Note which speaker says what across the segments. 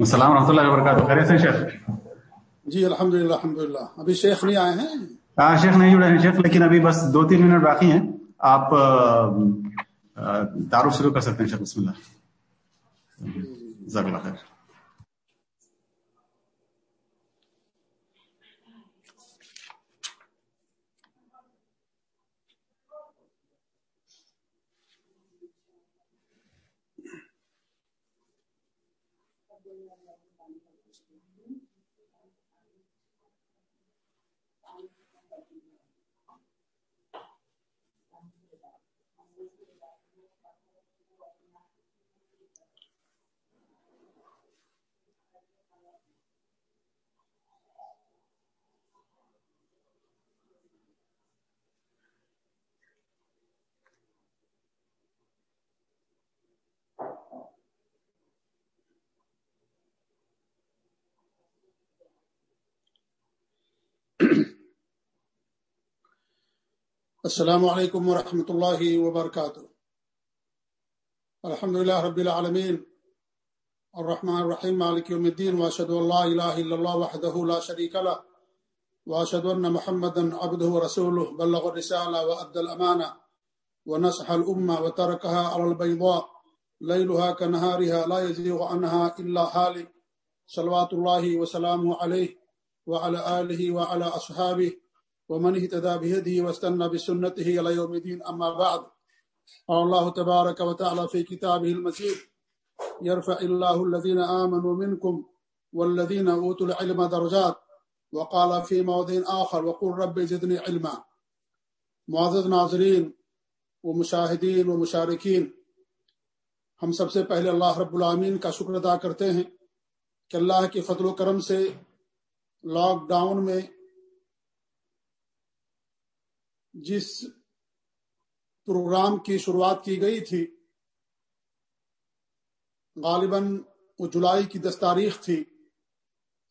Speaker 1: السلام ورحمۃ اللہ وبرکاتہ۔ خیریت سے شیخ؟
Speaker 2: جی الحمد للہ الحمد للہ ابھی شیخ نہیں آئے ہیں؟
Speaker 1: ہاں شیخ نہیں جڑے ہیں شیخ لیکن ابھی بس دو تین منٹ باقی ہیں۔ آپ تعارف شروع کر سکتے ہیں شیخ بسم اللہ۔ جزاک اللہ خیر۔
Speaker 2: السلام علیکم ورحمۃ اللہ وبرکاتہ۔ الحمد لله رب العالمين الرحمن الرحيم مالك يوم الدين واشهد ان لا اله الا الله وحده لا شريك له واشهد ان محمدا عبده ورسوله بلغ الرساله وادى الامانه ونصح الامه وتركها على البيضاء ليلها كنهارها لا يزيغ عنها الا هالك صلوات الله وسلامه عليه وعلى اله وعلى اصحابه ومن اهتدى بهديه واستنى بسنته الى يوم الدين. اما بعد، قال الله تبارك وتعالى في كتابه المجيد يرفع الله الذين امنوا منكم والذين اوتوا العلم درجات. وقال في موضع اخر وقل رب زدني علما. معزز ناظرین و مشاہدین و مشارکین، ہم سب سے پہلے اللہ رب العامین کا شکر ادا کرتے ہیں کہ اللہ کے فضل و کرم سے لاک ڈاؤن میں جس پروگرام کی شروعات کی گئی تھی، غالباً وہ جولائی کی دس تاریخ تھی،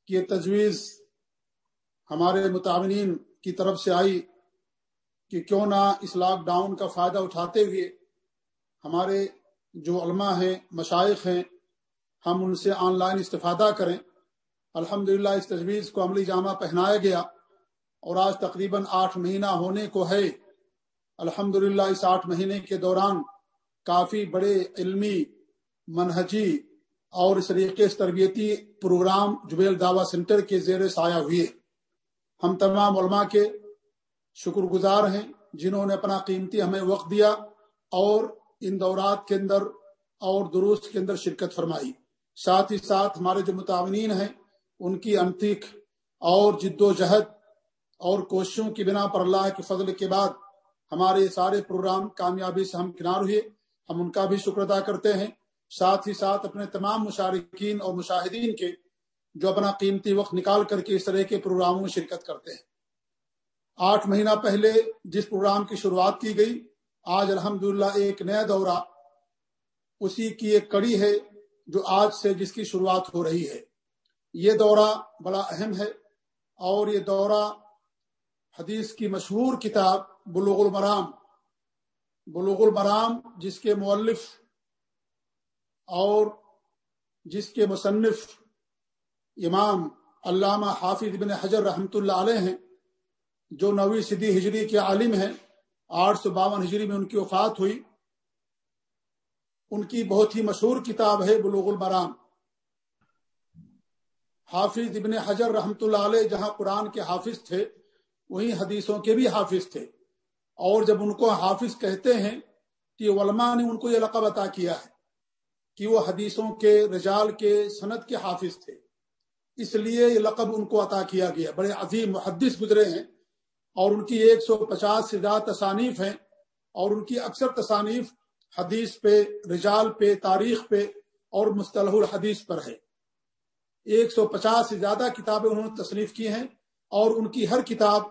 Speaker 2: کہ یہ تجویز ہمارے متعمین کی طرف سے آئی کہ کیوں نہ اس لاک ڈاؤن کا فائدہ اٹھاتے ہوئے ہمارے جو علماء ہیں، مشائق ہیں، ہم ان سے آن لائن استفادہ کریں۔ الحمدللہ، اس تجویز کو عملی جامہ پہنایا گیا اور آج تقریباً آٹھ مہینہ ہونے کو ہے۔ الحمد اس آٹھ مہینے کے دوران کافی بڑے علمی، منہجی اور اس طریقے سے تربیتی پروگرام جبیل دعوی سینٹر کے زیر سایہ ہوئے۔ ہم تمام علماء کے شکر گزار ہیں جنہوں نے اپنا قیمتی ہمیں وقت دیا اور ان دورات کے اندر اور درست کے اندر شرکت فرمائی۔ ساتھ ہی ساتھ ہمارے جو متعمین ہیں ان کی انتک اور جد و جہد اور کوششوں کی بنا پر اللہ کے فضل کے بعد ہمارے سارے پروگرام کامیابی سے ہم کنار ہوئے۔ ہم ان کا بھی شکر ادا کرتے ہیں۔ ساتھ ہی ساتھ اپنے تمام مشارکین اور مشاہدین کے جو اپنا قیمتی وقت نکال کر کے اس طرح کے پروگراموں میں شرکت کرتے ہیں۔ آٹھ مہینہ پہلے جس پروگرام کی شروعات کی گئی، آج الحمد ایک نیا دورہ اسی کی ایک کڑی ہے جو آج سے جس کی شروعات ہو رہی ہے۔ یہ دورہ بڑا اہم ہے اور یہ دورہ حدیث کی مشہور کتاب بلوغ المرام بلوغ المرام جس کے مؤلف اور جس کے مصنف امام علامہ حافظ بن حجر رحمۃ اللہ علیہ ہیں، جو نوی صدی ہجری کے عالم ہیں، آٹھ سو باون ہجری میں ان کی وفات ہوئی۔ ان کی بہت ہی مشہور کتاب ہے بلوغ المرام۔ حافظ ابن حجر رحمۃ اللہ علیہ جہاں قرآن کے حافظ تھے وہی حدیثوں کے بھی حافظ تھے۔ اور جب ان کو حافظ کہتے ہیں کہ علماء نے ان کو یہ لقب عطا کیا ہے کہ وہ حدیثوں کے، رجال کے صنعت کے حافظ تھے۔ اس لیے یہ لقب ان کو عطا کیا گیا۔ بڑے عظیم محدث گزرے ہیں اور ان کی ایک سو پچاس سے زیادہ تصانیف ہیں اور ان کی اکثر تصانیف حدیث پہ، رجال پہ، تاریخ پہ اور مصطلح الحدیث پر ہے۔ ایک سو پچاس سے زیادہ کتابیں انہوں نے تصنیف کی ہیں اور ان کی ہر کتاب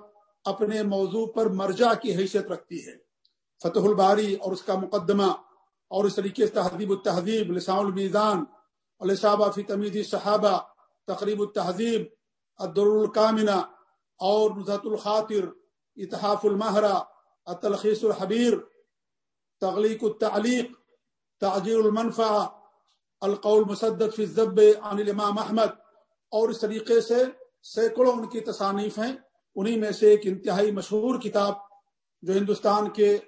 Speaker 2: اپنے موضوع پر مرجع کی حیثیت رکھتی ہے۔ فتح الباری اور اس کا مقدمہ اور اس طریقے سے تہذیب التہذیب، لسان المیزان الصابہ فی تمیدی صحابہ تقریب التہذیب عدر الکامنہ اور نظہت الخاطر اتحاف المہرہ، التلخیص الحبیر، تغلیق التعلیق تعجیر المنفع القول مسدد فی ضب عن الامام احمد۔ اور اس طریقے سے سینکڑوں ان کی تصانیف ہیں۔ انہی میں سے ایک انتہائی مشہور کتاب جو ہندوستان کے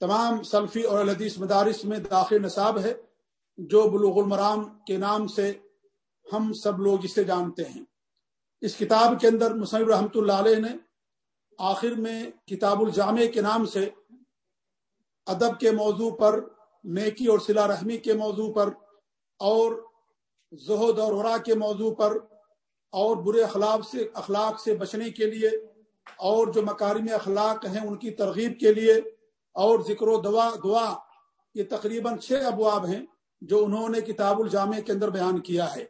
Speaker 2: تمام سلفی اور الحدیث مدارس میں داخل نصاب ہے، جو بلوغ المرام کے نام سے ہم سب لوگ اسے جانتے ہیں۔ اس کتاب کے اندر مصنف رحمۃ اللہ علیہ نے آخر میں کتاب الجامع کے نام سے ادب کے موضوع پر، نیکی اور سلا رحمی کے موضوع پر اور زہد اور ورا کے موضوع پر اور برے اخلاق سے اخلاق سے بچنے کے لیے اور جو مکارم اخلاق ہیں ان کی ترغیب کے لیے اور ذکر و دعا دعا یہ تقریباً چھ ابواب ہیں جو انہوں نے کتاب الجامع کے اندر بیان کیا ہے۔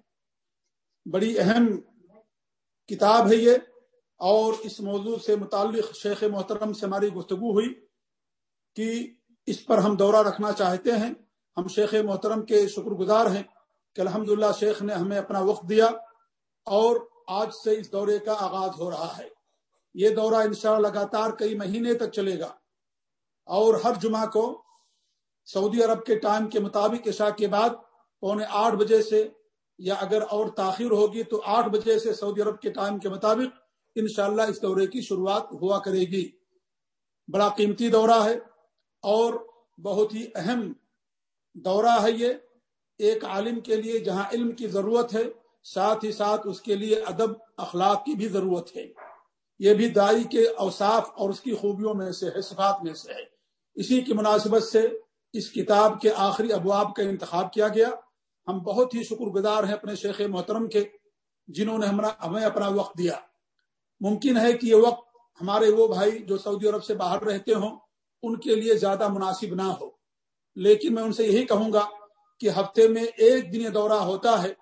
Speaker 2: بڑی اہم کتاب ہے یہ اور اس موضوع سے متعلق شیخ محترم سے ہماری گفتگو ہوئی کہ اس پر ہم دورہ رکھنا چاہتے ہیں۔ ہم شیخ محترم کے شکر گزار ہیں کہ الحمد شیخ نے ہمیں اپنا وقت دیا اور آج سے اس دورے کا آغاز ہو رہا ہے۔ یہ دورہ انشاءاللہ لگاتار کئی مہینے تک چلے گا۔ اور ہر جمعہ کو سعودی عرب کے ٹائم کے مطابق عشاء کے بعد پونے آٹھ بجے سے یا اگر اور تاخیر ہوگی تو آٹھ بجے سے سعودی عرب کے ٹائم کے مطابق انشاءاللہ اس دورے کی شروعات ہوا کرے گی۔ بڑا قیمتی دورہ ہے اور بہت ہی اہم دورہ ہے یہ ایک عالم کے لیے جہاں علم کی ضرورت ہے، ساتھ ہی ساتھ اس کے لیے ادب، اخلاق کی بھی ضرورت ہے۔ یہ بھی دائی کے اوصاف اور اس کی خوبیوں میں سے ہے، صفات میں سے ہے۔ اسی کی مناسبت سے اس کتاب کے آخری ابواب کا انتخاب کیا گیا۔ ہم بہت ہی شکر گزار ہیں اپنے شیخ محترم کے، جنہوں نے ہمیں اپنا وقت دیا۔ ممکن ہے کہ یہ وقت ہمارے وہ بھائی جو سعودی عرب سے باہر رہتے ہوں، ان کے لیے زیادہ مناسب نہ ہو۔ لیکن میں ان سے یہی کہوں گا کہ ہفتے میں ایک دن دورہ ہوتا ہے،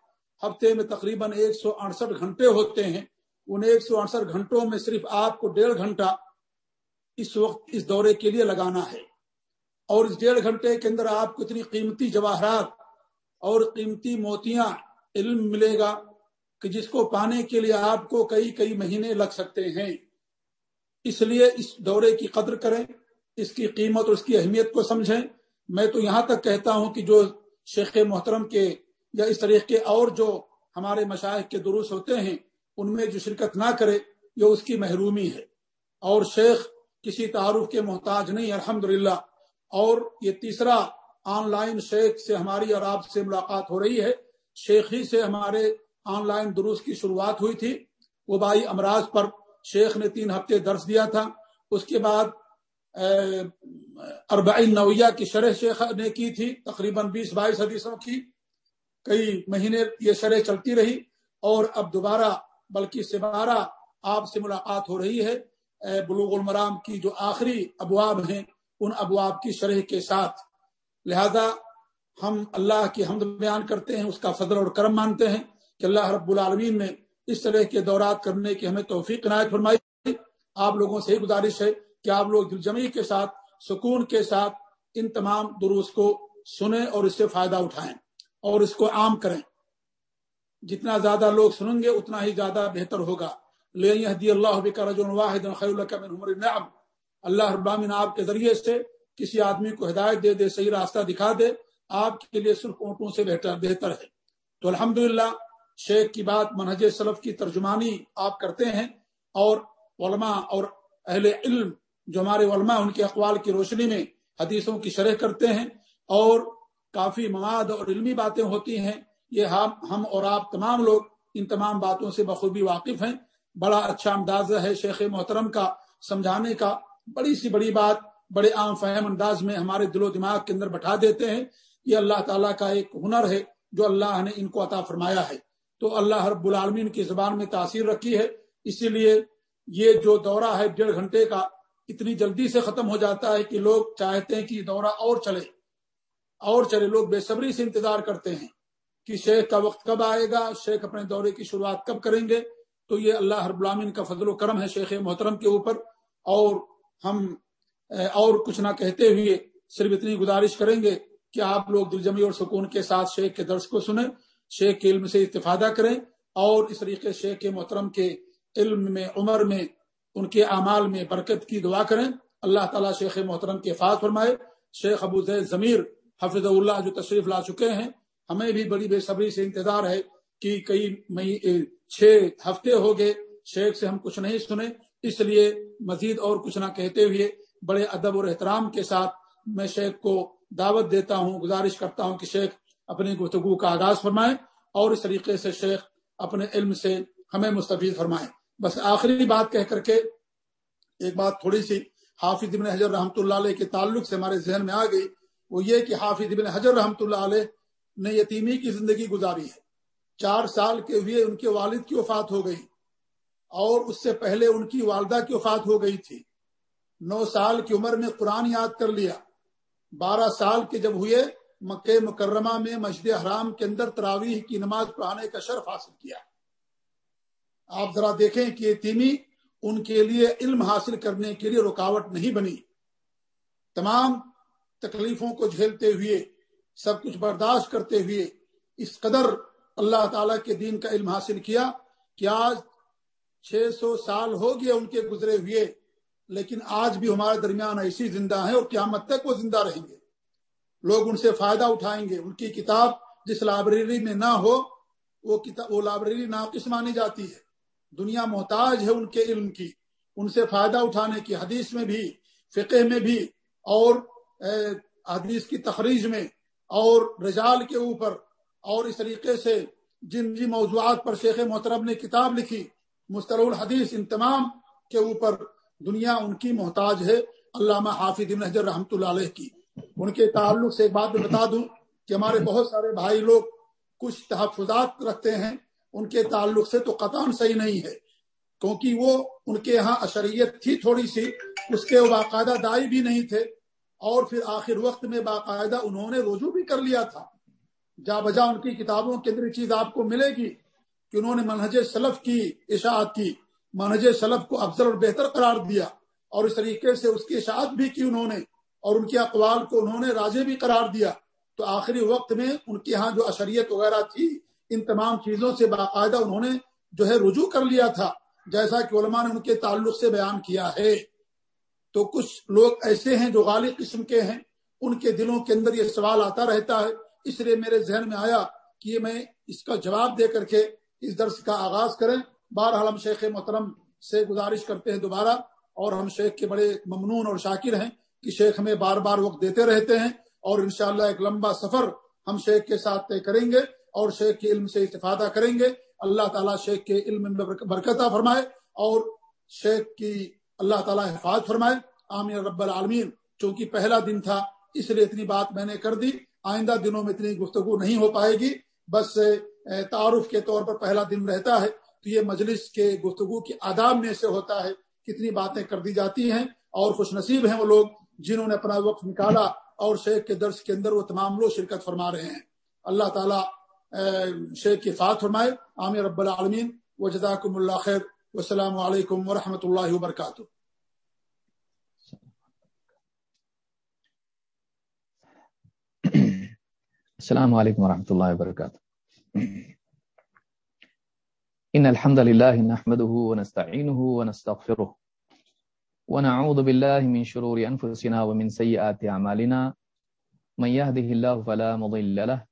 Speaker 2: ہفتے میں تقریباً ایک سو اڑسٹھ گھنٹے ہوتے ہیں۔ ان ایک سو اڑسٹھ گھنٹوں میں صرف آپ کو ڈیڑھ گھنٹہ اس وقت، اس دورے کے لیے لگانا ہے۔ اور اس ڈیڑھ گھنٹے کے اندر آپ کو اتنی قیمتی جواہرات اور قیمتی موتیاں علم ملے گا کہ جس کو پانے کے لیے آپ کو کئی کئی مہینے لگ سکتے ہیں۔ اس لیے اس دورے کی قدر کریں، اس کی قیمت اور اس کی اہمیت کو سمجھیں۔ میں تو یہاں تک کہتا ہوں کہ جو شیخ محترم کے یا اس طریقے کے اور جو ہمارے مشاہد کے دروس ہوتے ہیں، ان میں جو شرکت نہ کرے، یہ اس کی محرومی ہے۔ اور شیخ کسی تعارف کے محتاج نہیں الحمد اور یہ تیسرا آن لائن شیخ سے ہماری اور آپ سے ملاقات ہو رہی ہے۔ شیخ ہی سے ہمارے آن لائن دروس کی شروعات ہوئی تھی۔ وہ بائی امراض پر شیخ نے تین ہفتے درس دیا تھا۔ اس کے بعد اربعین نویہ کی شرح شیخ نے کی تھی، تقریباً بیس بائیس حدیثوں کی۔ کئی مہینے یہ شرح چلتی رہی اور اب دوبارہ، بلکہ سبارہ آپ سے ملاقات ہو رہی ہے۔ بلوغ المرام کی جو آخری ابواب ہیں، ان ابواب کی شرح کے ساتھ۔ لہذا ہم اللہ کی حمد بیان کرتے ہیں، اس کا فضل اور کرم مانتے ہیں کہ اللہ رب العالمین نے اس طرح کے دورات کرنے کی ہمیں توفیق عنایت فرمائی۔ آپ لوگوں سے ہی گزارش ہے کہ آپ لوگ دل جمعی کے ساتھ، سکون کے ساتھ ان تمام دروس کو سنیں اور اس سے فائدہ اٹھائیں اور اس کو عام کریں۔ جتنا زیادہ لوگ سنیں گے، اتنا ہی زیادہ بہتر ہوگا۔ لیندی اللہ واحد اللہ ابامین آپ کے ذریعے سے کسی آدمی کو ہدایت دے دے، صحیح راستہ دکھا دے۔ آپ کے لیے صرف اونٹوں سے بہتر بہتر ہے۔ تو الحمدللہ، شیخ کی بات منہج سلف کی ترجمانی آپ کرتے ہیں اور علماء اور اہل علم جو ہمارے علماء ان کے اقوال کی روشنی میں حدیثوں کی شرح کرتے ہیں اور کافی مواد اور علمی باتیں ہوتی ہیں، یہ ہم اور آپ تمام لوگ ان تمام باتوں سے بخوبی واقف ہیں۔ بڑا اچھا انداز ہے شیخ محترم کا سمجھانے کا۔ بڑی سی بڑی بات بڑے عام فہم انداز میں ہمارے دل و دماغ کے اندر بٹھا دیتے ہیں۔ یہ اللہ تعالیٰ کا ایک ہنر ہے جو اللہ نے ان کو عطا فرمایا ہے۔ تو اللہ رب العالمین کی زبان میں تاثیر رکھی ہے۔ اسی لیے یہ جو دورہ ہے ڈیڑھ گھنٹے کا اتنی جلدی سے ختم ہو جاتا ہے کہ لوگ چاہتے ہیں کہ یہ دورہ اور چلے۔ اور چلے، لوگ بے صبری سے انتظار کرتے ہیں کہ شیخ کا وقت کب آئے گا، شیخ اپنے دورے کی شروعات کب کریں گے۔ تو یہ اللہ رب العالمین کا فضل و کرم ہے شیخ محترم کے اوپر۔ اور ہم اور کچھ نہ کہتے ہوئے صرف اتنی گزارش کریں گے کہ آپ لوگ دل جمی اور سکون کے ساتھ شیخ کے درس کو سنیں، شیخ کے علم سے استفادہ کریں۔ اور اس طریقے شیخ کے محترم کے علم میں، عمر میں ان کے اعمال میں برکت کی دعا کریں۔ اللہ تعالیٰ شیخ محترم کے فاط فرمائے۔ شیخ ابو زید ضمیر حفظ اللہ جو تشریف لا چکے ہیں، ہمیں بھی بڑی بے صبری سے انتظار ہے کہ کئی چھ ہفتے ہو گئے۔ شیخ سے ہم کچھ نہیں سنے اس لیے مزید اور کچھ نہ کہتے ہوئے بڑے ادب اور احترام کے ساتھ میں شیخ کو دعوت دیتا ہوں، گزارش کرتا ہوں کہ شیخ اپنی گفتگو کا آغاز فرمائیں اور اس طریقے سے شیخ اپنے علم سے ہمیں مستفید فرمائیں بس آخری بات کہہ کر کے ایک بات تھوڑی سی حافظ ابن حجر رحمۃ اللہ علیہ کے تعلق سے ہمارے ذہن میں آ گئی، وہ یہ کہ حافظ ابن حجر رحمۃ اللہ علیہ نے یتیمی کی زندگی گزاری ہے۔ چار سال کے ہوئے ان کے والد کی وفات ہو گئی اور اس سے پہلے ان کی والدہ کی وفات ہو گئی تھی۔ نو سال کی عمر میں قرآن یاد کر لیا۔ بارہ سال کے جب ہوئے، مکہ مکرمہ میں مسجد حرام کے اندر تراویح کی نماز پڑھانے کا شرف حاصل کیا۔ آپ ذرا دیکھیں کہ یہ ان کے لیے علم حاصل کرنے کے لیے رکاوٹ نہیں بنی۔ تمام تکلیفوں کو جھیلتے ہوئے، سب کچھ برداشت کرتے ہوئے اس قدر اللہ تعالی کے دین کا علم حاصل کیا کہ آج چھ سو سال ہو گئے ان کے گزرے ہوئے، لیکن آج بھی ہمارے درمیان ایسی زندہ ہیں اور قیامت تک وہ زندہ رہیں گے۔ لوگ ان سے فائدہ اٹھائیں گے۔ ان کی کتاب جس لائبریری میں نہ ہو، وہ کتاب، وہ لائبریری ناقص مانی جاتی ہے۔ دنیا محتاج ہے ان کے علم کی، ان سے فائدہ اٹھانے کی، حدیث میں بھی، فقہ میں بھی، اور حدیث کی تخریج میں، اور رجال کے اوپر، اور اس طریقے سے جن جن موضوعات پر شیخ محترم نے کتاب لکھی مستر الحدیث، ان تمام کے اوپر دنیا ان کی محتاج ہے، علامہ حافظ نجر رحمۃ اللہ علیہ کی۔ ان کے تعلق سے ایک بات میں بتا دوں کہ ہمارے بہت سارے بھائی لوگ کچھ تحفظات رکھتے ہیں ان کے تعلق سے تو قطان صحیح نہیں ہے، کیونکہ وہ ان کے یہاں اشریت تھی تھوڑی سی، اس کے باقاعدہ دائی بھی نہیں تھے، اور پھر آخر وقت میں باقاعدہ انہوں نے رجوع بھی کر لیا تھا۔ جا بجا ان کی کتابوں کے اندر چیز آپ کو ملے گی کہ انہوں نے منہج سلف کی اشاعت کی، منہج سلف کو افضل اور بہتر قرار دیا، اور اس طریقے سے اس کی اشاعت بھی کی انہوں نے، اور ان کے اقوال کو انہوں نے راجے بھی قرار دیا۔ تو آخری وقت میں ان کے ہاں جو اشریت وغیرہ تھی ان تمام چیزوں سے باقاعدہ انہوں نے جو ہے رجوع کر لیا تھا، جیسا کہ علماء نے ان کے تعلق سے بیان کیا ہے۔ تو کچھ لوگ ایسے ہیں جو غالب قسم کے ہیں، ان کے دلوں کے اندر یہ سوال آتا رہتا ہے۔ اس لیے میرے ذہن میں آیا کہ میں اس کا جواب دے کر کے اس درس کا آغاز کریں۔ بہرحال ہم شیخ محترم سے گزارش کرتے ہیں دوبارہ، اور ہم شیخ کے بڑے ممنون اور شاکر ہیں کہ شیخ ہمیں بار بار وقت دیتے رہتے ہیں، اور انشاءاللہ ایک لمبا سفر ہم شیخ کے ساتھ طے کریں گے۔ اور شیخ کے علم سے استفادہ کریں گے۔ اللہ تعالیٰ شیخ کے علم میں برکتہ فرمائے اور شیخ کی اللہ تعالیٰ حفاظت فرمائے۔ عامر رب العالمین۔ چونکہ پہلا دن تھا، اس لیے اتنی بات میں نے کر دی۔ آئندہ دنوں میں اتنی گفتگو نہیں ہو پائے گی۔ بس تعارف کے طور پر پہلا دن رہتا ہے۔ تو یہ مجلس کے گفتگو کے آداب میں سے ہوتا ہے۔ کتنی باتیں کر دی جاتی ہیں اور خوش نصیب ہیں وہ لوگ جنہوں نے اپنا وقت نکالا اور شیخ کے درس کے اندر وہ تمام لوگ شرکت فرما رہے ہیں۔ اللہ تعالیٰ شیخ کی فات فرمائے۔ عامر رب العالمین۔ و جزاکم اللہ خیر۔ السلام علیکم ورحمۃ اللہ وبرکاتہ۔
Speaker 3: السلام علیکم ورحمۃ اللہ وبرکاتہ۔ ان الحمد لله نحمده ونستعينه ونستغفره ونعوذ بالله من شرور انفسنا ومن سيئات اعمالنا۔ من يهده الله فلا مضل له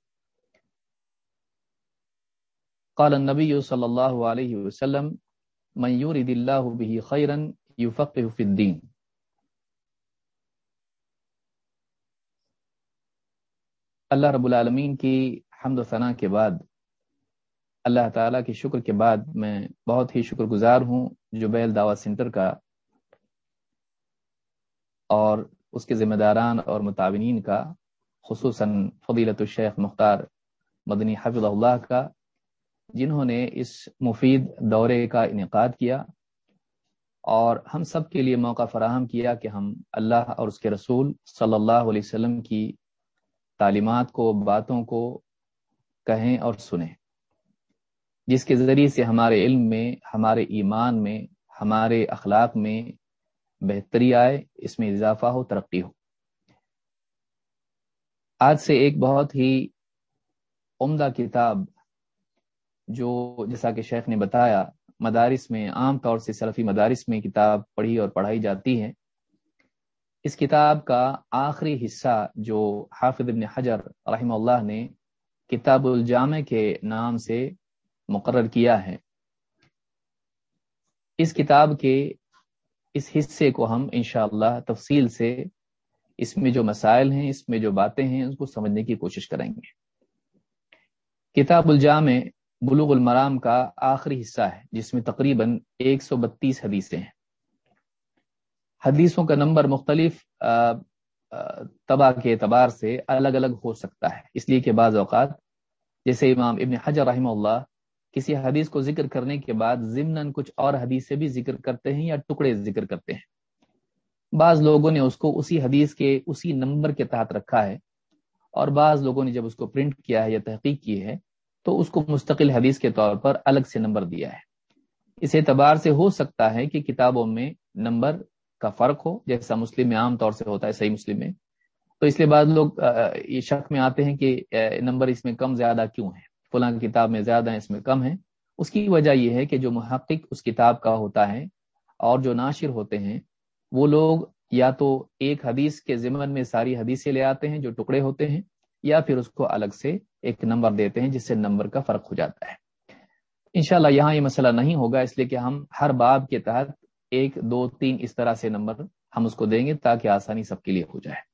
Speaker 3: قال النبي صلى الله عليه وسلم، من يرد الله به خيرا يفقه في الدين اللہ رب العالمین کی حمد و ثناء کے بعد، اللہ تعالیٰ کے شکر کے بعد میں بہت ہی شکر گزار ہوں جو بیل دعوت سینٹر کا اور اس کے ذمہ داران اور متعاونین کا، خصوصاً فضیلت الشیخ مختار مدنی حفظ اللہ کا جنہوں نے اس مفید دورے کا انعقاد کیا اور ہم سب کے لیے موقع فراہم کیا کہ ہم اللہ اور اس کے رسول صلی اللہ علیہ وسلم کی تعلیمات کو، باتوں کو کہیں اور سنیں۔ جس کے ذریعے سے ہمارے علم میں، ہمارے ایمان میں، ہمارے اخلاق میں بہتری آئے، اس میں اضافہ ہو، ترقی ہو۔ آج سے ایک بہت ہی عمدہ کتاب جو جیسا کہ شیخ نے بتایا، مدارس میں، عام طور سے سلفی مدارس میں کتاب پڑھی اور پڑھائی جاتی ہے۔ اس کتاب کا آخری حصہ جو حافظ ابن حجر رحمہ اللہ نے کتاب الجامع کے نام سے مقرر کیا ہے۔ اس کتاب کے اس حصے کو ہم انشاءاللہ اللہ تفصیل سے اس میں جو مسائل ہیں، اس میں جو باتیں ہیں، اس کو سمجھنے کی کوشش کریں گے۔ کتاب الجامع بلوغ المرام کا آخری حصہ ہے، جس میں تقریباً ایک سو بتیس حدیثیں ہیں۔ حدیثوں کا نمبر مختلف تباہ کے اعتبار سے الگ الگ ہو سکتا ہے۔ اس لیے کہ بعض اوقات، جیسے امام ابن حجر رحمہ اللہ کسی حدیث کو ذکر کرنے کے بعد ضمن کچھ اور حدیث سے بھی ذکر کرتے ہیں یا ٹکڑے ذکر کرتے ہیں۔ بعض لوگوں نے اس کو اسی حدیث کے اسی نمبر کے تحت رکھا ہے اور بعض لوگوں نے جب اس کو پرنٹ کیا ہے یا تحقیق کی ہے تو اس کو مستقل حدیث کے طور پر الگ سے نمبر دیا ہے۔ اس اعتبار سے ہو سکتا ہے کہ کتابوں میں نمبر کا فرق ہو، جیسا مسلم میں عام طور سے ہوتا ہے، صحیح مسلم میں۔ تو اس لیے بعض لوگ یہ شک میں آتے ہیں کہ نمبر اس میں کم زیادہ کیوں ہے فلاں کتاب میں زیادہ ہیں، اس میں کم ہے اس کی وجہ یہ ہے کہ جو محقق اس کتاب کا ہوتا ہے اور جو ناشر ہوتے ہیں، وہ لوگ یا تو ایک حدیث کے ضمن میں ساری حدیثیں لے آتے ہیں جو ٹکڑے ہوتے ہیں، یا پھر اس کو الگ سے ایک نمبر دیتے ہیں جس سے نمبر کا فرق ہو جاتا ہے۔ انشاءاللہ یہاں یہ مسئلہ نہیں ہوگا، اس لیے کہ ہم ہر باب کے تحت ایک، دو، تین اس طرح سے نمبر ہم اس کو دیں گے تاکہ آسانی سب کے لیے ہو جائے۔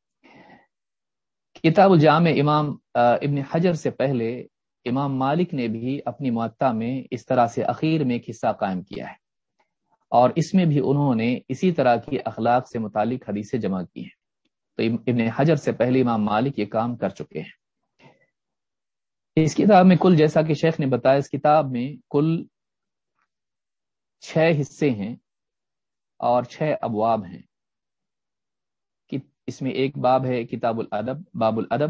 Speaker 3: کتاب الجامع امام ابن حجر سے پہلے امام مالک نے بھی اپنی معطا میں اس طرح سے اخیر میں ایک حصہ قائم کیا ہے۔ اور اس میں بھی انہوں نے اسی طرح کی اخلاق سے متعلق حدیثیں جمع کی ہیں۔ تو ابن حجر سے پہلے امام مالک یہ کام کر چکے ہیں۔ اس کتاب میں کل جیسا کہ شیخ نے بتایا، اس کتاب میں کل چھ حصے ہیں اور چھ ابواب ہیں۔ اس میں ایک باب ہے کتاب الادب، باب الادب۔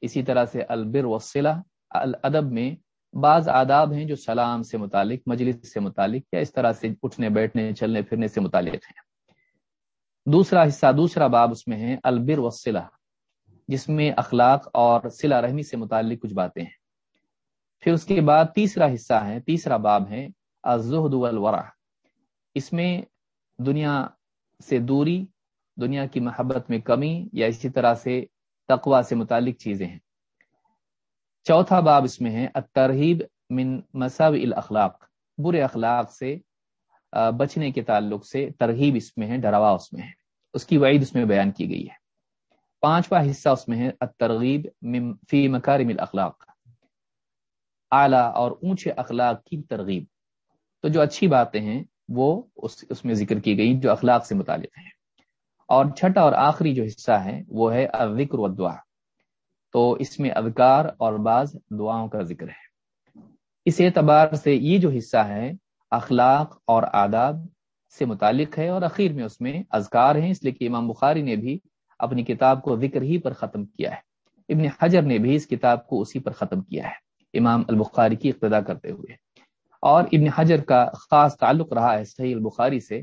Speaker 3: اسی طرح سے البر وسلہ الادب میں بعض آداب ہیں جو سلام سے متعلق، مجلس سے متعلق یا اس طرح سے اٹھنے، بیٹھنے، چلنے، پھرنے سے متعلق ہیں۔ دوسرا حصہ، دوسرا باب اس میں ہے البر وسلہ جس میں اخلاق اور سلا رحمی سے متعلق کچھ باتیں ہیں۔ پھر اس کے بعد تیسرا حصہ ہے، تیسرا باب ہے، الزہد والورع۔ اس میں دنیا سے دوری، دنیا کی محبت میں کمی یا اسی طرح سے تقوا سے متعلق چیزیں ہیں۔ چوتھا باب اس میں ہے ترہیب من مساو الاخلاق۔ برے اخلاق سے بچنے کے تعلق سے ترغیب اس میں ہے، ڈراوا اس میں ہے۔ اس کی وعید اس میں بیان کی گئی ہے۔ پانچواں حصہ اس میں ہے ترغیب فی مکارم الاخلاق۔ اعلیٰ اور اونچے اخلاق کی ترغیب۔ تو جو اچھی باتیں ہیں، وہ اس اس میں ذکر کی گئی، جو اخلاق سے متعلق ہیں۔ اور چھٹا اور آخری جو حصہ ہے، وہ ہے الذکر و دعا تو اس میں اذکار اور بعض دعاؤں کا ذکر ہے۔ اس اعتبار سے یہ جو حصہ ہے، اخلاق اور آداب سے متعلق ہے اور اخیر میں اس میں اذکار ہیں۔ اس لیے کہ امام بخاری نے بھی اپنی کتاب کو ذکر ہی پر ختم کیا ہے۔ ابن حجر نے بھی اس کتاب کو اسی پر ختم کیا ہے۔ امام البخاری کی اقتدا کرتے ہوئے۔ اور ابن حجر کا خاص تعلق رہا ہے صحیح البخاری سے،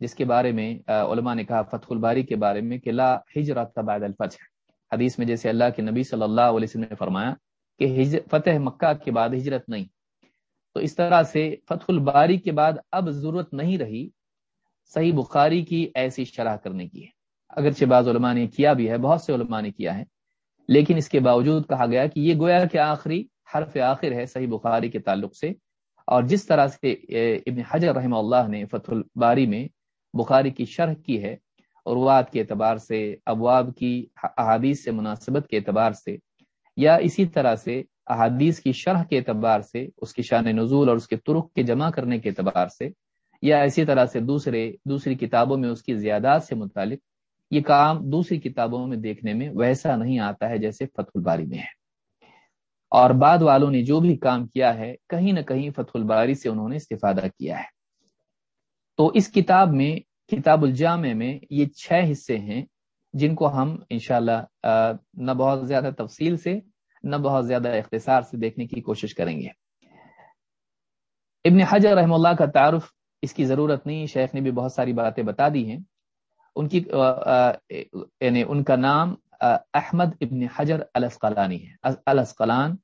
Speaker 3: جس کے بارے میں علماء نے کہا فتح الباری کے بارے میں کہ لا ہجرت بعد الفتح۔ حدیث میں جیسے اللہ کے نبی صلی اللہ علیہ وسلم نے فرمایا کہ فتح مکہ کے بعد ہجرت نہیں۔ تو اس طرح سے فتح الباری کے بعد اب ضرورت نہیں رہی، صحیح بخاری کی ایسی شرح کرنے کی۔ ہے اگرچہ بعض علماء نے کیا بھی ہے، بہت سے علماء نے کیا ہے، لیکن اس کے باوجود کہا گیا کہ یہ گویا کہ آخری حرف آخر ہے صحیح بخاری کے تعلق سے۔ اور جس طرح سے ابن حجر رحمہ اللہ نے فتح الباری میں بخاری کی شرح کی ہے اور کے اعتبار سے، ابواب کی احادیث سے، مناسبت کے اعتبار سے، یا اسی طرح سے احادیث کی شرح کے اعتبار سے، اس کی شان نزول اور اس کے ترک کے جمع کرنے کے اعتبار سے، یا اسی طرح سے دوسرے، دوسری کتابوں میں اس کی زیادات سے متعلق یہ کام دوسری کتابوں میں دیکھنے میں ویسا نہیں آتا ہے جیسے فتح الباری میں ہے۔ اور بعد والوں نے جو بھی کام کیا ہے، کہیں نہ کہیں فتح الباری سے انہوں نے استفادہ کیا ہے۔ تو اس کتاب میں، کتاب الجامع میں یہ چھ حصے ہیں جن کو ہم انشاءاللہ نہ بہت زیادہ تفصیل سے، نہ بہت زیادہ اختصار سے دیکھنے کی کوشش کریں گے۔ ابن حجر رحم اللہ کا تعارف، اس کی ضرورت نہیں، شیخ نے بھی بہت ساری باتیں بتا دی ہیں۔ ان کی یعنی ان کا نام احمد ابن حجر الاسقلانی ہے۔ الاسقلان،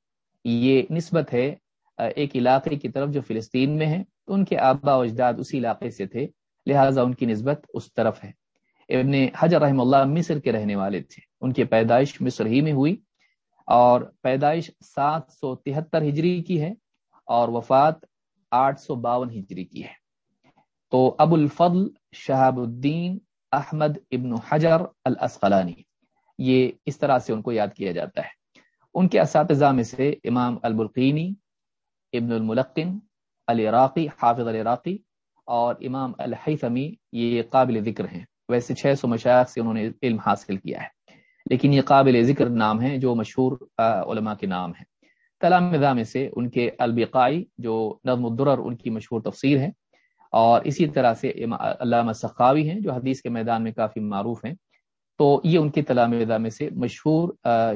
Speaker 3: یہ نسبت ہے ایک علاقے کی طرف جو فلسطین میں ہے ان کے آبا و اجداد اسی علاقے سے تھے، لہٰذا ان کی نسبت اس طرف ہے۔ ابن حجر رحم اللہ مصر کے رہنے والے تھے۔ ان کی پیدائش مصر ہی میں ہوئی، اور پیدائش سات سو تہتر ہجری کی ہے، اور وفات آٹھ سو باون ہجری کی ہے۔ تو ابو الفضل شہاب الدین احمد ابن حجر الاسقلانی۔ یہ اس طرح سے ان کو یاد کیا جاتا ہے۔ ان کے اساتذہ میں سے امام البلقینی، ابن الملقن العراقی حافظ العراقی اور امام الحیثمی یہ قابل ذکر ہیں۔ ویسے چھ سو مشاعت سے انہوں نے علم حاصل کیا ہے۔ لیکن یہ قابل ذکر نام ہے جو مشہور علماء کے نام ہیں۔ کلام میں سے ان کے البقائی جو نظم الدرر ان کی مشہور تفسیر ہے اور اسی طرح سے علامہ سخاوی ہیں جو حدیث کے میدان میں کافی معروف ہیں۔ تو یہ ان کے کلام میں سے مشہور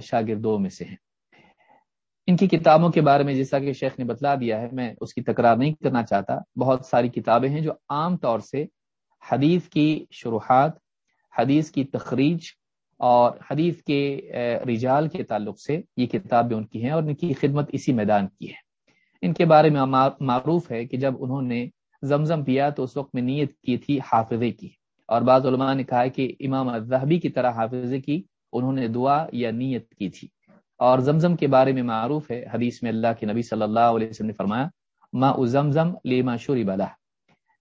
Speaker 3: شاگردوں میں سے ہیں۔ ان کی کتابوں کے بارے میں جیسا کہ شیخ نے بتلا دیا ہے، میں اس کی تکرار نہیں کرنا چاہتا۔ بہت ساری کتابیں ہیں جو عام طور سے حدیث کی شروحات، حدیث کی تخریج اور حدیث کے رجال کے تعلق سے یہ کتابیں ان کی ہیں اور ان کی خدمت اسی میدان کی ہے۔ ان کے بارے میں معروف ہے کہ جب انہوں نے زمزم پیا تو اس وقت میں نیت کی تھی حافظے کی۔ اور بعض علماء نے کہا کہ امام الظہبی کی طرح حافظے کی انہوں نے دعا یا نیت کی تھی۔ اور زمزم کے بارے میں معروف ہے، حدیث میں اللہ کے نبی صلی اللہ علیہ وسلم نے فرمایا، ما زمزم لیما شوری بلا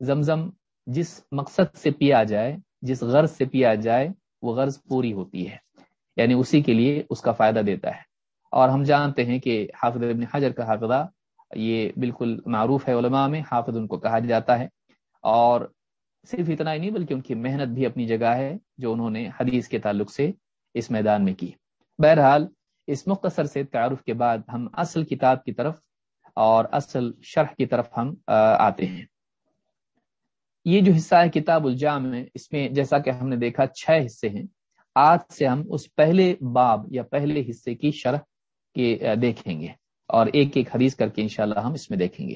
Speaker 3: زمزم جس مقصد سے پیا جائے، جس غرض سے پیا جائے، وہ غرض پوری ہوتی ہے۔ یعنی اسی کے لیے اس کا فائدہ دیتا ہے۔ اور ہم جانتے ہیں کہ حافظ ابن حجر کا حافظہ یہ بالکل معروف ہے علماء میں، حافظ ان کو کہا جاتا ہے۔ اور صرف اتنا ہی نہیں، بلکہ ان کی محنت بھی اپنی جگہ ہے، جو انہوں نے حدیث کے تعلق سے اس میدان میں کی۔ بہرحال، اس مختصر سے تعارف کے بعد ہم اصل کتاب کی طرف اور اصل شرح کی طرف ہم آتے ہیں۔ یہ جو حصہ ہے کتاب الجام میں اس میں جیسا کہ ہم نے دیکھا، چھ حصے ہیں۔ آج سے ہم اس پہلے باب یا پہلے حصے کی شرح کے دیکھیں گے۔ اور ایک ایک حدیث کر کے انشاءاللہ ہم اس میں دیکھیں گے۔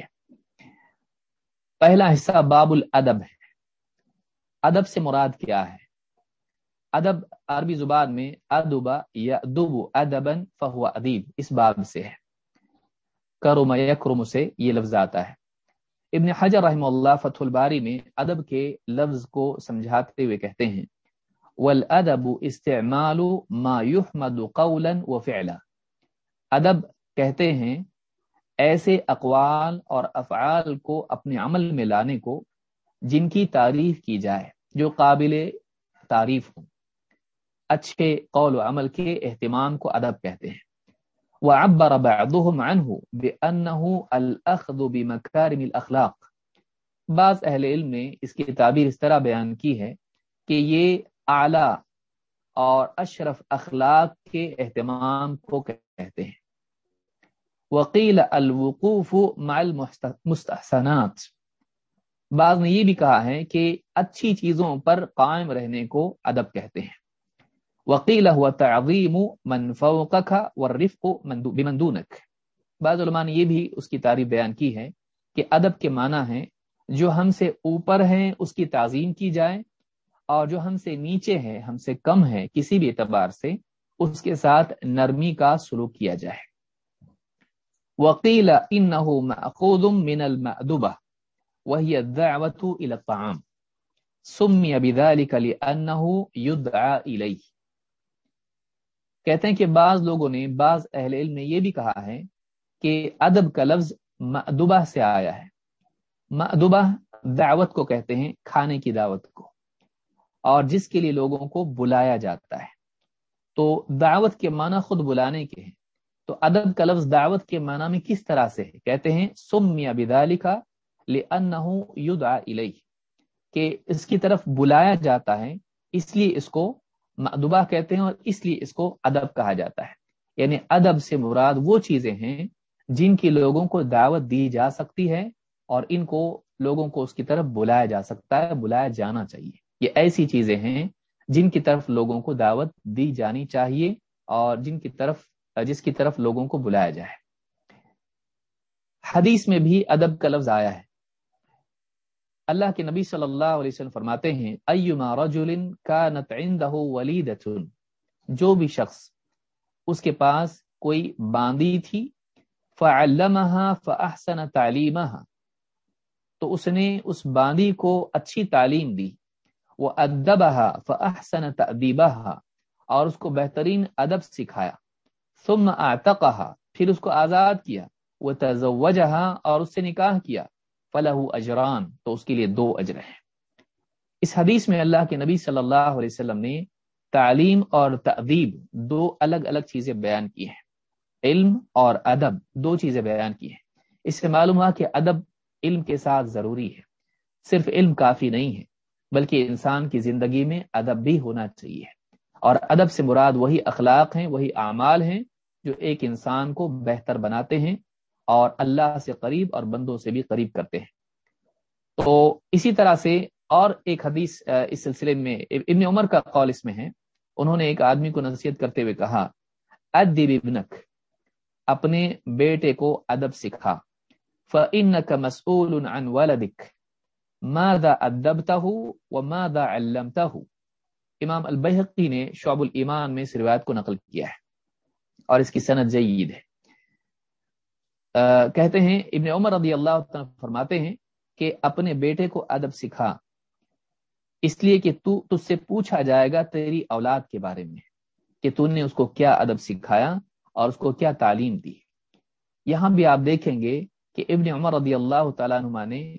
Speaker 3: پہلا حصہ باب الادب ہے۔ ادب سے مراد کیا ہے؟ ادب عربی زبان میں ادبا یا دبو ادبن فہو ادیب اس باب سے ہے۔ کرم یکرم سے یہ لفظ آتا ہے۔ ابن حجر رحم اللہ فتح الباری میں ادب کے لفظ کو سمجھاتے ہوئے کہتے ہیں، والادب استعمال ما يحمد قولا وفعلا۔ ادب کہتے ہیں، ایسے اقوال اور افعال کو اپنے عمل میں لانے کو جن کی تعریف کی جائے، جو قابل تعریف ہوں۔ اچھے قول و عمل کے اہتمام کو ادب کہتے ہیں۔ وعبر بعضهم عنه بأنه الأخذ بمكارم الاخلاق بعض اہل علم نے اس کی تعبیر اس طرح بیان کی ہے کہ یہ اعلی اور اشرف اخلاق کے اہتمام کو کہتے ہیں۔ وقیل الوقوف مع المستحسنات۔ بعض نے یہ بھی کہا ہے کہ اچھی چیزوں پر قائم رہنے کو ادب کہتے ہیں۔ وکیل ہوا تعظیم من فوقك والرفق بمندونک بعض علماء نے یہ بھی اس کی تعریف بیان کی ہے کہ ادب کے معنی ہے جو ہم سے اوپر ہیں اس کی تعظیم کی جائے، اور جو ہم سے نیچے ہے ہم سے کم ہے کسی بھی اعتبار سے اس کے ساتھ نرمی کا سلوک کیا جائے۔ وکیل ان من المدبہ وہی الدعوت الطعام. سمی بذلك لانه يدعى الیہ کہتے ہیں کہ بعض لوگوں نے، بعض اہل علم نے یہ بھی کہا ہے کہ ادب کا لفظ مدبہ سے آیا ہے۔ مدبہ دعوت کو کہتے ہیں، کھانے کی دعوت کو۔ اور جس کے لیے لوگوں کو بلایا جاتا ہے۔ تو دعوت کے معنی خود بلانے کے ہیں۔ تو ادب کا لفظ دعوت کے معنی میں کس طرح سے ہے؟ کہتے ہیں سم یا بدا لکھا الیہ کہ اس کی طرف بلایا جاتا ہے، اس لیے اس کو مدبہ کہتے ہیں اور اس لیے اس کو ادب کہا جاتا ہے۔ یعنی ادب سے مراد وہ چیزیں ہیں جن کی لوگوں کو دعوت دی جا سکتی ہے اور ان کو لوگوں کو اس کی طرف بلایا جا سکتا ہے، بلایا جانا چاہیے۔ یہ ایسی چیزیں ہیں جن کی طرف لوگوں کو دعوت دی جانی چاہیے اور جن کی طرف جس کی طرف لوگوں کو بلایا جائے۔ حدیث میں بھی ادب کا لفظ آیا ہے۔ اللہ کے نبی صلی اللہ علیہ وسلم فرماتے ہیں، ایما رجل کانت عنده جو بھی شخص اس کے پاس کوئی باندی تھی، فعلمها فاحسن تعلیمها۔ تو اس نے اس باندی کو اچھی تعلیم دی۔ وہ ادبها فاحسن تادیبها اور اس کو بہترین ادب سکھایا۔ ثم اعتقها، پھر اس کو آزاد کیا وہ تزوجها اور اس سے نکاح کیا فلاح اجران، تو اس کے لیے دو اجر ہیں۔ اس حدیث میں اللہ کے نبی صلی اللہ علیہ وسلم نے تعلیم اور تعدیب دو الگ الگ چیزیں بیان کی ہیں۔ علم اور ادب دو چیزیں بیان کی ہیں۔ اس سے معلوم ہوا کہ ادب علم کے ساتھ ضروری ہے۔ صرف علم کافی نہیں ہے، بلکہ انسان کی زندگی میں ادب بھی ہونا چاہیے۔ اور ادب سے مراد وہی اخلاق ہیں، وہی اعمال ہیں جو ایک انسان کو بہتر بناتے ہیں اور اللہ سے قریب اور بندوں سے بھی قریب کرتے ہیں۔ تو اسی طرح سے اور ایک حدیث اس سلسلے میں، ابن عمر کا قول اس میں ہے۔ انہوں نے ایک آدمی کو نصیحت کرتے ہوئے کہا ادب ابنک، اپنے بیٹے کو ادب سکھا۔ فَإِنَّكَ مَسْئُولٌ عَنْ وَلَدِكَ، مَاذَا أَدَّبْتَهُ وَمَاذَا عَلَّمْتَهُ؟ امام البحقی نے شعب الایمان میں اس روایت کو نقل کیا ہے۔ اور اس کی سند جید ہے۔ کہتے ہیں، ابن عمر رضی اللہ فرماتے ہیں کہ اپنے بیٹے کو ادب سکھا۔ اس لیے کہ تو تج سے پوچھا جائے گا تیری اولاد کے بارے میں کہ تو نے اس کو کیا ادب سکھایا اور اس کو کیا تعلیم دی۔ یہاں بھی آپ دیکھیں گے کہ ابن عمر رضی اللہ تعالیٰ نما نے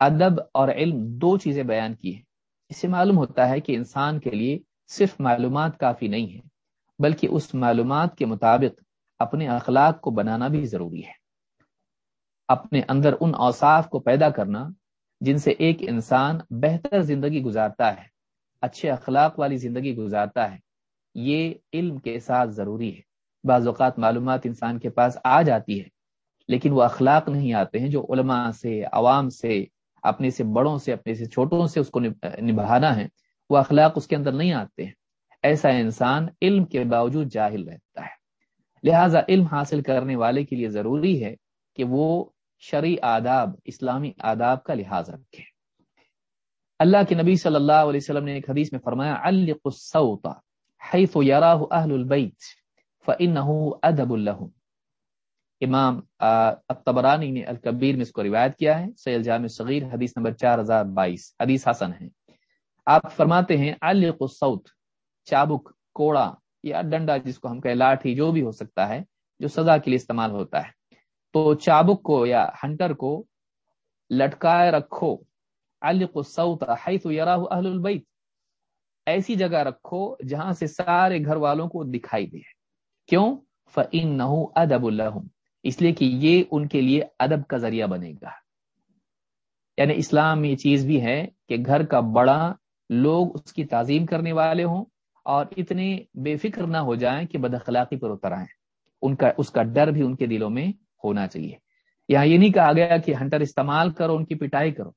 Speaker 3: ادب اور علم دو چیزیں بیان کی ہیں۔ اس سے معلوم ہوتا ہے کہ انسان کے لیے صرف معلومات کافی نہیں ہے بلکہ اس معلومات کے مطابق اپنے اخلاق کو بنانا بھی ضروری ہے۔ اپنے اندر ان اوصاف کو پیدا کرنا جن سے ایک انسان بہتر زندگی گزارتا ہے، اچھے اخلاق والی زندگی گزارتا ہے، یہ علم کے ساتھ ضروری ہے۔ بعض اوقات معلومات انسان کے پاس آ جاتی ہے، لیکن وہ اخلاق نہیں آتے ہیں جو علماء سے، عوام سے، اپنے سے بڑوں سے، اپنے سے چھوٹوں سے اس کو نبھانا ہے۔ وہ اخلاق اس کے اندر نہیں آتے ہیں۔ ایسا انسان علم کے باوجود جاہل رہتا ہے۔ لہذا علم حاصل کرنے والے کے لیے ضروری ہے کہ وہ شرع آداب، اسلامی آداب کا لحاظ رکھے۔ اللہ کے نبی صلی اللہ علیہ وسلم نے ایک حدیث میں فرمایا، علق الصوت حيث يراه اهل البيت فانه ادب لهم امام الطبرانی نے الکبیر میں اس کو روایت کیا ہے۔ سیل جامع صغیر حدیث نمبر 4022 حدیث حسن ہے۔ آپ فرماتے ہیں، علق الصوت چابک، کوڑا یا ڈنڈا جس کو ہم کہ لاٹھی، جو بھی ہو سکتا ہے، جو سزا کے لیے استعمال ہوتا ہے۔ تو چابک کو یا ہنٹر کو لٹکائے رکھو۔ علق الصوت حيث يراه اهل البيت ایسی جگہ رکھو جہاں سے سارے گھر والوں کو دکھائی دے۔ کیوں؟ فانه ادب لهم۔ اس لیے کہ یہ ان کے لیے ادب کا ذریعہ بنے گا۔ یعنی اسلام میں یہ چیز بھی ہے کہ گھر کا بڑا لوگ اس کی تعظیم کرنے والے ہوں اور اتنے بے فکر نہ ہو جائیں کہ بد اخلاقی پر اتر آئیں۔ ان کا، اس کا ڈر بھی ان کے دلوں میں ہونا چاہیے۔ یہاں یہ نہیں کہا گیا کہ ہنٹر استعمال کرو، ان کی پٹائی کرو،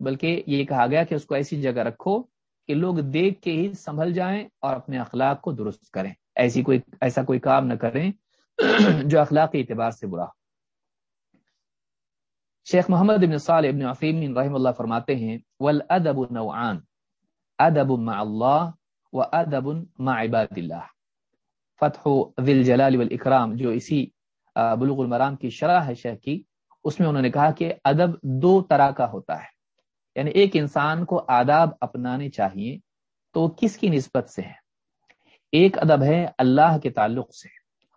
Speaker 3: بلکہ یہ کہا گیا کہ اس کو ایسی جگہ رکھو کہ لوگ دیکھ کے ہی سنبھل جائیں اور اپنے اخلاق کو درست کریں۔ ایسی کوئی، ایسا کوئی کام نہ کریں جو اخلاقی اعتبار سے برا شیخ محمد ابن صالح ابن عفیم رحم اللہ فرماتے ہیں والادب نوعان۔ ادب مع اللہ و ادب عباد اللہ۔ فتح ذل جلال والاکرام، جو اسی بلوغ المرام کی شرح ہے شیخ کی، اس میں انہوں نے کہا کہ ادب دو طرح کا ہوتا ہے۔ یعنی ایک انسان کو آداب اپنانے چاہیے تو کس کی نسبت سے ہے ایک ادب ہے اللہ کے تعلق سے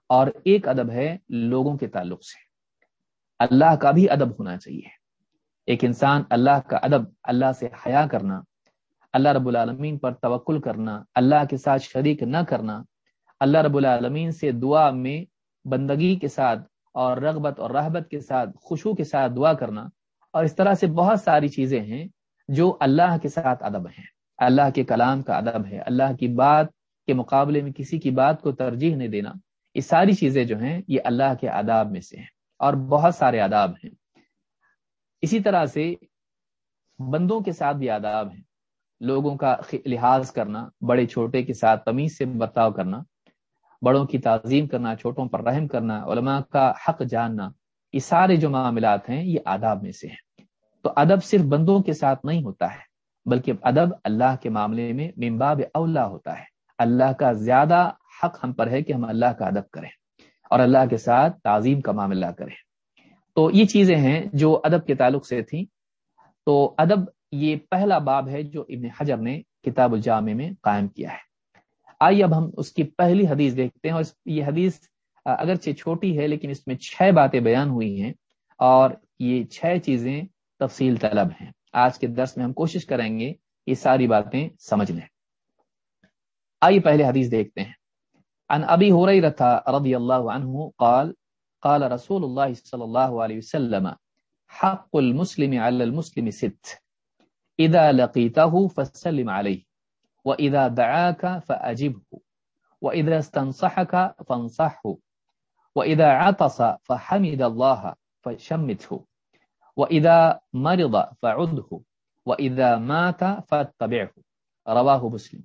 Speaker 3: اور ایک ادب ہے لوگوں کے تعلق سے۔ اللہ کا بھی ادب ہونا چاہیے۔ ایک انسان اللہ کا ادب، اللہ سے حیا کرنا اللہ رب العالمین پر توکل کرنا، اللہ کے ساتھ شریک نہ کرنا۔ اللہ رب العالمین سے دعا میں بندگی کے ساتھ اور رغبت اور رحبت کے ساتھ خوشو کے ساتھ دعا کرنا۔ اور اس طرح سے بہت ساری چیزیں ہیں جو اللہ کے ساتھ ادب ہیں۔ اللہ کے کلام کا ادب ہے۔ اللہ کی بات کے مقابلے میں کسی کی بات کو ترجیح نہیں دینا۔ یہ ساری چیزیں جو ہیں، یہ اللہ کے آداب میں سے ہیں۔ اور بہت سارے آداب ہیں۔ اسی طرح سے بندوں کے ساتھ بھی آداب ہیں۔ لوگوں کا لحاظ کرنا، بڑے چھوٹے کے ساتھ تمیز سے برتاؤ کرنا، بڑوں کی تعظیم کرنا، چھوٹوں پر رحم کرنا، علماء کا حق جاننا، یہ سارے جو معاملات ہیں، یہ آداب میں سے ہیں۔ تو ادب صرف بندوں کے ساتھ نہیں ہوتا ہے، بلکہ ادب اللہ کے معاملے میں ممباب اولا ہوتا ہے۔ اللہ کا زیادہ حق ہم پر ہے کہ ہم اللہ کا ادب کریں اور اللہ کے ساتھ تعظیم کا معاملہ کریں۔ تو یہ چیزیں ہیں جو ادب کے تعلق سے تھیں۔ تو ادب یہ پہلا باب ہے جو ابن حجر نے کتاب الجامع میں قائم کیا ہے۔ آئیے اب ہم اس کی پہلی حدیث دیکھتے ہیں اور یہ حدیث اگرچہ چھوٹی ہے لیکن اس میں چھ باتیں بیان ہوئی ہیں اور یہ چھ چیزیں تفصیل طلب ہیں۔ آج کے درس میں ہم کوشش کریں گے یہ ساری باتیں سمجھ لیں آئیے پہلے حدیث دیکھتے ہیں۔ ان ابی رتھا رضی اللہ عنہ قال قال رسول اللہ صلی اللہ علیہ وسلم، حق المسلم على المسلم ست. اذا لقيته فسلم عليه واذا دعاك فاجبه واذا استنصحك فانصحه واذا عطس فحمد الله فشمته واذا مرض فعده واذا مات فاتبعه. رواه مسلم.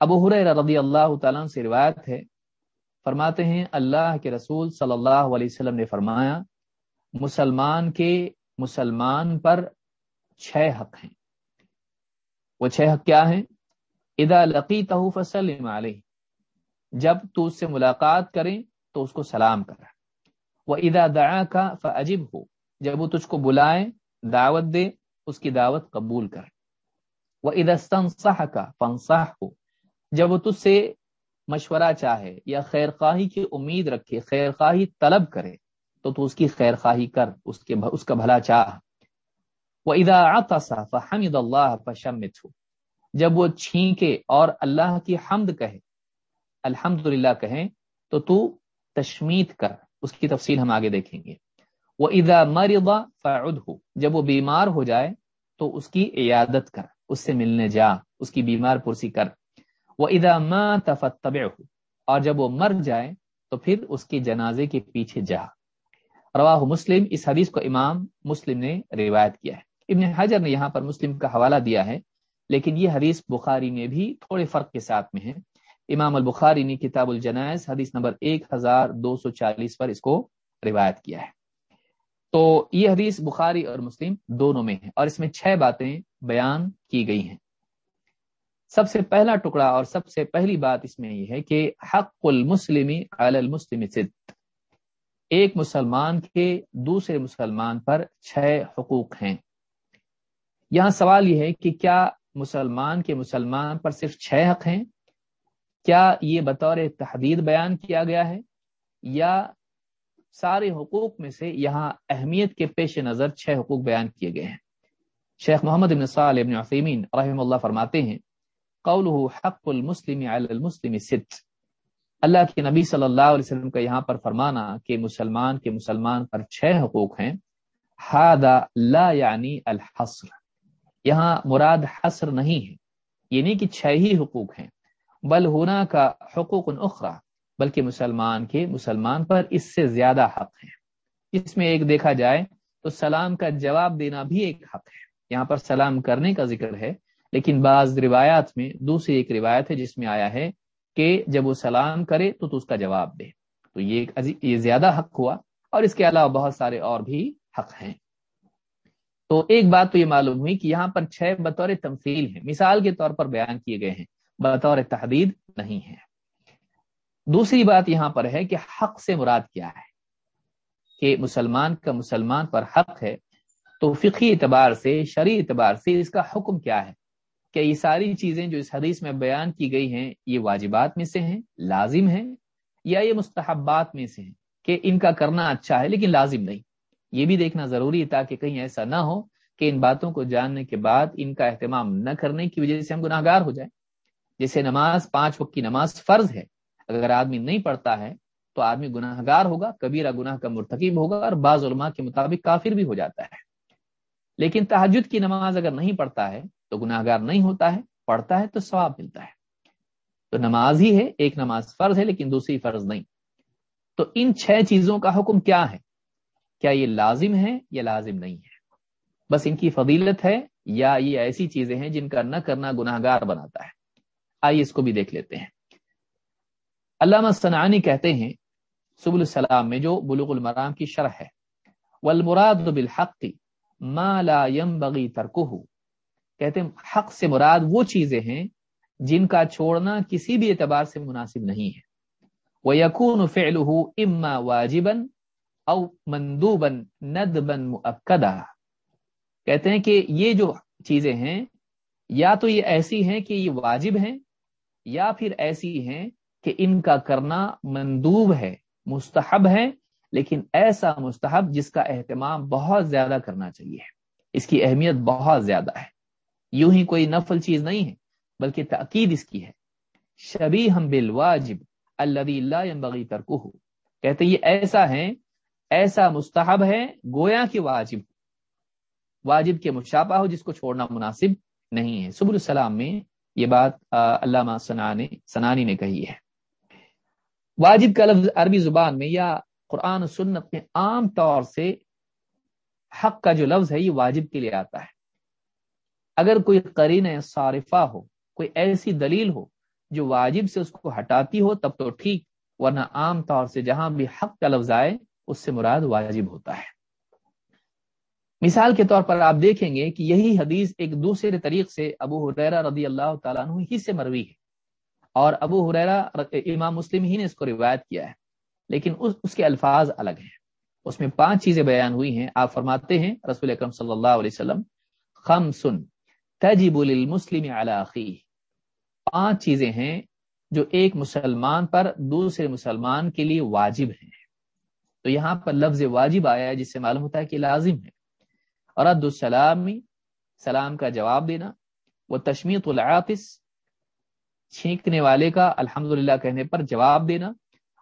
Speaker 3: ابو حریر رضی اللہ تعالیٰ سے روایت ہے، فرماتے ہیں، اللہ کے رسول صلی اللہ علیہ وسلم نے فرمایا، مسلمان کے مسلمان پر چھ حق ہیں۔ وہ چھ حق کیا ہیں؟ ادا لقی فسلم علیہ جب تو اس سے ملاقات کریں تو اس کو سلام کرا۔ وہ ادا دعا کا فجب ہو جب وہ تجھ کو بلائے دعوت دے، اس کی دعوت قبول کر۔ وہ ادستن کا فنساہ ہو جب وہ تجھ سے مشورہ چاہے یا خیر خواہی کی امید رکھے خیر خواہی طلب کرے، تو تو اس کی خیر خواہی کر، اس کے اس کا بھلا چاہ۔ وہ ادا فحمد اللہ فشمت جب وہ چھینکے اور اللہ کی حمد کہے الحمد للہ کہیں، تو تو تشمیت کر، اس کی تفصیل ہم آگے دیکھیں گے۔ وہ ادا مربا فعد ہو جب وہ بیمار ہو جائے، تو اس کی عیادت کر، اس سے ملنے جا، اس کی بیمار پرسی کر۔ وہ ادا ماں تفتب اور جب وہ مر جائے، تو پھر اس کے جنازے کے پیچھے جا۔ رواہ مسلم، اس حدیث کو امام مسلم نے روایت کیا ہے۔ ابن حجر نے یہاں پر مسلم کا حوالہ دیا ہے، لیکن یہ حدیث بخاری میں بھی تھوڑے فرق کے ساتھ میں ہے۔ امام البخاری نے کتاب الجنائز حدیث نمبر ایک ہزار دو سو چالیس پر اس کو روایت کیا ہے۔ تو یہ حدیث بخاری اور مسلم دونوں میں ہے اور اس میں چھ باتیں بیان کی گئی ہیں۔ سب سے پہلا ٹکڑا اور سب سے پہلی بات اس میں یہ ہے کہ حق المسلم علی المسلم صد ایک مسلمان کے دوسرے مسلمان پر چھ حقوق ہیں۔ یہاں سوال یہ ہے کہ کیا مسلمان کے مسلمان پر صرف چھ حق ہیں؟ کیا یہ بطور تحدید بیان کیا گیا ہے؟ یا سارے حقوق میں سے یہاں اہمیت کے پیش نظر چھ حقوق بیان کیے گئے ہیں؟ شیخ محمد ابن صالح ابن عثیمین رحم اللہ فرماتے ہیں حق المسلم علی المسلم ست۔ اللہ کے نبی صلی اللہ علیہ وسلم کا یہاں پر فرمانا کہ مسلمان کے مسلمان پر چھ حقوق ہیں۔ ہادا لا یعنی الحصر۔ یہاں مراد حصر نہیں ہے یہ نہیں کہ چھ ہی حقوق ہیں۔ بل ہونا کا حقوق اخرا بلکہ مسلمان کے مسلمان پر اس سے زیادہ حق ہیں۔ اس میں ایک دیکھا جائے تو سلام کا جواب دینا بھی ایک حق ہے۔ یہاں پر سلام کرنے کا ذکر ہے، لیکن بعض روایات میں، دوسری ایک روایت ہے جس میں آیا ہے کہ جب وہ سلام کرے تو تو اس کا جواب دے۔ تو یہ یہ زیادہ حق ہوا اور اس کے علاوہ بہت سارے اور بھی حق ہیں۔ تو ایک بات تو یہ معلوم ہوئی کہ یہاں پر چھ بطور تمثیل ہیں۔ مثال کے طور پر بیان کیے گئے ہیں، بطور تحدید نہیں ہے دوسری بات یہاں پر ہے کہ حق سے مراد کیا ہے؟ کہ مسلمان کا مسلمان پر حق ہے تو فقی اعتبار سے، شرعی اعتبار سے اس کا حکم کیا ہے؟ کہ یہ ساری چیزیں جو اس حدیث میں بیان کی گئی ہیں، یہ واجبات میں سے ہیں، لازم ہیں؟ یا یہ مستحبات میں سے ہیں کہ ان کا کرنا اچھا ہے لیکن لازم نہیں؟ یہ بھی دیکھنا ضروری ہے تاکہ کہیں ایسا نہ ہو کہ ان باتوں کو جاننے کے بعد ان کا اہتمام نہ کرنے کی وجہ سے ہم گناہ گار ہو جائیں۔ جیسے نماز، پانچ وقت کی نماز فرض ہے۔ اگر آدمی نہیں پڑھتا ہے تو آدمی گناہ گار ہوگا، کبیرہ گناہ کا مرتکب ہوگا اور بعض علماء کے مطابق کافر بھی ہو جاتا ہے۔ لیکن تحجد کی نماز اگر نہیں پڑھتا ہے تو گناہ گار نہیں ہوتا ہے، پڑھتا ہے تو ثواب ملتا ہے۔ تو نماز ہی ہے، ایک نماز فرض ہے لیکن دوسری فرض نہیں۔ تو ان چھ چیزوں کا حکم کیا ہے؟ کیا یہ لازم ہے یا لازم نہیں ہے بس ان کی فضیلت ہے یا یہ ایسی چیزیں ہیں جن کا نہ کرنا گناہ گار بناتا ہے۔ آئیے اس کو بھی دیکھ لیتے ہیں۔ علامہ صنعانی کہتے ہیں سب السلام میں جو بلوغ المرام کی شرح ہے، والمراد بالحق ما لا ينبغي ترکہ کہتے ہیں، حق سے مراد وہ چیزیں ہیں جن کا چھوڑنا کسی بھی اعتبار سے مناسب نہیں ہے۔ وہ یقون فعل اما واجبن او مندوبن ندبن مؤکدہ۔ کہتے ہیں کہ یہ جو چیزیں ہیں، یا تو یہ ایسی ہیں کہ یہ واجب ہیں، یا پھر ایسی ہیں کہ ان کا کرنا مندوب ہے، مستحب ہے، لیکن ایسا مستحب جس کا اہتمام بہت زیادہ کرنا چاہیے۔ اس کی اہمیت بہت زیادہ ہے۔ یوں ہی کوئی نفل چیز نہیں ہے، بلکہ تاکید اس کی ہے۔ شبی ہم بال واجب اللہ ترکو کہتے یہ ایسا ہے ایسا مستحب ہے گویا کہ واجب واجب کے مشابہ ہو، جس کو چھوڑنا مناسب نہیں ہے۔ سب السلام میں یہ بات علامہ سنانی نے کہی ہے۔ واجب کا لفظ عربی زبان میں یا قرآن و سنت میں عام طور سے حق کا جو لفظ ہے، یہ واجب کے لیے آتا ہے۔ اگر کوئی قرین صارفہ ہو، کوئی ایسی دلیل ہو جو واجب سے اس کو ہٹاتی ہو، تب تو ٹھیک، ورنہ عام طور سے جہاں بھی حق کا لفظ آئے اس سے مراد واجب ہوتا ہے۔ مثال کے طور پر آپ دیکھیں گے کہ یہی حدیث ایک دوسرے طریق سے ابو حریرہ رضی اللہ تعالیٰ عنہ ہی سے مروی ہے۔ اور ابو حریرہ امام مسلم ہی نے اس کو روایت کیا ہے، لیکن اس اس کے الفاظ الگ ہیں۔ اس میں پانچ چیزیں بیان ہوئی ہیں، آپ فرماتے ہیں، رسول اکرم صلی اللہ علیہ وسلم خم تجب للمسلم على اخیه پانچ چیزیں ہیں جو ایک مسلمان پر دوسرے مسلمان کے لیے واجب ہیں۔ تو یہاں پر لفظ واجب آیا ہے، جس سے معلوم ہوتا ہے کہ لازم ہے۔ اور عد السلام، سلام کا جواب دینا۔ وہ تشمیت العاطس، چھینکنے والے کا الحمد کہنے پر جواب دینا۔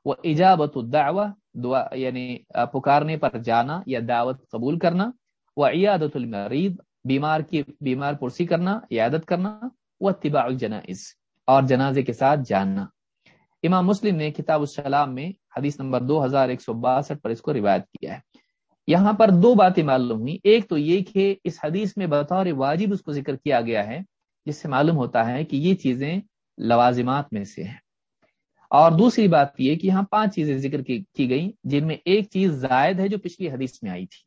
Speaker 3: وہ ایجابت الدعوہ، دعا یعنی پکارنے پر جانا یا دعوت قبول کرنا۔ وہ عیادت المرید بیمار کی، بیمار پرسی کرنا، عیادت کرنا۔ وہ طباء الجنائز، اور جنازے کے ساتھ جاننا امام مسلم نے کتاب السلام میں حدیث نمبر دو ہزار ایک سو باسٹھ پر اس کو روایت کیا ہے۔ یہاں پر دو باتیں معلوم ہوئی ایک تو یہ کہ اس حدیث میں بطور واجب اس کو ذکر کیا گیا ہے، جس سے معلوم ہوتا ہے کہ یہ چیزیں لوازمات میں سے ہیں۔ اور دوسری بات یہ کہ یہاں پانچ چیزیں ذکر کی گئی جن میں ایک چیز زائد ہے جو پچھلی حدیث میں آئی تھی،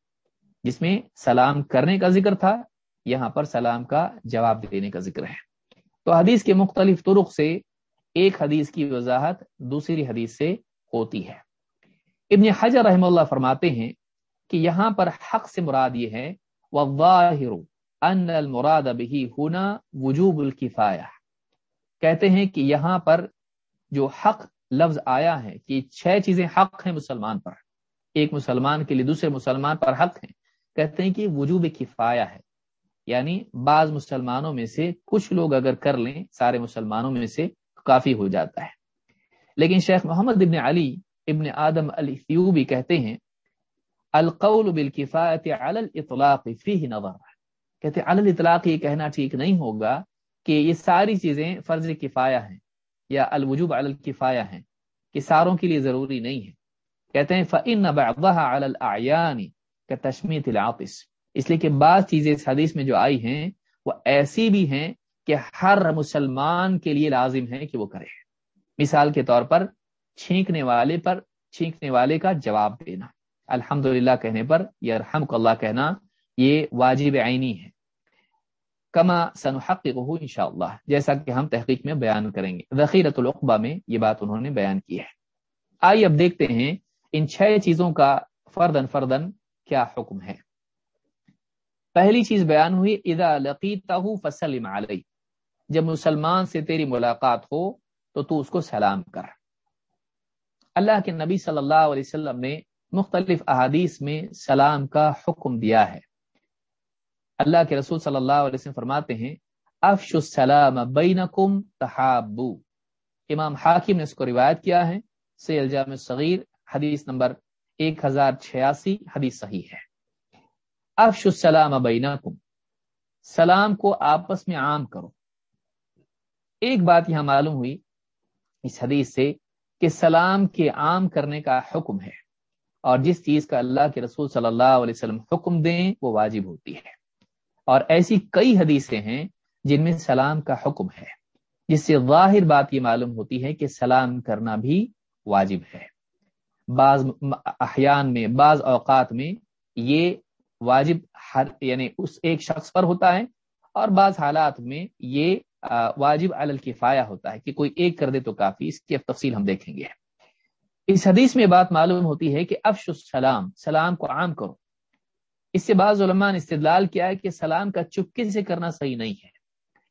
Speaker 3: جس میں سلام کرنے کا ذکر تھا، یہاں پر سلام کا جواب دینے کا ذکر ہے۔ تو حدیث کے مختلف طرق سے ایک حدیث کی وضاحت دوسری حدیث سے ہوتی ہے۔ ابن حجر رحم اللہ فرماتے ہیں کہ یہاں پر حق سے مراد یہ ہے ان المراد به هنا وجوب الکفایہ۔ کہتے ہیں کہ یہاں پر جو حق لفظ آیا ہے کہ چھ چیزیں حق ہیں مسلمان پر، ایک مسلمان کے لیے دوسرے مسلمان پر حق ہیں، کہتے ہیں کہ وجوب کفایہ ہے۔ یعنی بعض مسلمانوں میں سے کچھ لوگ اگر کر لیں، سارے مسلمانوں میں سے کافی ہو جاتا ہے۔ لیکن شیخ محمد ابن علی ابن آدم علی کہتے ہیں، القول بالکفایت علی الاطلاق فیہ نظر کہتے ہیں، علی الاطلاق یہ کہنا ٹھیک نہیں ہوگا کہ یہ ساری چیزیں فرض کفایہ ہیں یا الوجوب علی الکفایہ ہیں، کہ ساروں کے لیے ضروری نہیں ہے کہتے ہیں، فَإِنَّ بَعْضَهَا عَلَى الْأَعْيَانِ كَتَشْمِيتِ الْعَاطِسِ اس لیے کہ بعض چیزیں اس حدیث میں جو آئی ہیں، وہ ایسی بھی ہیں کہ ہر مسلمان کے لیے لازم ہے کہ وہ کرے۔ مثال کے طور پر چھینکنے والے پر چھینکنے والے کا جواب دینا۔ الحمد کہنے پر یا رحم کو اللہ کہنا یہ واجب عینی ہے۔ کما سنحق ان شاء اللہ جیسا کہ ہم تحقیق میں بیان کریں گے۔ ذخیرت القبہ میں یہ بات انہوں نے بیان کی ہے۔ آئیے اب دیکھتے ہیں ان چھ چیزوں کا فردن فردن کیا حکم ہے۔ پہلی چیز بیان ہوئی ادا لقیتا فسلم علیہ جب مسلمان سے تیری ملاقات ہو تو تو اس کو سلام کر۔ اللہ کے نبی صلی اللہ علیہ وسلم نے مختلف احادیث میں سلام کا حکم دیا ہے۔ اللہ کے رسول صلی اللہ علیہ وسلم فرماتے ہیں افش السلام بینکم تحابو امام حاکم نے اس کو روایت کیا ہے۔ سیل جامع صغیر حدیث نمبر ایک ہزار چھیاسی، حدیث صحیح ہے۔ افش السلام بینکم سلام کو آپس میں عام کرو۔ ایک بات یہاں معلوم ہوئی، اس حدیث سے کہ سلام کے عام کرنے کا حکم ہے اور جس چیز کا اللہ کے رسول صلی اللہ علیہ وسلم حکم دیں، وہ واجب ہوتی ہے۔ اور ایسی کئی حدیثیں ہیں جن میں سلام کا حکم ہے، جس سے ظاہر بات یہ معلوم ہوتی ہے کہ سلام کرنا بھی واجب ہے۔ بعض احیان میں، بعض اوقات میں یہ واجب ہر یعنی اس ایک شخص پر ہوتا ہے اور بعض حالات میں یہ واجب الکفایا ہوتا ہے کہ کوئی ایک کر دے تو کافی، اس کی تفصیل ہم دیکھیں گے۔ اس حدیث میں بات معلوم ہوتی ہے کہ افش السلام، سلام کو عام کرو۔ اس سے بعض علماء نے استدلال کیا ہے کہ سلام کا چپکے سے کرنا صحیح نہیں ہے،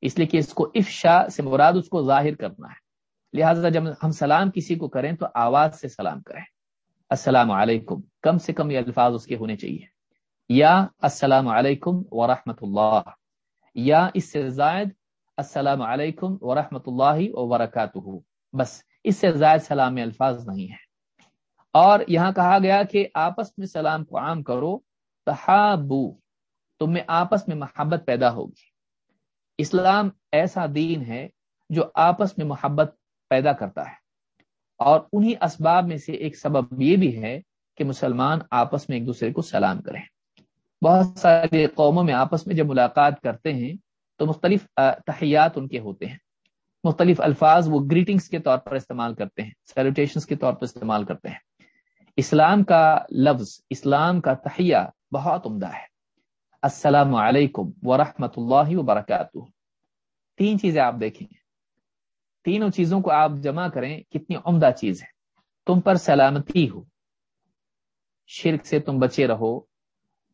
Speaker 3: اس لیے کہ اس کو افشا سے مراد اس کو ظاہر کرنا ہے۔ لہذا جب ہم سلام کسی کو کریں تو آواز سے سلام کریں۔ السلام علیکم، کم سے کم یہ الفاظ اس کے ہونے چاہیے۔ یا السلام علیکم ورحمۃ اللہ، یا اس سے زائد السلام علیکم ورحمۃ اللہ وبرکاتہ بس، اس سے زائد سلام الفاظ نہیں ہے اور یہاں کہا گیا کہ آپس میں سلام کو عام کرو، تحابو تم میں آپس میں محبت پیدا ہوگی۔ اسلام ایسا دین ہے جو آپس میں محبت پیدا کرتا ہے۔ اور انہی اسباب میں سے ایک سبب یہ بھی ہے کہ مسلمان آپس میں ایک دوسرے کو سلام کریں۔ بہت سارے قوموں میں آپس میں جب ملاقات کرتے ہیں تو مختلف تحیات ان کے ہوتے ہیں۔ مختلف الفاظ وہ گریٹنگز کے طور پر استعمال کرتے ہیں سیلوٹیشنز کے طور پر استعمال کرتے ہیں۔ اسلام کا لفظ، اسلام کا تحیہ بہت عمدہ ہے۔ السلام علیکم ورحمۃ اللہ وبرکاتہ۔ تین چیزیں آپ دیکھیں۔ تینوں چیزوں کو آپ جمع کریں، کتنی عمدہ چیز ہے۔ تم پر سلامتی ہو۔ شرک سے تم بچے رہو۔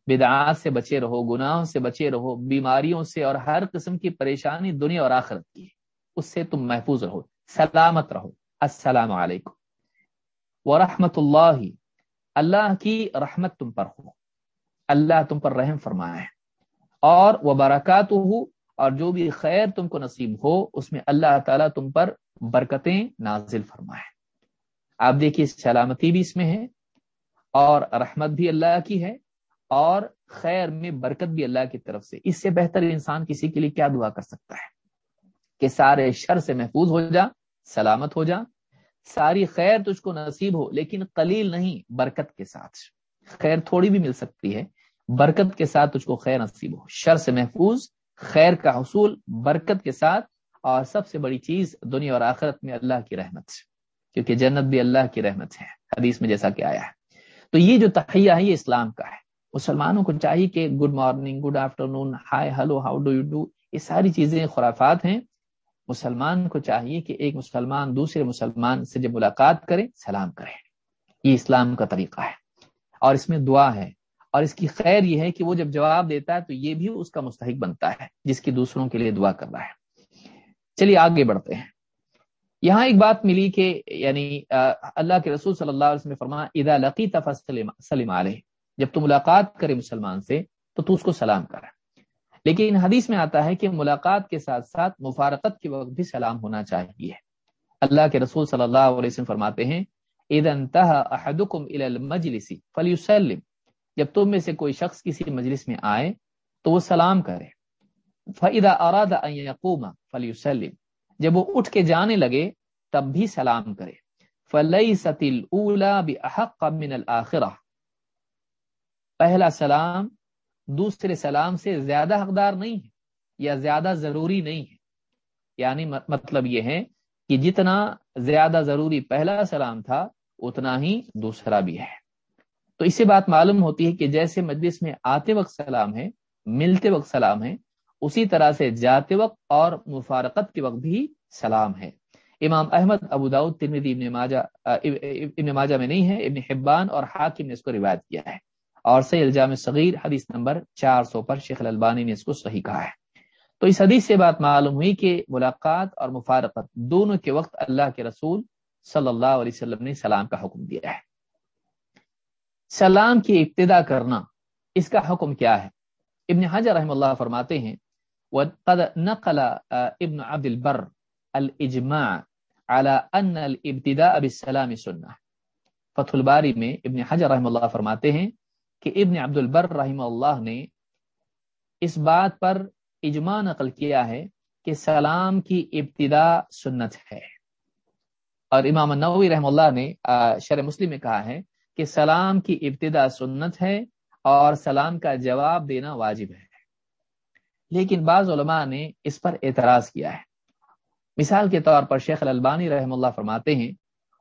Speaker 3: بدعات سے بچے رہو، گناہوں سے بچے رہو، بیماریوں سے اور ہر قسم کی پریشانی دنیا اور آخرت کی۔ اس سے تم محفوظ رہو، سلامت رہو۔ السلام علیکم۔ ورحمۃ اللہ اللہ کی رحمت تم پر ہو۔ اللہ تم پر رحم فرمائے۔ اور وہ برکات ہو اور جو بھی خیر تم کو نصیب ہو، اس میں اللہ تعالیٰ تم پر برکتیں نازل فرمائے۔ آپ دیکھیے، سلامتی بھی اس میں ہے اور رحمت بھی اللہ کی ہے۔ اور خیر میں برکت بھی اللہ کی طرف سے۔ اس سے بہتر انسان کسی کے لیے کیا دعا کر سکتا ہے؟ کہ سارے شر سے محفوظ ہو جا، سلامت ہو جا۔ ساری خیر تجھ کو نصیب ہو، لیکن قلیل نہیں، برکت کے ساتھ۔ خیر تھوڑی بھی مل سکتی ہے، برکت کے ساتھ تجھ کو خیر نصیب ہو۔ شر سے محفوظ، خیر کا حصول، برکت کے ساتھ۔ اور سب سے بڑی چیز دنیا اور آخرت میں اللہ کی رحمت، کیونکہ جنت بھی اللہ کی رحمت ہے۔ حدیث میں جیسا کہ آیا ہے۔ تو یہ جو تحیہ ہے، یہ اسلام کا ہے۔ مسلمانوں کو چاہیے کہ good morning good afternoon hi hello how do you do یہ ساری چیزیں خرافات ہیں۔ مسلمان کو چاہیے کہ ایک مسلمان دوسرے مسلمان سے جب ملاقات کرے، سلام کرے۔ یہ اسلام کا طریقہ ہے۔ اور اس میں دعا ہے۔ اور اس کی خیر یہ ہے کہ وہ جب جواب دیتا ہے تو یہ بھی اس کا مستحق بنتا ہے، جس کی دوسروں کے لیے دعا کر رہا ہے۔ چلیے آگے بڑھتے ہیں۔ یہاں ایک بات ملی کہ یعنی اللہ کے رسول صلی اللہ علیہ وسلم نے فرمایا، اذا لقی سلیم علیہ۔ جب تو ملاقات کرے مسلمان سے تو تو اس کو سلام کرے لیکن حدیث میں آتا ہے کہ ملاقات کے ساتھ ساتھ مفارقت کے وقت بھی سلام ہونا چاہیے۔ اللہ کے رسول صلی اللہ علیہ وسلم فرماتے ہیں جب تم میں سے کوئی شخص کسی مجلس میں آئے تو وہ سلام کرے۔ فَإِذَا أَرَادَ أَن يَقُومَ فَلْيُسَلِّمْ۔ جب وہ اٹھ کے جانے لگے تب بھی سلام کرے۔ فَلَيْسَتِ الْأُولَى بِأَحَقَّ مِنَ الْآخِرَةِ۔ پہلا سلام دوسرے سلام سے زیادہ حقدار نہیں ہے یا زیادہ ضروری نہیں ہے۔ یعنی مطلب یہ ہے کہ جتنا زیادہ ضروری پہلا سلام تھا، اتنا ہی دوسرا بھی ہے۔ تو اس سے بات معلوم ہوتی ہے کہ جیسے مجلس میں آتے وقت سلام ہے، ملتے وقت سلام ہے، اسی طرح سے جاتے وقت اور مفارقت کے وقت بھی سلام ہے۔ امام احمد، ابو داود ترمیدی ابن ماجہ ابن ماجہ میں نہیں ہے، ابن حبان اور حاکم نے اس کو روایت کیا ہے۔ اور سی الجام صغیر حدیث نمبر چار سو پر شیخ البانی نے اس کو صحیح کہا ہے۔ تو اس حدیث سے بات معلوم ہوئی کہ ملاقات اور مفارقت دونوں کے وقت اللہ کے رسول صلی اللہ علیہ وسلم نے سلام کا حکم دیا ہے۔ سلام کی ابتدا کرنا، اس کا حکم کیا ہے؟ ابن حجر رحم اللہ فرماتے ہیں، وقد نقل ابن عبد البر الاجماع على ان الابتداء بالسلام سنہ فتح الباری میں ابن حجر رحم اللہ فرماتے ہیں کہ ابن عبد البر رحمہ اللہ نے اس بات پر اجماع نقل کیا ہے کہ سلام کی ابتدا سنت ہے۔ اور امام نووی رحم اللہ نے شر مسلم میں کہا ہے کہ سلام کی ابتدا سنت ہے اور سلام کا جواب دینا واجب ہے۔ لیکن بعض علماء نے اس پر اعتراض کیا ہے۔ مثال کے طور پر شیخ الالبانی رحم اللہ فرماتے ہیں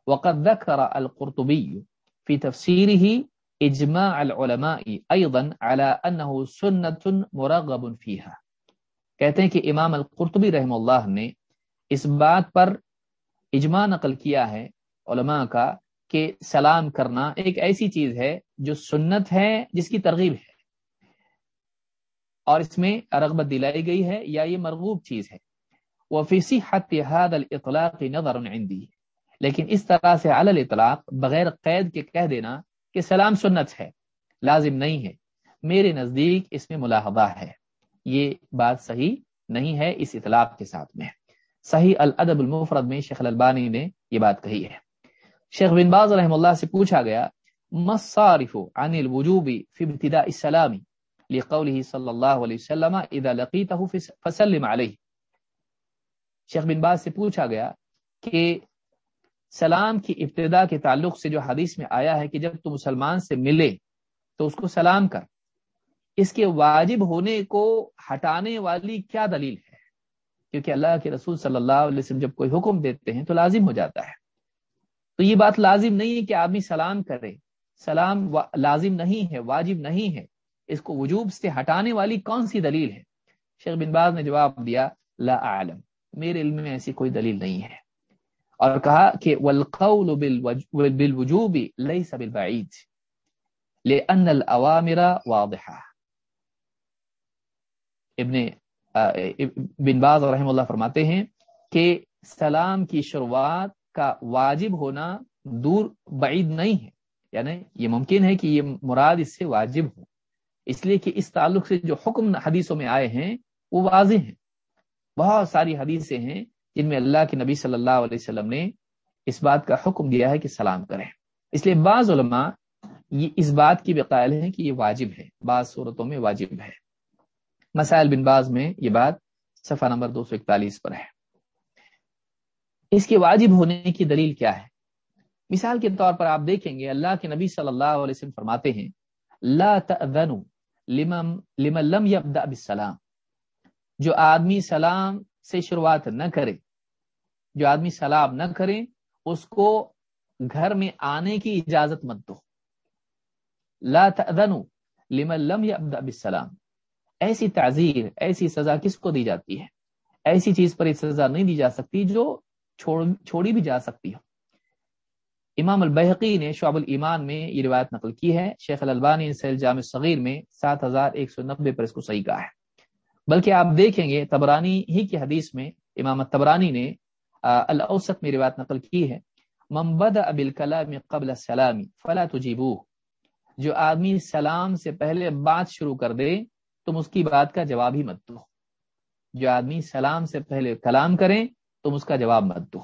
Speaker 3: وقت ذکر القرطبی فی تفسیر ہی اجماع العلماء ایضا على انه سنت مرغب فیہا کہتے ہیں کہ امام القرطبی رحم اللہ نے اس بات پر اجماع نقل کیا ہے علماء کا کہ سلام کرنا ایک ایسی چیز ہے جو سنت ہے جس کی ترغیب ہے اور اس میں رغبت دلائی گئی ہے یا یہ مرغوب چیز ہے. وہ فیسی حت الاطلاق نظر عندي. لیکن اس طرح سے علی الاطلاق بغیر قید کے کہہ دینا کہ سلام سنت ہے، لازم نہیں ہے۔ میرے نزدیک اس میں ملاحظہ ہے۔ یہ بات صحیح نہیں ہے اس اطلاق کے ساتھ میں۔ صحیح الادب المفرد میں شیخ البانی نے یہ بات کہی ہے۔ شیخ بن باز رحم اللہ سے پوچھا گیا مصارف عن الوجوب في ابتداء السلام؟ لقوله صلی اللہ علیہ وسلم، اذا لقیته فسلم علیہ۔ شیخ بن باز سے پوچھا گیا کہ سلام کی ابتدا کے تعلق سے جو حدیث میں آیا ہے کہ جب تو مسلمان سے ملے تو اس کو سلام کر۔ اس کے واجب ہونے کو ہٹانے والی کیا دلیل ہے؟ کیونکہ اللہ کے رسول صلی اللہ علیہ وسلم جب کوئی حکم دیتے ہیں تو لازم ہو جاتا ہے۔ تو یہ بات لازم نہیں ہے کہ آدمی سلام کرے۔ سلام لازم نہیں ہے، واجب نہیں ہے۔ اس کو وجوب سے ہٹانے والی کون سی دلیل ہے؟ شیخ بن باز نے جواب دیا، لا اعلم۔ میرے علم میں ایسی کوئی دلیل نہیں ہے۔ اور کہا کہ والقول بالوجوب ليس بالبعيد لان الاوامر واضحه ابن بن باز رحم اللہ فرماتے ہیں کہ سلام کی شروعات کا واجب ہونا دور بعید نہیں ہے یعنی یہ ممکن ہے کہ یہ مراد اس سے واجب ہو۔ اس لیے کہ اس تعلق سے جو حکم حدیثوں میں آئے ہیں، وہ واضح ہیں۔ بہت ساری حدیثیں ہیں جن میں اللہ کے نبی صلی اللہ علیہ وسلم نے اس بات کا حکم دیا ہے کہ سلام کریں۔ اس لیے بعض علماء یہ اس بات کی بقائل ہیں کہ یہ واجب ہے۔ بعض صورتوں میں واجب ہے۔ مسائل بن باز میں یہ بات صفحہ نمبر دو سو اکتالیس پر ہے۔ اس کے واجب ہونے کی دلیل کیا ہے؟ مثال کے طور پر آپ دیکھیں گے، اللہ کے نبی صلی اللہ علیہ وسلم فرماتے ہیں، لا لمن لمن لم يبدأ بالسلام۔ جو آدمی سلام سے شروعات نہ کرے جو آدمی سلام نہ کرے اس کو گھر میں آنے کی اجازت مت دو۔ لا لمن لم يبدأ بالسلام۔ ایسی تعزیر ایسی سزا کس کو دی جاتی ہے؟ ایسی چیز پر سزا نہیں دی جا سکتی جو چھوڑی بھی جا سکتی ہو۔ امام البحقی نے شعب الایمان میں یہ روایت نقل کی ہے۔ شیخ الالبانی سیل جامع صغیر میں سات ہزار ایک سو نبے پر اس کو صحیح کہا ہے۔ بلکہ آپ دیکھیں گے تبرانی ہی کی حدیث میں امام تبرانی نے الاوسط میں روایت نقل کی ہے ممبد اب الکلام قبل السلامی فلا تجیبو جو آدمی سلام سے پہلے بات شروع کر دے، تم اس کی بات کا جواب ہی مت دو۔ جو آدمی سلام سے پہلے کلام کریں تم اس کا جواب مت دو۔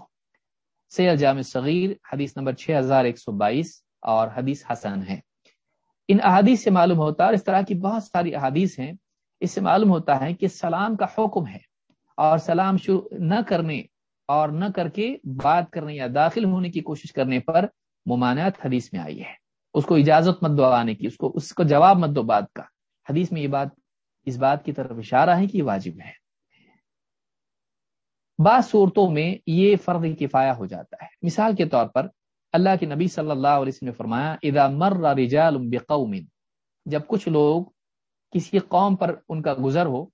Speaker 3: سیل جامع صغیر، حدیث نمبر 6122 اور حدیث حسن ہے۔ ان احادیث سے معلوم ہوتا ہے اور اس طرح کی بہت ساری احادیث ہیں، اس سے معلوم ہوتا ہے کہ سلام کا حکم ہے، اور سلام شروع نہ کرنے اور نہ کر کے بات کرنے یا داخل ہونے کی کوشش کرنے پر ممانعت حدیث میں آئی ہے۔ اس کو اجازت مت دو آنے کی، اس کو اس کو جواب مت دو بات کا۔ حدیث میں یہ بات، اس بات کی طرف اشارہ ہے کہ یہ واجب ہے۔ بعض صورتوں میں یہ فرض کفایا ہو جاتا ہے۔ مثال کے طور پر اللہ کے نبی صلی اللہ علیہ وسلم نے فرمایا، اذا مر رجال بقوم جب کچھ لوگ کسی قوم پر ان کا گزر ہو،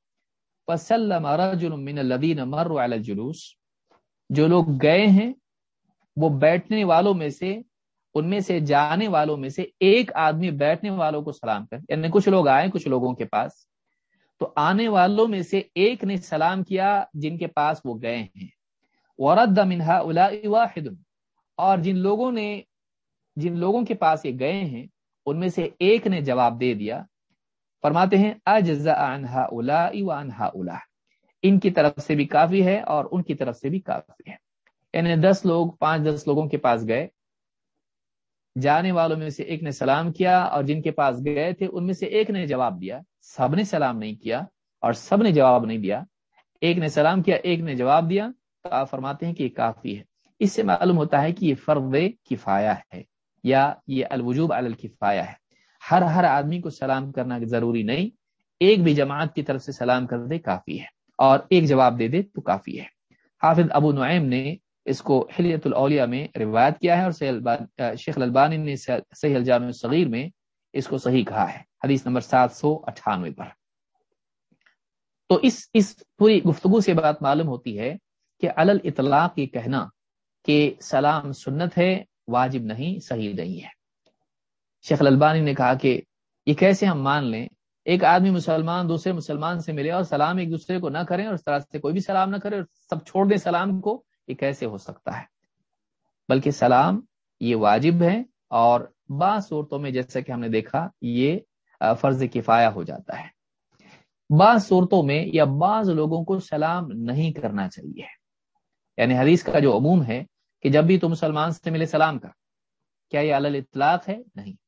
Speaker 3: فسلم رجل من الذين مروا على الجلوس جو لوگ گئے ہیں، وہ بیٹھنے والوں میں سے، ان میں سے جانے والوں میں سے ایک آدمی بیٹھنے والوں کو سلام کر یعنی کچھ لوگ آئے کچھ لوگوں کے پاس، تو آنے والوں میں سے ایک نے سلام کیا جن کے پاس وہ گئے ہیں۔ ورد منہا واحد۔ اور جن لوگوں نے، جن لوگوں کے پاس یہ گئے ہیں، ان میں سے ایک نے جواب دے دیا۔ فرماتے ہیں اجزا عنہا وعنہا اولا ان کی طرف سے بھی کافی ہے اور ان کی طرف سے بھی کافی ہے۔ یعنی دس لوگ، پانچ دس لوگوں کے پاس گئے۔ جانے والوں میں سے ایک نے سلام کیا اور جن کے پاس گئے تھے، ان میں سے ایک نے جواب دیا۔ سب نے سلام نہیں کیا اور سب نے جواب نہیں دیا۔ ایک نے سلام کیا، ایک نے جواب دیا۔ تو آپ فرماتے ہیں کہ یہ کافی ہے۔ اس سے معلوم ہوتا ہے کہ یہ فرد کفایا ہے یا یہ الوجوب الکفایا ہے۔ ہر ہر آدمی کو سلام کرنا ضروری نہیں۔ ایک بھی جماعت کی طرف سے سلام کر دے کافی ہے۔ اور ایک جواب دے دے تو کافی ہے۔ حافظ ابو نعیم نے اس کو حلیت الاولیاء میں روایت کیا ہے اور شیخ البانی نے صحیح الجام صغیر میں اس کو صحیح کہا ہے۔ حدیث نمبر سات سو اٹھانوے پر۔ تو اس اس پوری گفتگو سے بات معلوم ہوتی ہے کہ علل اطلاق یہ کہنا کہ سلام سنت ہے، واجب نہیں، صحیح نہیں ہے۔ شیخ البانی نے کہا کہ یہ کیسے ہم مان لیں ایک آدمی مسلمان دوسرے مسلمان سے ملے اور سلام ایک دوسرے کو نہ کریں اور اس طرح سے کوئی بھی سلام نہ کرے اور سب چھوڑ دیں سلام کو، یہ کیسے ہو سکتا ہے؟ بلکہ سلام یہ واجب ہے اور بعض صورتوں میں جیسا کہ ہم نے دیکھا، یہ فرض کفایا ہو جاتا ہے۔ بعض صورتوں میں یا بعض لوگوں کو سلام نہیں کرنا چاہیے۔ یعنی حدیث کا جو عموم ہے کہ جب بھی تم مسلمان سے ملے سلام کا، کیا یہ علل اطلاق ہے؟ نہیں۔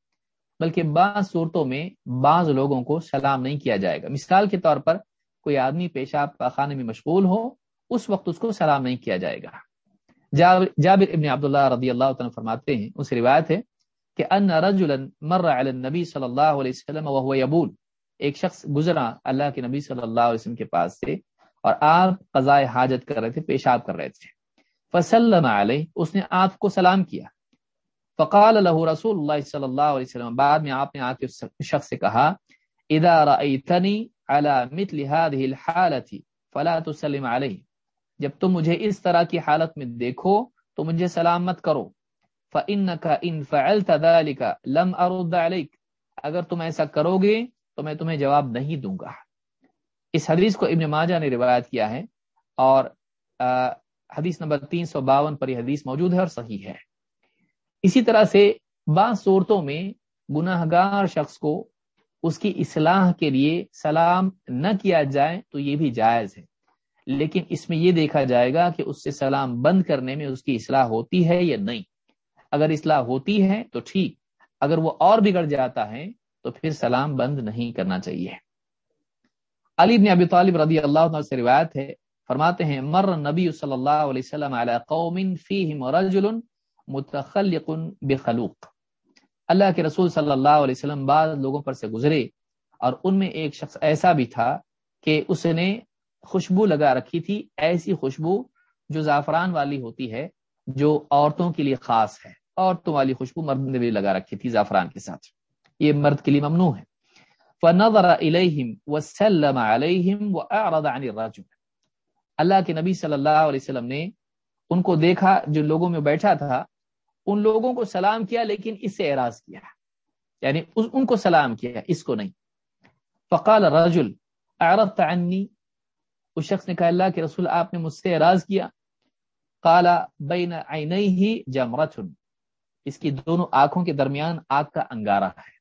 Speaker 3: بلکہ بعض صورتوں میں بعض لوگوں کو سلام نہیں کیا جائے گا۔ مثال کے طور پر کوئی آدمی پیشاب پاخانے میں مشغول ہو، اس وقت اس کو سلام نہیں کیا جائے گا۔ جابر ابن عبداللہ رضی اللہ تعالیٰ فرماتے ہیں، اس روایت ہے کہ ان رجلا مر علی النبی صلی اللہ علیہ وسلم وهو یبول۔ ایک شخص گزرا اللہ کے نبی صلی اللہ علیہ وسلم کے پاس سے اور آپ قضاء، حاجت کر رہے تھے، پیشاب کر رہے تھے۔ فسلم علیہ، اس نے آپ کو سلام کیا۔ فقال له رسول اللہ صلی اللہ علیہ وسلم، بعد میں آپ نے آ کے شخص سے کہا، اذا رأيتني على مثل هذه الحالة فلا تسلم علیہ۔ جب تم مجھے اس طرح کی حالت میں دیکھو، تو مجھے سلام مت کرو۔ فَإِنَّكَ إِن فَعَلْتَ ذَلِكَ لَمْ أَرُدَّ عَلَيْكَ۔ اگر تم ایسا کرو گے، تو میں تمہیں جواب نہیں دوں گا۔ اس حدیث کو ابن ماجہ نے روایت کیا ہے اور حدیث نمبر تین سو باون پر یہ حدیث موجود ہے اور صحیح ہے۔ اسی طرح سے بعض صورتوں میں گناہ گار شخص کو اس کی اصلاح کے لیے سلام نہ کیا جائے تو یہ بھی جائز ہے۔ لیکن اس میں یہ دیکھا جائے گا کہ اس سے سلام بند کرنے میں اس کی اصلاح ہوتی ہے یا نہیں۔ اگر اصلاح ہوتی ہے تو ٹھیک، اگر وہ اور بگڑ جاتا ہے تو پھر سلام بند نہیں کرنا چاہیے۔ علی بن ابی طالب رضی اللہ عنہ سے روایت ہے، فرماتے ہیں، مر نبی صلی اللہ علیہ وسلم علی قوم فیہم رجل متخلق بخلوق۔ اللہ کے رسول صلی اللہ علیہ وسلم بعض لوگوں پر سے گزرے اور ان میں ایک شخص ایسا بھی تھا کہ اس نے خوشبو لگا رکھی تھی، ایسی خوشبو جو زعفران والی ہوتی ہے، جو عورتوں کے لیے خاص ہے۔ عورتوں والی خوشبو مرد نے بھی لگا رکھی تھی زعفران کے ساتھ۔ یہ مرد کے لیے ممنوع ہے۔ فنظر الیہم وسلم علیہم واعرض عن الرجل۔ اللہ کے نبی صلی اللہ علیہ وسلم نے ان کو دیکھا جو لوگوں میں بیٹھا تھا ان لوگوں کو سلام کیا لیکن اس سے اعراض کیا یعنی ان کو سلام کیا، اس کو نہیں۔ فقال رجل اعرضت عنی۔ اس شخص نے کہا، اللہ کے رسول، آپ نے مجھ سے اعراض کیا۔ کالا بین عینیہ جمرتن اس کی دونوں آنکھوں کے درمیان آگ کا انگارہ ہے۔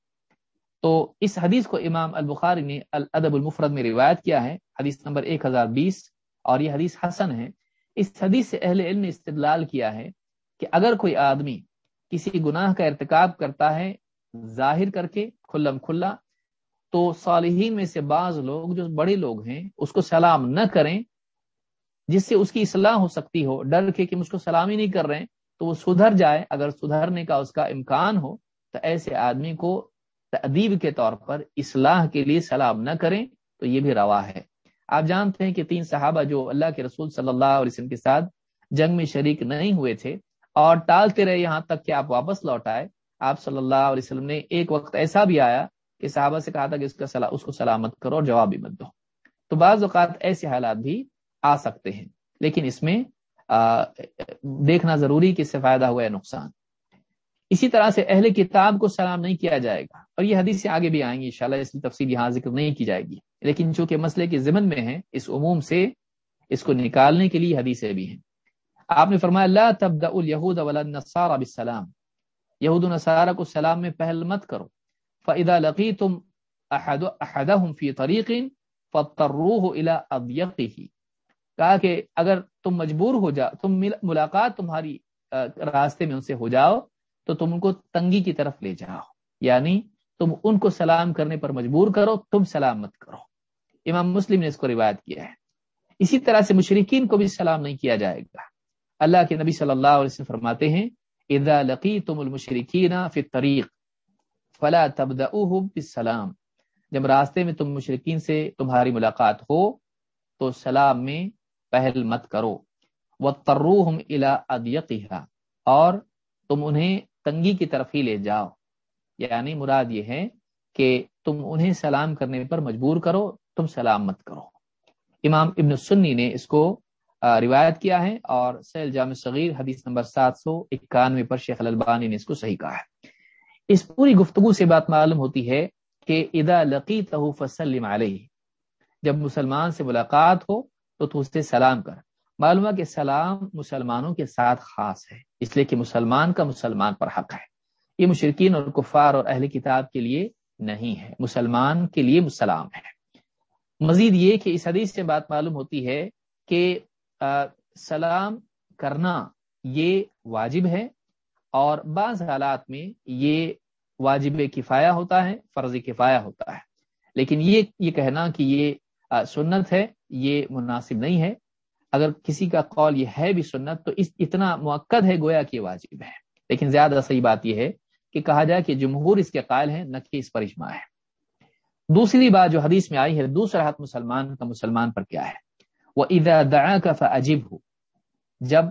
Speaker 3: تو اس حدیث کو امام البخاری نے الادب المفرد میں روایت کیا ہے، حدیث نمبر 1020 اور یہ حدیث حسن ہے۔ اس حدیث سے اہل علم نے استدلال کیا ہے کہ اگر کوئی آدمی کسی گناہ کا ارتکاب کرتا ہے ظاہر کر کے کھلم کھلا، تو صالحین میں سے بعض لوگ، جو بڑے لوگ ہیں، اس کو سلام نہ کریں جس سے اس کی اصلاح ہو سکتی ہو، ڈر کے کہ مجھ کو سلامی نہیں کر رہے ہیں، تو وہ سدھر جائے۔ اگر سدھرنے کا اس کا امکان ہو، تو ایسے آدمی کو تدیب کے طور پر اصلاح کے لیے سلام نہ کریں، تو یہ بھی روا ہے۔ آپ جانتے ہیں کہ تین صحابہ جو اللہ کے رسول صلی اللہ علیہ وسلم کے ساتھ جنگ میں شریک نہیں ہوئے تھے اور ٹالتے رہے یہاں تک کہ آپ واپس لوٹ آئے۔ آپ صلی اللہ علیہ وسلم نے ایک وقت ایسا بھی آیا کہ صحابہ سے کہا تھا کہ اس کا اس کو سلامت کرو اور جواب بھی مت دو۔ تو بعض اوقات ایسے حالات بھی آ سکتے ہیں۔ لیکن اس میں دیکھنا ضروری کہ اس سے فائدہ ہوا ہے نقصان۔ اسی طرح سے اہل کتاب کو سلام نہیں کیا جائے گا۔ اور یہ حدیث سے آگے بھی آئیں گی، انشاءاللہ اس کی تفصیل یہاں ذکر نہیں کی جائے گی۔ لیکن چونکہ مسئلے کے ضمن میں ہیں، اس عموم سے، اس کو نکالنے کے لیے حدیثیں بھی ہیں۔ آپ نے فرمایا اللہ تبدا الہود والنصارى بالسلام. یہود و نصارہ کو سلام میں پہل مت کرو۔ فاذا لقيتم احد احدهم في طريق فاضطروه الى اضيقه کہا کہ اگر تم مجبور ہو جا، تم ملاقات تمہاری راستے میں ان سے ہو جاؤ، تو تم ان کو تنگی کی طرف لے جاؤ۔ یعنی تم ان کو سلام کرنے پر مجبور کرو، تم سلام مت کرو۔ امام مسلم نے اس کو روایت کیا ہے۔ اسی طرح سے مشرقین کو بھی سلام نہیں کیا جائے گا۔ اللہ کے نبی صلی اللہ علیہ وسلم فرماتے ہیں، اذا لقیتم المشرکین فی الطریق فلا تبدؤهم بالسلام جب راستے میں تم مشرقین سے تمہاری ملاقات ہو، تو سلام میں پہل مت کرو۔ و تروحم الا اور تم انہیں تنگی کی طرف ہی لے جاؤ۔ یعنی مراد یہ ہے کہ تم انہیں سلام کرنے پر مجبور کرو، تم سلام مت کرو۔ امام ابن سنی نے اس کو روایت کیا ہے اور سیل جامع صغیر حدیث نمبر سات سو اکانوے پر شیخ البانی نے اس کو صحیح کہا ہے۔ اس پوری گفتگو سے بات معلوم ہوتی ہے کہ ادا لقی فسلم علیہ، جب مسلمان سے ملاقات ہو تو تو اسے سلام کر۔ معلوم ہے کہ سلام مسلمانوں کے ساتھ خاص ہے، اس لیے کہ مسلمان کا مسلمان پر حق ہے۔ یہ مشرقین اور کفار اور اہل کتاب کے لیے نہیں ہے، مسلمان کے لیے مسلام ہے۔ مزید یہ کہ اس حدیث سے بات معلوم ہوتی ہے کہ سلام کرنا یہ واجب ہے اور بعض حالات میں یہ واجب کفایا ہوتا ہے، فرض کفایا ہوتا ہے۔ لیکن یہ یہ کہنا کہ یہ سنت ہے، یہ مناسب نہیں ہے۔ اگر کسی کا قول یہ ہے بھی سنت تو اس، اتنا موقع ہے گویا کہ واجب ہے۔ لیکن زیادہ صحیح بات یہ ہے کہ کہا جائے کہ جمہور اس کے قائل ہیں، نہ کہ اس پر اجماع ہے۔ دوسری بات جو حدیث میں آئی ہے، دوسرا حق مسلمان کا مسلمان پر کیا ہے؟ ادا دعا کا فجیب ہو جب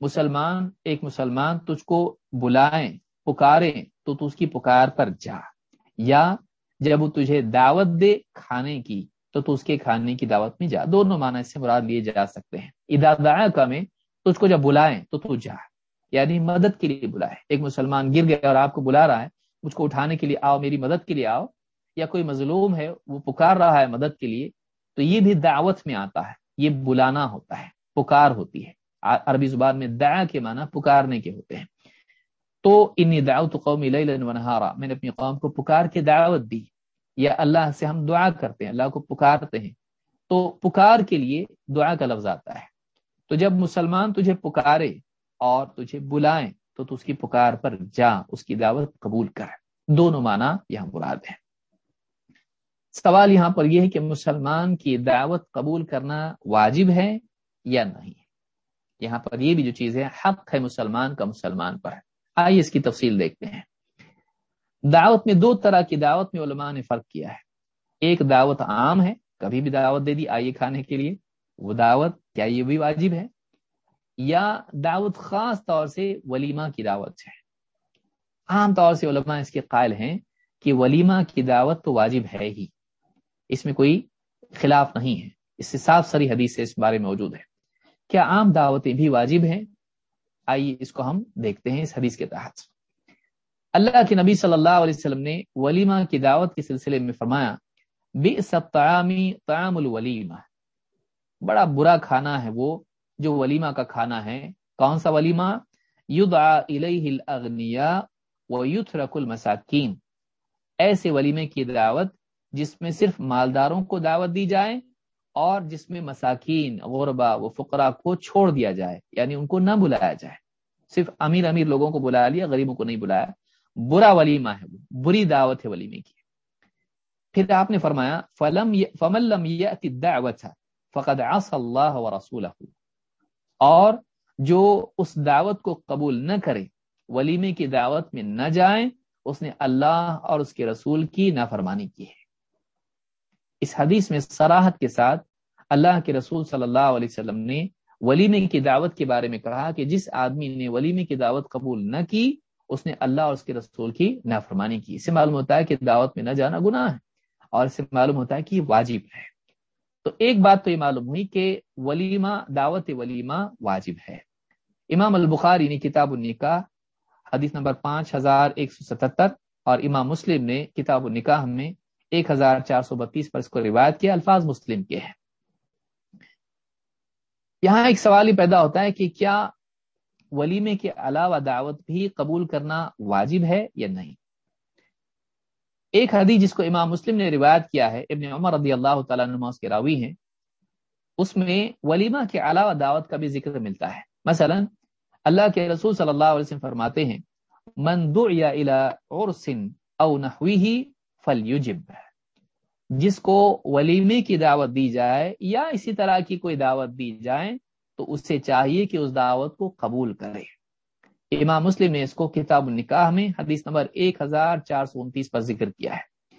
Speaker 3: مسلمان، ایک مسلمان تجھ کو بلائیں پکارے تو تو اس کی پکار پر جا۔ یا جب وہ تجھے دعوت دے کھانے کی، تو تو اس کے کھانے کی دعوت میں جا۔ دونوں معنی سے مراد لیے جا سکتے ہیں۔ ادا دعا کا میں تجھ کو جب بلائیں، تو تو جا۔ یعنی مدد کے لیے بلائے ایک مسلمان گر گئے اور آپ کو بلا رہا ہے، مجھ کو اٹھانے کے لیے آؤ، میری مدد کے لیے آؤ۔ یا کوئی مظلوم ہے، وہ پکار رہا ہے مدد کے لیے تو یہ بھی دعوت میں آتا ہے، یہ بلانا ہوتا ہے، پکار ہوتی ہے۔ عربی زبان میں دعا کے معنی پکارنے کے ہوتے ہیں۔ تو انی دعوت قومی ونہارا میں نے اپنی قوم کو پکار کے دعوت دی۔ یا اللہ سے ہم دعا کرتے ہیں، اللہ کو پکارتے ہیں۔ تو پکار کے لیے دعا کا لفظ آتا ہے۔ تو جب مسلمان تجھے پکارے اور تجھے بلائیں، تو تو اس کی پکار پر جا، اس کی دعوت قبول کر۔ دونوں معنی یہاں مراد ہے سوال یہاں پر یہ ہے کہ مسلمان کی دعوت قبول کرنا واجب ہے یا نہیں؟ یہاں پر یہ بھی جو چیز ہے، حق ہے مسلمان کا مسلمان پر۔ آئیے اس کی تفصیل دیکھتے ہیں۔ دعوت میں دو طرح کی دعوت میں علماء نے فرق کیا ہے۔ ایک دعوت عام ہے، کبھی بھی دعوت دے دی آئیے کھانے کے لیے، وہ دعوت کیا یہ بھی واجب ہے؟ یا دعوت خاص طور سے ولیمہ کی دعوت ہے۔ عام طور سے علماء اس کے قائل ہیں کہ ولیمہ کی دعوت تو واجب ہے ہی۔ اس میں کوئی خلاف نہیں ہے۔ اس سے صاف سری حدیث سے اس بارے میں موجود ہے۔ کیا عام دعوتیں بھی واجب ہیں؟ آئیے اس کو ہم دیکھتے ہیں اس حدیث کے تحت۔ اللہ کے نبی صلی اللہ علیہ وسلم نے ولیمہ کی دعوت کے سلسلے میں فرمایا بے سب تعام الولیمہ۔ بڑا برا کھانا ہے وہ جو ولیمہ کا کھانا ہے۔ کون سا ولیمہ؟ الیہ الاغنیاء ویترک المساکین۔ ایسے ولیمے کی دعوت جس میں صرف مالداروں کو دعوت دی جائے اور جس میں مساکین، غربا و فقرا کو چھوڑ دیا جائے یعنی ان کو نہ بلایا جائے۔ صرف امیر امیر لوگوں کو بلایا لیا، غریبوں کو نہیں بلایا۔ برا ولیمہ ہے وہ، بری دعوت ہے ولیمے کی۔ پھر آپ نے فرمایا، فلم فملم دعوت فقد عص اللہ و رسول اور جو اس دعوت کو قبول نہ کرے، ولیمے کی دعوت میں نہ جائیں اس نے اللہ اور اس کے رسول کی نافرمانی کی ہے۔ اس حدیث میں سراحت کے ساتھ اللہ کے رسول صلی اللہ علیہ وسلم نے ولیمے کی دعوت کے بارے میں کہا کہ جس آدمی نے ولیمے کی دعوت قبول نہ کی، اس نے اللہ اور اس کے رسول کی نافرمانی کی۔ اس سے معلوم ہوتا ہے کہ دعوت میں نہ جانا گناہ ہے اور اس سے معلوم ہوتا ہے کہ یہ واجب ہے۔ تو ایک بات تو یہ معلوم ہوئی کہ ولیمہ، دعوت ولیمہ واجب ہے۔ امام البخاری نے کتاب النکاح حدیث نمبر پانچ ہزار ایک سو ستہتر اور امام مسلم نے کتاب النکاح میں ایک ہزار چار سو بتیس پر اس کو روایت کیا، الفاظ مسلم کے ہیں۔ یہاں ایک سوال ہی پیدا ہوتا ہے کہ کیا ولیمے کے علاوہ دعوت بھی قبول کرنا واجب ہے یا نہیں؟ ایک حدیث جس کو امام مسلم نے روایت کیا ہے، ابن عمر رضی اللہ تعالیٰ نماز کے راوی ہیں۔ اس میں ولیمہ کے علاوہ دعوت کا بھی ذکر ملتا ہے۔ مثلا، اللہ کے رسول صلی اللہ علیہ وسلم فرماتے ہیں، من دعیا الى عرس او نحوی فلیجب جس کو ولیمے کی دعوت دی جائے یا اسی طرح کی کوئی دعوت دی جائے، تو اس سے چاہیے کہ اس دعوت کو قبول کرے۔ امام مسلم نے اس کو کتاب النکاح میں حدیث نمبر ایک ہزار چار سو انتیس پر ذکر کیا ہے۔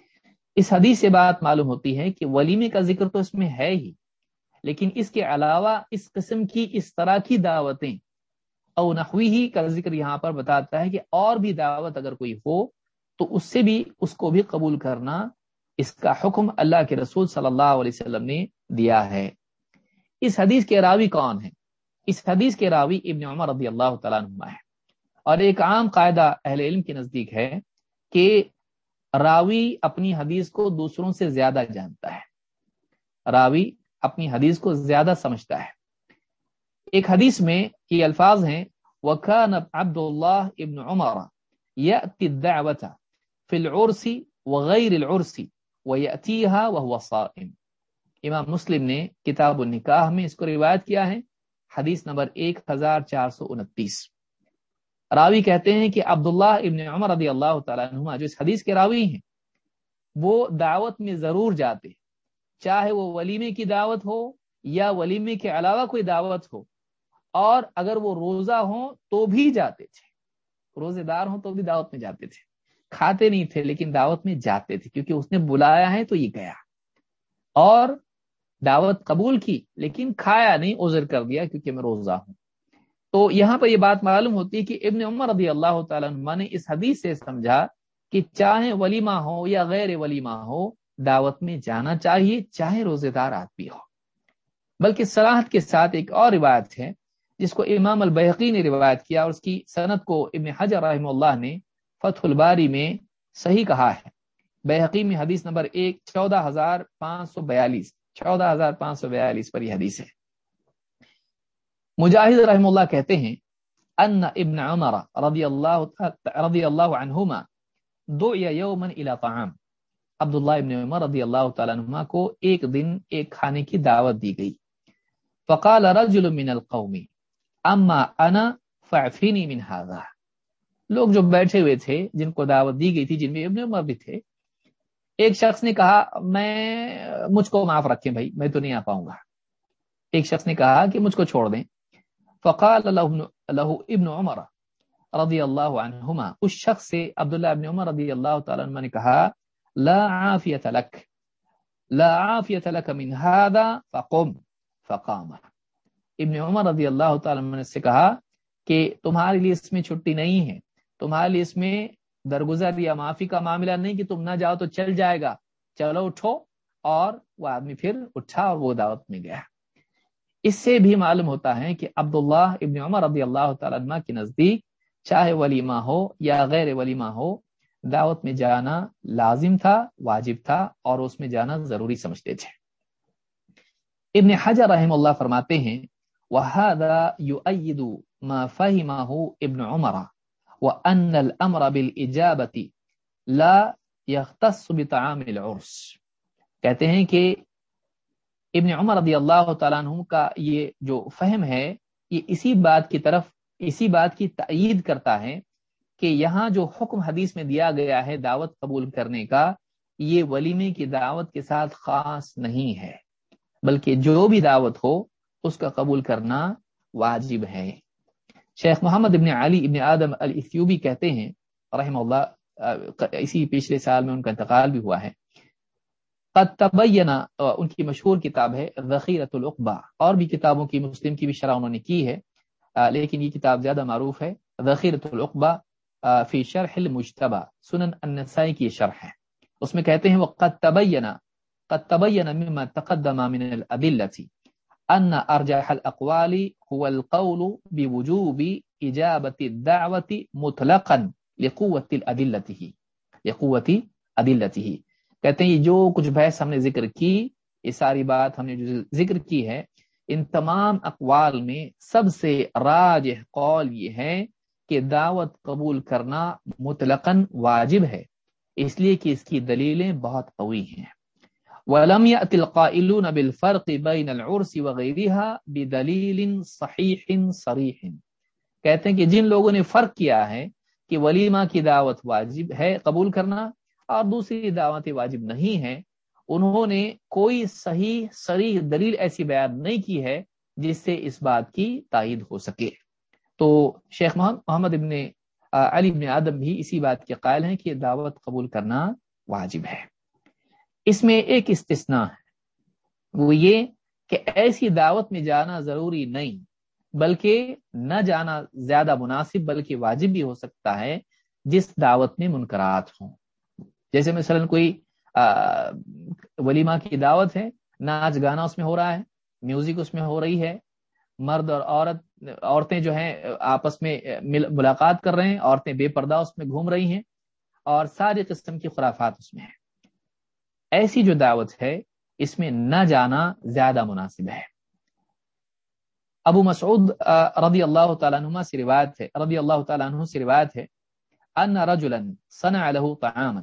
Speaker 3: اس حدیث سے بات معلوم ہوتی ہے کہ ولیمے کا ذکر تو اس میں ہے ہی، لیکن اس کے علاوہ اس قسم کی اس طرح کی دعوتیں، او نحوی ہی کا ذکر یہاں پر بتاتا ہے کہ اور بھی دعوت اگر کوئی ہو تو اس سے بھی اس کو بھی قبول کرنا اس کا حکم اللہ کے رسول صلی اللہ علیہ وسلم نے دیا ہے۔ اس حدیث کے راوی کون ہے اس حدیث کے راوی ابن عمر رضی اللہ تعالیٰ نما ہے اور ایک عام قاعدہ اہل علم کے نزدیک ہے کہ راوی اپنی حدیث کو دوسروں سے زیادہ جانتا ہے۔ راوی اپنی حدیث کو زیادہ سمجھتا ہے۔ ایک حدیث میں یہ الفاظ ہیں، وَكَانَ عبد اللہ ابن عمر يأتي في العرس وغير العرس ويأتيها وهو صائم. امام مسلم نے کتاب النکاح میں اس کو روایت کیا ہے، حدیث نمبر 1429 راوی کہتے ہیں کہ عبداللہ ابن عمر رضی اللہ تعالیٰ عنہ جو اس حدیث کے راوی ہیں، وہ دعوت میں ضرور جاتے چاہے وہ ولیمے کی دعوت ہو یا ولیمے کے علاوہ کوئی دعوت ہو، اور اگر وہ روزہ ہوں تو بھی جاتے تھے۔ روزے دار ہوں تو بھی دعوت میں جاتے تھے۔ کھاتے نہیں تھے لیکن دعوت میں جاتے تھے کیونکہ اس نے بلایا ہے تو یہ گیا۔ اور دعوت قبول کی لیکن کھایا نہیں، عذر کر دیا کیونکہ میں روزہ ہوں۔ تو یہاں پر یہ بات معلوم ہوتی ہے کہ ابن عمر رضی اللہ تعالیٰ عنہ نے اس حدیث سے سمجھا کہ چاہے ولیمہ ہو یا غیر ولیمہ ہو، دعوت میں جانا چاہیے، چاہے روزے دار آدمی ہو۔ بلکہ سراحت کے ساتھ ایک اور روایت ہے جس کو امام البحقی نے روایت کیا اور اس کی صنعت کو ابن حجر رحم اللہ نے فتح الباری میں صحیح کہا ہے۔ بحقی میں حدیث نمبر ایک، چودہ ہزار پانچ سو بیالیس۔ چودہ ہزار پانچ سو بیالیس پر یہ حدیث ہے۔ مجاہد رحم اللہ کہتے ہیں، ان ابن عمر رضی اللہ رضی اللہ عنہما دعی یوما الى طعام. عبداللہ ابن عمر رضی اللہ تعالیٰ عنہ کو ایک دن ایک کھانے کی دعوت دی گئی۔ فقال رجل من القوم، اما انا فعفینی من هذا. لوگ جو بیٹھے ہوئے تھے، جن کو دعوت دی گئی تھی، جن میں ابن عمر بھی تھے، ایک شخص نے کہا، میں، مجھ کو معاف رکھیں بھائی، میں تو نہیں آ پاؤں گا۔ ایک شخص نے کہا کہ، مجھ کو چھوڑ دیں۔ فقال له ابن عمر رضی اللہ عنہما۔ اس شخص سے عبداللہ ابن عمر رضی اللہ تعالی عنہ نے کہا، لا عافیت لک، لا عافیت لک من هذا فقم، فقام۔ ابن عمر رضی اللہ تعالی عنہ نے سے کہا کہ، تمہارے لیے اس میں چھٹی نہیں ہے۔ تمہارے لیے اس میں درگزر یا معافی کا معاملہ نہیں کہ تم نہ جاؤ تو چل جائے گا۔ چلو اٹھو اور وہ آدمی پھر اٹھا اور وہ دعوت میں گیا۔ اس سے بھی معلوم ہوتا ہے کہ عبداللہ ابن عمر رضی اللہ تعالیٰ عنہ کے نزدیک چاہے ولیمہ ہو یا غیر ولیمہ ہو، دعوت میں جانا لازم تھا، واجب تھا اور اس میں جانا ضروری سمجھتے تھے۔ ابن حجر رحم اللہ فرماتے ہیں، وَهَذَا يُؤَيِّدُ مَا فَهِمَهُ ابن عمر۔ وَأَنَّ الْأَمْرَ بِالْإِجَابَةِ لَا يَخْتَصُ بِطَعَامِ الْعُرْسِ۔ کہتے ہیں کہ ابن عمر رضی اللہ تعالیٰ عنہ کا یہ جو فہم ہے، یہ اسی بات کی طرف، اسی بات کی تائید کرتا ہے کہ یہاں جو حکم حدیث میں دیا گیا ہے دعوت قبول کرنے کا، یہ ولیمے کی دعوت کے ساتھ خاص نہیں ہے، بلکہ جو بھی دعوت ہو، اس کا قبول کرنا واجب ہے۔ شیخ محمد ابن علی ابن آدم الفیوبی کہتے ہیں رحم اللہ اسی پچھلے سال میں ان کا انتقال بھی ہوا ہے۔ قد تبینا ان کی مشہور کتاب ہے ذخیرت العقبہ اور بھی کتابوں کی مسلم کی بھی شرح انہوں نے کی ہے لیکن یہ کتاب زیادہ معروف ہے۔ ذخیرت العقبہ فی شرح المجتبہ سنن النسائی کی شرح ہے۔ اس میں کہتے ہیں وہ قد تبینا قد تبین مما تقدم من الادلة ان ارجح الاقوال هو القول بوجوب اجابه الدعوه مطلقا لقوه الادلته لقوه ادلته کہتے ہیں، یہ جو کچھ بحث ہم نے ذکر کی، یہ ساری بات ہم نے جو ذکر کی ہے، ان تمام اقوال میں سب سے راج قول یہ ہے کہ دعوت قبول کرنا مطلقاً واجب ہے، اس لیے کہ اس کی دلیلیں بہت قوی ہیں۔ وَلَمْ يَأْتِ الْقَائِلُونَ بِالْفَرْقِ بَيْنَ الْعُرْسِ وَغَيْرِهَا بِدَلِيلٍ صَحِيحٍ صَرِيحٍ. کہتے ہیں کہ جن لوگوں نے فرق کیا ہے کہ ولیمہ کی دعوت واجب ہے قبول کرنا اور دوسری دعوتیں واجب نہیں ہیں، انہوں نے کوئی صحیح سریح دلیل ایسی بیان نہیں کی ہے جس سے اس بات کی تائید ہو سکے۔ تو شیخ محمد ابن علی ابن آدم بھی اسی بات کے قائل ہیں کہ دعوت قبول کرنا واجب ہے۔ اس میں ایک استثناء ہے۔ وہ یہ کہ ایسی دعوت میں جانا ضروری نہیں، بلکہ نہ جانا زیادہ مناسب، بلکہ واجب بھی ہو سکتا ہے جس دعوت میں منکرات ہوں۔ جیسے مثلا کوئی ولیمہ کی دعوت ہے، ناچ گانا اس میں ہو رہا ہے، میوزک اس میں ہو رہی ہے، مرد اور عورت، عورتیں جو ہیں، آپس میں ملاقات کر رہے ہیں، عورتیں بے پردہ اس میں گھوم رہی ہیں، اور ساری قسم کی خرافات اس میں ہیں۔ ایسی جو دعوت ہے، اس میں نہ جانا زیادہ مناسب ہے۔ ابو مسعود رضی اللہ تعالیٰ عنہ سے روایت ہے، رضی اللہ تعالیٰ عنہ سے روایت ہے، ان رجلا صنع له طعاما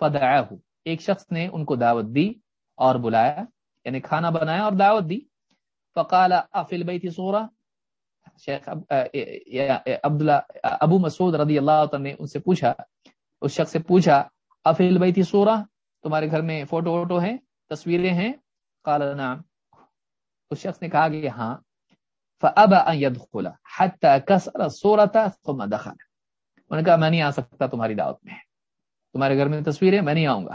Speaker 3: فدعاه۔ ایک شخص نے ان کو دعوت دی اور بلایا یعنی کھانا بنایا اور دعوت دی۔ فقال افل بیت سورہ شیخ عبداللہ، ابو مسعود رضی اللہ عنہ نے ان سے پوچھا، اس شخص سے پوچھا افل بیت سورہ تمہارے گھر میں فوٹو ووٹو ہیں، تصویریں ہیں؟ قال نعم۔ اس شخص نے کہا کہ ہاں۔ فابى ان يدخل حتى كسر صورته ثم دخل۔ انہوں نے کہا، میں نہیں آ سکتا تمہاری دعوت میں۔ تمہارے گھر میں تصویریں، میں نہیں آؤں گا۔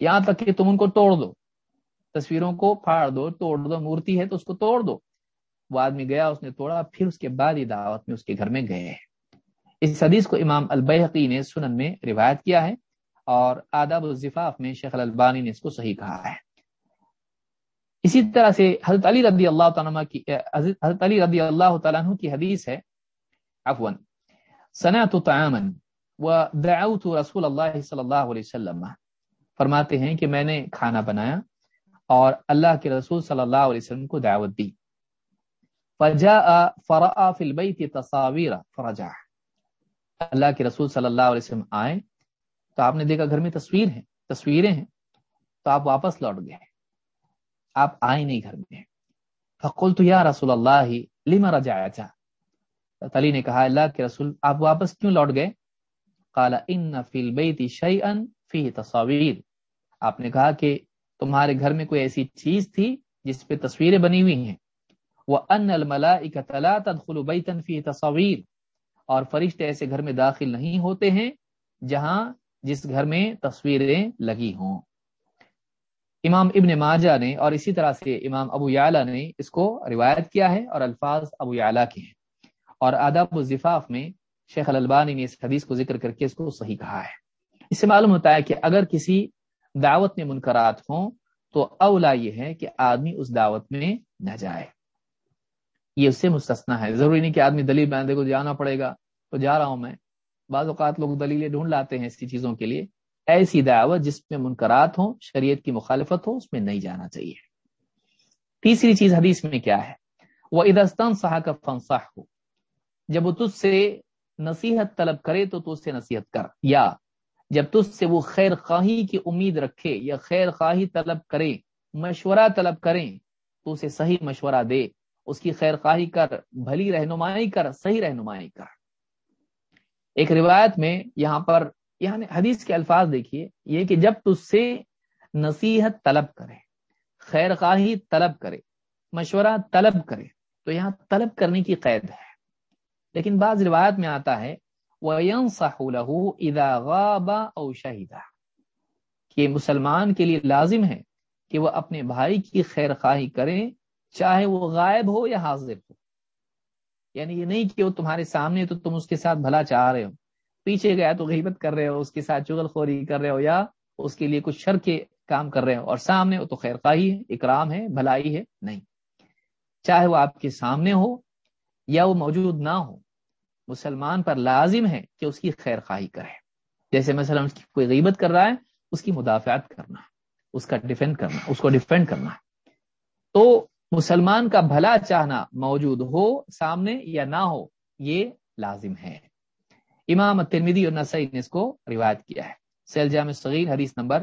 Speaker 3: یہاں تک کہ تم ان کو توڑ دو۔ تصویروں کو پھاڑ دو، توڑ دو، مورتی ہے تو اس کو توڑ دو۔ وہ آدمی گیا، اس نے توڑا، پھر اس کے بعد ہی دعوت میں اس کے گھر میں گئے۔ اس حدیث کو امام البحقی نے سنن میں روایت کیا ہے۔ اور آداب الزفاف میں شیخ البانی نے اس کو صحیح کہا ہے۔ اسی طرح سے حضرت علی رضی اللہ تعالیٰ کی حضرت علی رضی اللہ تعالیٰ عنہ کی حدیث ہے۔ عفوا۔ سنعت طعاما ودعوت رسول اللہ صلی اللہ علیہ وسلم۔ فرماتے ہیں کہ میں نے کھانا بنایا اور اللہ کے رسول صلی اللہ علیہ وسلم کو دعوت دی۔ فجاء فرأى في البيت تصاویر فرجع۔ اللہ کے رسول صلی اللہ علیہ وسلم آئے۔ تو آپ نے دیکھا گھر میں تصویر ہیں، تصویریں ہیں، تو آپ واپس لوٹ گئے آپ آئے نہیں گھر میں۔ فقلت یا رسول اللہ لما رجعت؟ علی نے کہا، اللہ کے رسول، آپ واپس کیوں لوٹ گئے؟ قال، ان فی البیت شیئا فیہ تصاویر۔ آپ نے کہا کہ تمہارے گھر میں کوئی ایسی چیز تھی جس پہ تصویریں بنی ہوئی ہیں؟ وَأَنَّ الْمَلَائِكَةَ لَا تَدْخُلُ بَيْتًا فِيهِ تصاویر۔ اور فرشتے ایسے گھر میں داخل نہیں ہوتے ہیں جہاں جس گھر میں تصویریں لگی ہوں۔ امام ابن ماجہ نے اور اسی طرح سے امام ابو یعلا نے اس کو روایت کیا ہے اور الفاظ ابو یعلا کے ہیں۔ اور آداب الزفاف میں شیخ الالبانی نے اس حدیث کو ذکر کر کے اس کو صحیح کہا ہے۔ اس سے معلوم ہوتا ہے کہ اگر کسی دعوت میں منکرات ہوں تو اولا یہ ہے کہ آدمی اس دعوت میں نہ جائے۔ یہ اس سے مستثنا ہے۔ ضروری نہیں کہ آدمی دلیل باندھے کو جانا پڑے گا تو جا رہا ہوں میں۔ بعض اوقات لوگ دلیلیں ڈھونڈ لاتے ہیں ایسی چیزوں کے لیے۔ ایسی دعوت جس میں منکرات ہوں، شریعت کی مخالفت ہو اس میں نہیں جانا چاہیے۔ تیسری چیز حدیث میں کیا ہے؟ وہ ادستان صاح کا فنسا ہو جب وہ تجھ سے نصیحت طلب کرے تو تو اس سے نصیحت کر۔ یا جب تجھ سے وہ خیر خواہی کی امید رکھے یا خیر خواہی طلب کرے، مشورہ طلب کریں تو اسے صحیح مشورہ دے۔ اس کی خیر خواہی کر، بھلی رہنمائی کر، صحیح رہنمائی کر۔ ایک روایت میں یہاں پر یعنی حدیث کے الفاظ دیکھیے، یہ کہ جب تج سے نصیحت طلب کرے، خیر خواہی طلب کرے، مشورہ طلب کرے، تو یہاں طلب کرنے کی قید ہے۔ لیکن بعض روایت میں آتا ہے، وَيَنصَحُ لَهُ کہ مسلمان کے لیے لازم ہے کہ وہ اپنے بھائی کی خیر خواہی کریں چاہے وہ غائب ہو یا حاضر ہو۔ یعنی یہ نہیں کہ وہ تمہارے سامنے تو تم اس کے ساتھ بھلا چاہ رہے ہو۔ پیچھے گیا تو غیبت کر رہے ہو، اس کے ساتھ چغل خوری کر رہے ہو یا اس کے لیے کچھ شر کے کام کر رہے ہو۔ اور سامنے وہ تو خیر خواہی ہے، اکرام ہے، بھلائی ہے، نہیں۔ چاہے وہ آپ کے سامنے ہو یا وہ موجود نہ ہو، مسلمان پر لازم ہے کہ اس کی خیر خواہی کرے۔ جیسے مثلا اس کی کوئی غیبت کر رہا ہے، اس کی مدافعت کرنا، اس کا ڈیفینڈ کرنا، اس کو ڈیفینڈ کرنا۔ تو مسلمان کا بھلا چاہنا موجود ہو، سامنے یا نہ ہو، یہ لازم ہے۔ امام ترمیدی اور نسائی نے اس کو روایت کیا ہے۔ سیل جامع صغیر، حدیث نمبر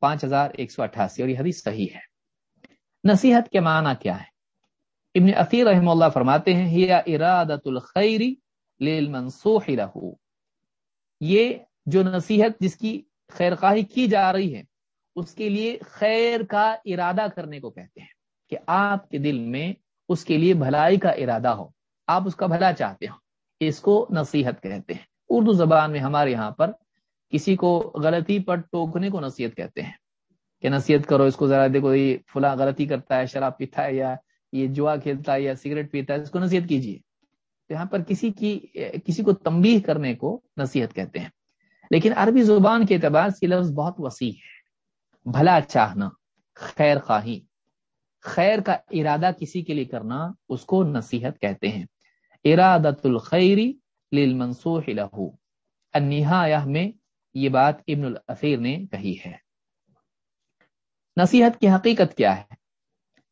Speaker 3: پانچ ہزار ایک سو اٹھاسی، اور یہ حدیث صحیح ہے۔ نصیحت کے معنی کیا ہے؟ ابن عقیر رحم اللہ فرماتے ہیں، ہی ارادت الخیر للمنصوح له یہ جو نصیحت جس کی خیر خواہی کی جا رہی ہے، اس کے لیے خیر کا ارادہ کرنے کو کہتے ہیں۔ کہ آپ کے دل میں اس کے لیے بھلائی کا ارادہ ہو۔ آپ اس کا بھلا چاہتے ہو اس کو نصیحت کہتے ہیں۔ اردو زبان میں ہمارے یہاں پر کسی کو غلطی پر ٹوکنے کو نصیحت کہتے ہیں کہ نصیحت کرو، اس کو ذرا دیکھو، یہ فلاں غلطی کرتا ہے، شراب پیتا ہے یا یہ جوا کھیلتا ہے یا سگریٹ پیتا ہے، اس کو نصیحت کیجیے۔ یہاں پر کسی کی، کسی کو تمبیح کرنے کو نصیحت کہتے ہیں۔ لیکن عربی زبان کے اعتبار سے لفظ بہت وسیع ہے۔ بھلا چاہنا، خیر خواہی۔ خیر کا ارادہ کسی کے لیے کرنا، اس کو نصیحت کہتے ہیں۔ ارادت الخیری للمنصوح له النہایہ میں یہ بات ابن الاثیر نے کہی ہے۔ نصیحت کی حقیقت کیا ہے؟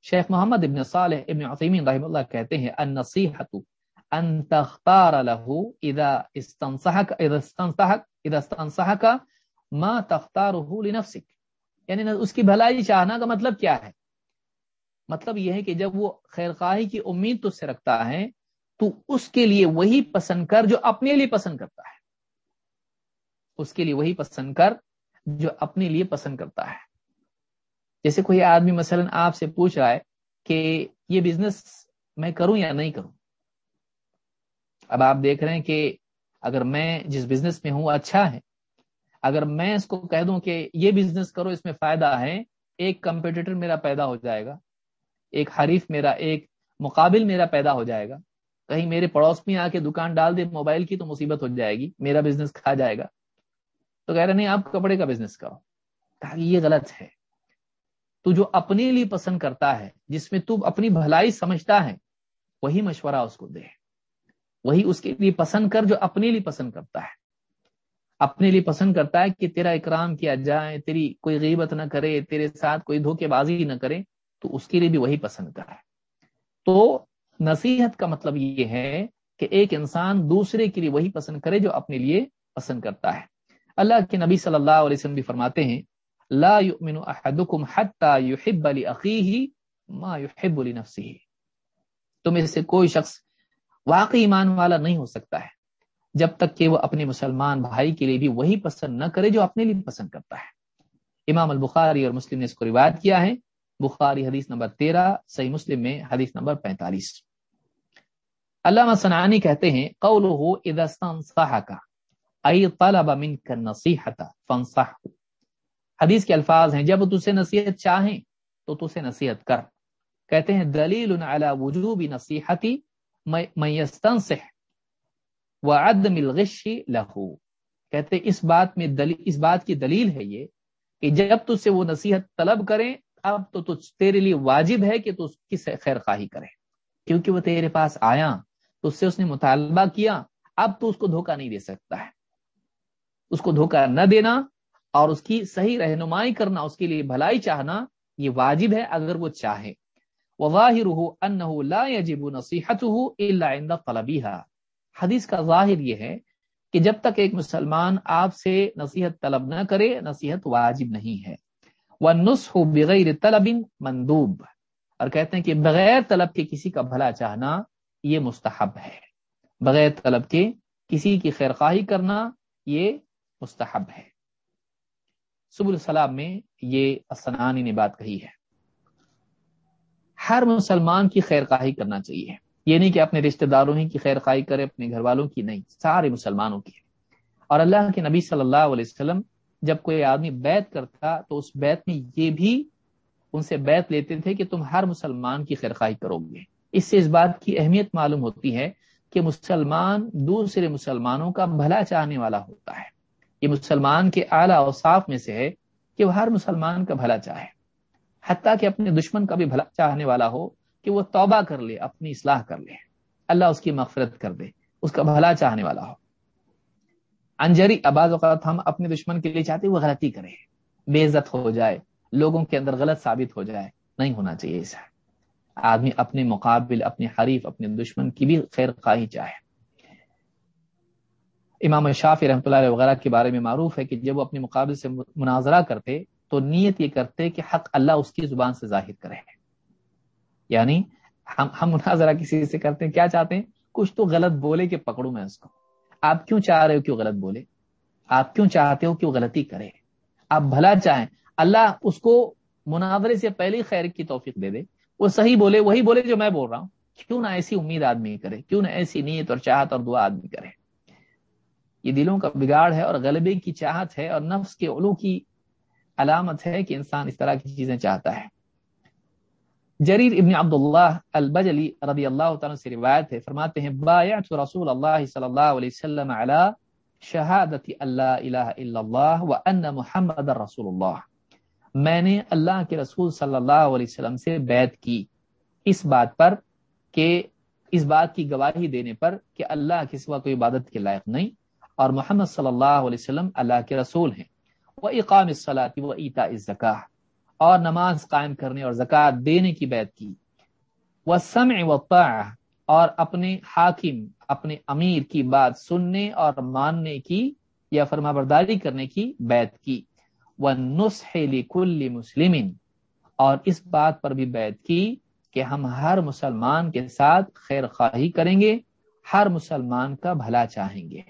Speaker 3: شیخ محمد ابن صالح ابن عثیمین رحم اللہ کہتے ہیں النصیحت ان تختار له اذا استنصحك اذا استنصحك اذا استنصحك ما تختاره لنفسك یعنی اس کی بھلائی چاہنا کا مطلب کیا ہے؟ مطلب یہ ہے کہ جب وہ خیر خواہی کی امید تو سے رکھتا ہے، تو اس کے لیے وہی پسند کر جو اپنے لیے پسند کرتا ہے۔ اس کے لیے وہی پسند کر جو اپنے لیے پسند کرتا ہے۔ جیسے کوئی آدمی مثلا آپ سے پوچھ رہا ہے کہ یہ بزنس میں کروں یا نہیں کروں؟ اب آپ دیکھ رہے ہیں کہ اگر میں جس بزنس میں ہوں اچھا ہے، اگر میں اس کو کہہ دوں کہ یہ بزنس کرو، اس میں فائدہ ہے، ایک کمپیٹیٹر میرا پیدا ہو جائے گا۔ ایک حریف میرا، ایک مقابل میرا پیدا ہو جائے گا۔ کہیں میرے پڑوس میں آ کے دکان ڈال دے موبائل کی تو مصیبت ہو جائے گی، میرا بزنس کھا جائے گا۔ تو کہہ رہے نہیں، آپ کپڑے کا بزنس کرو۔ تاکہ یہ غلط ہے۔ تو جو اپنے لیے پسند کرتا ہے، جس میں تو اپنی بھلائی سمجھتا ہے، وہی مشورہ اس کو دے۔ وہی اس کے لیے پسند کر جو اپنے لیے پسند کرتا ہے۔ اپنے لیے پسند کرتا ہے کہ تیرا اکرام کیا جائے، تیری کوئی غیبت نہ کرے، تیرے ساتھ کوئی دھوکے بازی نہ کرے۔ تو اس کے لیے بھی وہی پسند کرا ہے۔ تو نصیحت کا مطلب یہ ہے کہ ایک انسان دوسرے کے لیے وہی پسند کرے جو اپنے لیے پسند کرتا ہے۔ اللہ کے نبی صلی اللہ علیہ وسلم بھی فرماتے ہیں، لا يؤمن احدكم حتى يحب لاخيه ما يحب لنفسه تم اس سے کوئی شخص واقعی ایمان والا نہیں ہو سکتا ہے، جب تک کہ وہ اپنے مسلمان بھائی کے لیے بھی وہی پسند نہ کرے جو اپنے لیے پسند کرتا ہے۔ امام البخاری اور مسلم نے اس کو روایت کیا ہے۔ بخاری حدیث نمبر تیرہ، صحیح مسلم میں حدیث نمبر پینتالیس۔ علامہ سنانی کہتے ہیں قول ہو کا طلب من کا نصیحت حدیث کے الفاظ ہیں، جب تجھے نصیحت چاہیں تو تجھے نصیحت کر۔ کہتے ہیں، دلیل علی وجوب نصیحتی میستنصح وعدم الغش له کہتے ہیں، اس بات میں دلیل اس بات کی دلیل ہے یہ کہ جب تجھ سے وہ نصیحت طلب کریں اب تو تجھ تیرے لیے واجب ہے کہ تو اس کی خیر خواہی کرے۔ کیونکہ وہ تیرے پاس آیا، تو اس سے اس نے مطالبہ کیا، اب تو اس کو دھوکہ نہیں دے سکتا ہے۔ اس کو دھوکہ نہ دینا اور اس کی صحیح رہنمائی کرنا، اس کے لیے بھلائی چاہنا، یہ واجب ہے اگر وہ چاہے۔ انه لا يجب نصيحته الا عند طلبها حدیث کا ظاہر یہ ہے کہ جب تک ایک مسلمان آپ سے نصیحت طلب نہ کرے، نصیحت واجب نہیں ہے۔ وہ نسخ بغیر طلب مندوب۔ اور کہتے ہیں کہ بغیر طلب کے کسی کا بھلا چاہنا یہ مستحب ہے۔ بغیر طلب کے کسی کی خیر خواہی کرنا یہ مستحب ہے۔ سب السلام میں یہ اسنانی نے بات کہی ہے۔ ہر مسلمان کی خیر خواہی کرنا چاہیے۔ یہ نہیں کہ اپنے رشتہ داروں ہی کی خیر خواہی کرے، اپنے گھر والوں کی نہیں، سارے مسلمانوں کی۔ اور اللہ کے نبی صلی اللہ علیہ وسلم جب کوئی آدمی بیت کرتا تو اس بیت میں یہ بھی ان سے بیت لیتے تھے کہ تم ہر مسلمان کی خیرخواہی کرو گے۔ اس سے اس بات کی اہمیت معلوم ہوتی ہے کہ مسلمان دوسرے مسلمانوں کا بھلا چاہنے والا ہوتا ہے۔ یہ مسلمان کے اعلیٰ اوصاف میں سے ہے کہ وہ ہر مسلمان کا بھلا چاہے۔ حتیٰ کہ اپنے دشمن کا بھی بھلا چاہنے والا ہو کہ وہ توبہ کر لے، اپنی اصلاح کر لے۔ اللہ اس کی مغفرت کر دے، اس کا بھلا چاہنے والا ہو۔ انجری اباز اوقات ہم اپنے دشمن کے لیے چاہتے وہ غلطی کرے بے عزت ہو جائے، لوگوں کے اندر غلط ثابت ہو جائے، نہیں ہونا چاہیے ایسا آدمی اپنے مقابل اپنے حریف، اپنے دشمن کی بھی خیر خواہی چاہے۔ امام شافی رحمۃ اللہ وغیرہ کے بارے میں معروف ہے کہ جب وہ اپنے مقابل سے مناظرہ کرتے تو نیت یہ کرتے کہ حق اللہ اس کی زبان سے ظاہر کرے۔ یعنی ہم ہم مناظرہ کسی سے کرتے ہیں، کیا چاہتے ہیں؟ کچھ تو غلط بولے کہ پکڑوں میں اس کو۔ آپ کیوں چاہ رہے ہو کہ وہ غلط بولے؟ آپ کیوں چاہتے ہو کہ وہ غلطی کرے؟ آپ بھلا چاہیں، اللہ اس کو مناظرے سے پہلے خیر کی توفیق دے دے۔ وہ صحیح بولے، وہی بولے جو میں بول رہا ہوں۔ کیوں نہ ایسی امید آدمی کرے، کیوں نہ ایسی نیت اور چاہت اور دعا آدمی کرے۔ یہ دلوں کا بگاڑ ہے اور غلبے کی چاہت ہے اور نفس کے علو کی علامت ہے کہ انسان اس طرح کی چیزیں چاہتا ہے۔ جریر ابن عبداللہ البجلی رضی اللہ تعالیٰ سے روایت ہے، فرماتے ہیں، بایعت رسول اللہ صلی اللہ علیہ وسلم علی شہادت اللہ الہ الا اللہ و ان محمد رسول اللہ. میں نے اللہ کے رسول صلی اللہ علیہ وسلم سے بیعت کی۔ اس بات پر کہ، اس بات کی گواہی دینے پر کہ اللہ کے سوا کوئی عبادت کے لائق نہیں اور محمد صلی اللہ علیہ وسلم اللہ کے رسول ہیں۔ وہ اقام الصلاۃ و ایتا الزکا اور نماز قائم کرنے اور زکوٰۃ دینے کی بیعت کی۔ وہ سمع و اور اپنے حاکم، اپنے امیر کی بات سننے اور ماننے کی یا فرما برداری کرنے کی بیعت کی۔ وہ نسخ کل مسلم، اور اس بات پر بھی بیعت کی کہ ہم ہر مسلمان کے ساتھ خیر خواہی کریں گے، ہر مسلمان کا بھلا چاہیں گے۔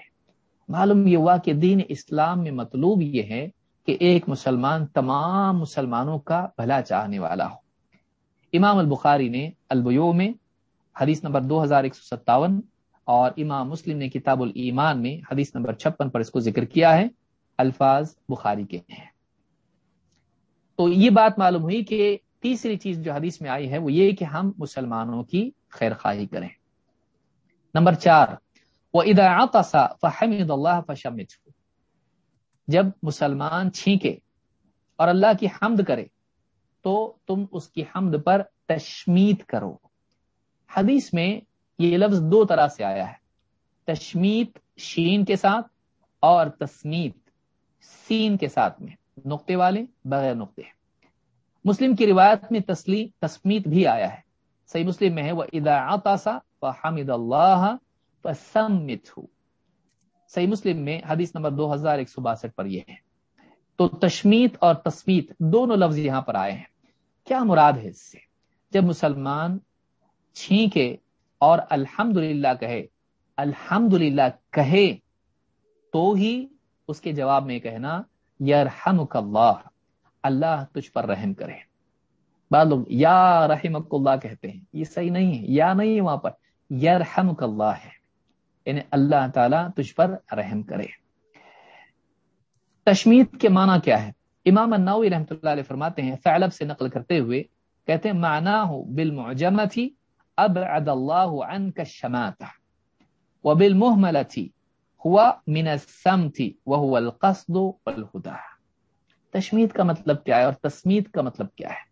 Speaker 3: معلوم یہ ہوا کہ دین اسلام میں مطلوب یہ ہے کہ ایک مسلمان تمام مسلمانوں کا بھلا چاہنے والا ہو۔ امام البخاری نے البیو میں حدیث نمبر دو ہزار ایک سو ستاون اور امام مسلم نے کتاب الایمان میں حدیث نمبر چھپن پر اس کو ذکر کیا ہے، الفاظ بخاری کے ہیں۔ تو یہ بات معلوم ہوئی کہ تیسری چیز جو حدیث میں آئی ہے، وہ یہ کہ ہم مسلمانوں کی خیر خواہی کریں۔ نمبر چار وہ ادا فحمد اللہ فشمت جب مسلمان چھینکے اور اللہ کی حمد کرے، تو تم اس کی حمد پر تشمیت کرو۔ حدیث میں یہ لفظ دو طرح سے آیا ہے۔ تشمیت شین کے ساتھ اور تسمیت سین کے ساتھ میں، نقطے والے بغیر نقطے۔ مسلم کی روایت میں تسلی، تسمیت بھی آیا ہے۔ صحیح مسلم میں ہے وہ ادا آتاسا حامد اللہ صحیح مسلم میں حدیث نمبر دو ہزار ایک سو باسٹھ پر یہ ہے۔ تو تشمیت اور تسمیت دونوں لفظ یہاں پر آئے ہیں۔ کیا مراد ہے اس سے؟ جب مسلمان چھینکے اور الحمد للہ کہے الحمد للہ کہے، تو ہی اس کے جواب میں کہنا، یرحمک اللہ اللہ تجھ پر رحم کرے۔ بعض لوگ، یا رحم اللہ کہتے ہیں، یہ صحیح نہیں ہے، یا نہیں ہے وہاں پر یرحم اللہ ہے۔ یعنی اللہ تعالیٰ تجھ پر رحم کرے۔ تشمید کے معنی کیا ہے؟ امام النوی رحمۃ اللہ علیہ فرماتے ہیں، فعلب سے نقل کرتے ہوئے کہتے ہیں معنی ہو بالمعجمتی ابعد اللہ عنک الشماتہ وبالمہملتی ہوا من السمت وهو القصد والہدہ تشمید کا مطلب کیا ہے اور تسمید کا مطلب کیا ہے؟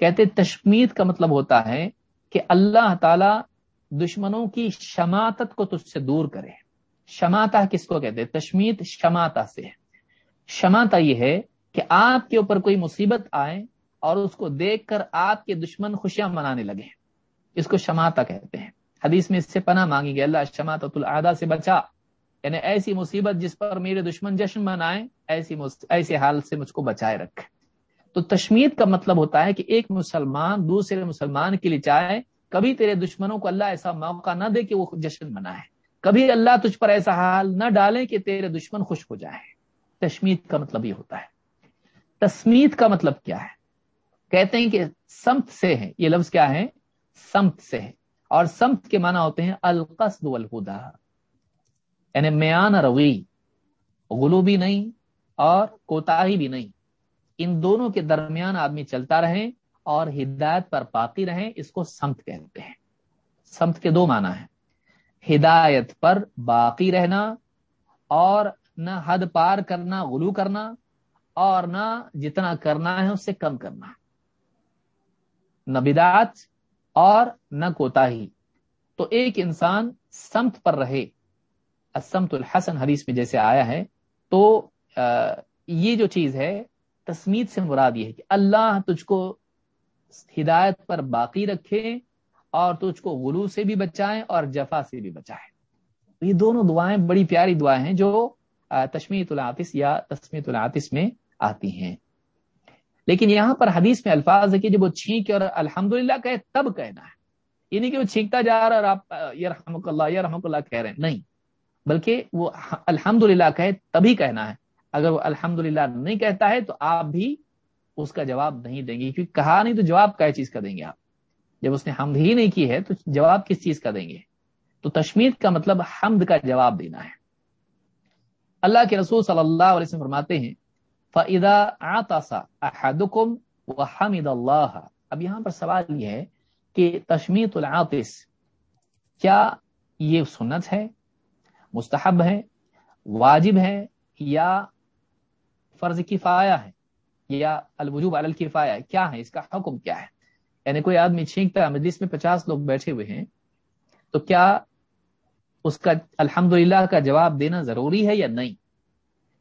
Speaker 3: کہتے تشمید کا مطلب ہوتا ہے کہ اللہ تعالی دشمنوں کی شماتت کو تجھ سے دور کرے۔ شماتا کس کو کہتے تشمید شماتا سے شماتا یہ ہے کہ آپ کے اوپر کوئی مصیبت آئے اور اس کو دیکھ کر آپ کے دشمن خوشیاں منانے لگے۔ اس کو شماتا کہتے ہیں۔ حدیث میں اس سے پناہ مانگی گئی، اللہ شماتا العدا سے بچا۔ یعنی ایسی مصیبت جس پر میرے دشمن جشن منائے ایسی ایسے حال سے مجھ کو بچائے رکھے تو تشمید کا مطلب ہوتا ہے کہ ایک مسلمان دوسرے مسلمان کے لیے چاہے کبھی تیرے دشمنوں کو اللہ ایسا موقع نہ دے کہ وہ جشن منائے۔ کبھی اللہ تجھ پر ایسا حال نہ ڈالے کہ تیرے دشمن خوش ہو جائے تشمید کا مطلب یہ ہوتا ہے۔ تسمید کا مطلب کیا ہے؟ کہتے ہیں کہ سمت سے ہے یہ لفظ کیا ہے؟ سمت سے ہے اور سمت کے معنی ہوتے ہیں القصد والہدا۔ یعنی میان روی، غلو بھی نہیں اور کوتاہی بھی نہیں۔ ان دونوں کے درمیان آدمی چلتا رہے۔ اور ہدایت پر باقی رہے اس کو سمت کہتے ہیں۔ سمت کے دو معنی ہیں۔ ہدایت پر باقی رہنا اور نہ حد پار کرنا، غلو کرنا اور نہ جتنا کرنا ہے اس سے کم کرنا۔ نہ بدعت اور نہ کوتاہی۔ تو ایک انسان سمت پر رہے اسمت الحسن، حدیث میں جیسے آیا ہے، تو یہ جو چیز ہے، تسمید سے مراد یہ ہے کہ اللہ تجھ کو ہدایت پر باقی رکھے اور تجھ کو غلو سے بھی بچائے اور جفا سے بھی بچائے یہ دونوں دعائیں بڑی پیاری دعائیں ہیں جو تشمیت العاطس یا تسمیت العاطس میں آتی ہیں۔ لیکن یہاں پر حدیث میں الفاظ ہے کہ جب وہ چھینک اور الحمد للہ کہے تب کہنا ہے۔ یہ نہیں کہ وہ چھینکتا جا رہا اور آپ یہ رحمک اللہ یہ رحمک اللہ کہہ رہے ہیں۔ نہیں، بلکہ وہ الحمد للہ کہے تبھی کہنا ہے۔ اگر وہ الحمد نہیں کہتا ہے تو آپ بھی اس کا جواب نہیں دیں گے، کیونکہ کہا نہیں تو جواب کیا چیز کا دیں گے آپ؟ جب اس نے حمد ہی نہیں کی ہے تو جواب کس چیز کا دیں گے؟ تو تشمیر کا مطلب حمد کا جواب دینا ہے۔ اللہ کے رسول صلی اللہ علیہ وسلم فرماتے ہیں، فَإِذَا عَطَسَ أَحَدُكُمْ وَحَمِدَ اللَّهَ۔ اب یہاں پر سوال یہ ہے کہ تشمیت العاطس، کیا یہ سنت ہے؟ مستحب ہے؟ واجب ہے؟ یا فرض کفایہ ہے؟ یا الوجوب علی الکفایہ ہے کیا ہے؟ اس کا حکم کیا ہے؟ یعنی کوئی آدمی چھینکتا ہے مجلس میں پچاس لوگ بیٹھے ہوئے ہیں، تو کیا اس کا الحمد کا جواب دینا ضروری ہے یا نہیں؟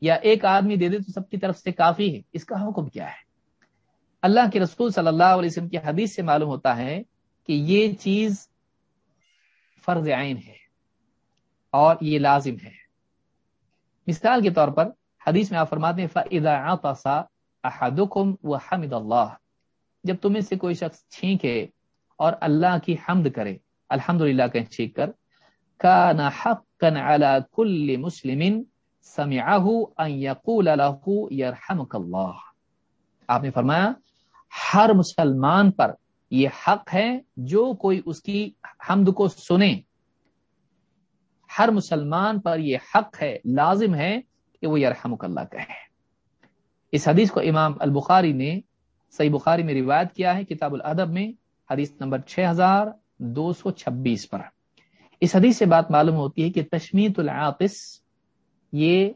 Speaker 3: یا ایک آدمی دے دے تو سب کی طرف سے کافی ہے، اس کا حکم کیا ہے؟ اللہ کے رسول صلی اللہ علیہ وسلم کی حدیث سے معلوم ہوتا ہے کہ یہ چیز فرض عین ہے اور یہ لازم ہے۔ مثال کے طور پر حدیث میں آپ فرماتے ہیں، فَإِذَا عَطَسَ أَحَدُكُمْ وَحَمِدَ اللَّهِ جب تمہیں سے کوئی شخص چھینکے اور اللہ کی حمد کرے الحمد للہ کہ چھینک کر كَانَ حَقًّا عَلَى كُلِّ مُسْلِمٍ سَمِعَهُ أَن يَقُولَ لَهُ يَرْحَمُكَ اللَّهِ آپ نے فرمایا، ہر مسلمان پر یہ حق ہے جو کوئی اس کی حمد کو سنے۔ ہر مسلمان پر یہ حق ہے، لازم ہے کہ وہ یرحمک اللہ کہے۔ اس حدیث کو امام البخاری نے صحیح بخاری میں روایت کیا ہے، کتاب الادب میں، حدیث نمبر 6226 پر۔ اس حدیث سے بات معلوم ہوتی ہے کہ تشمیت العاطس یہ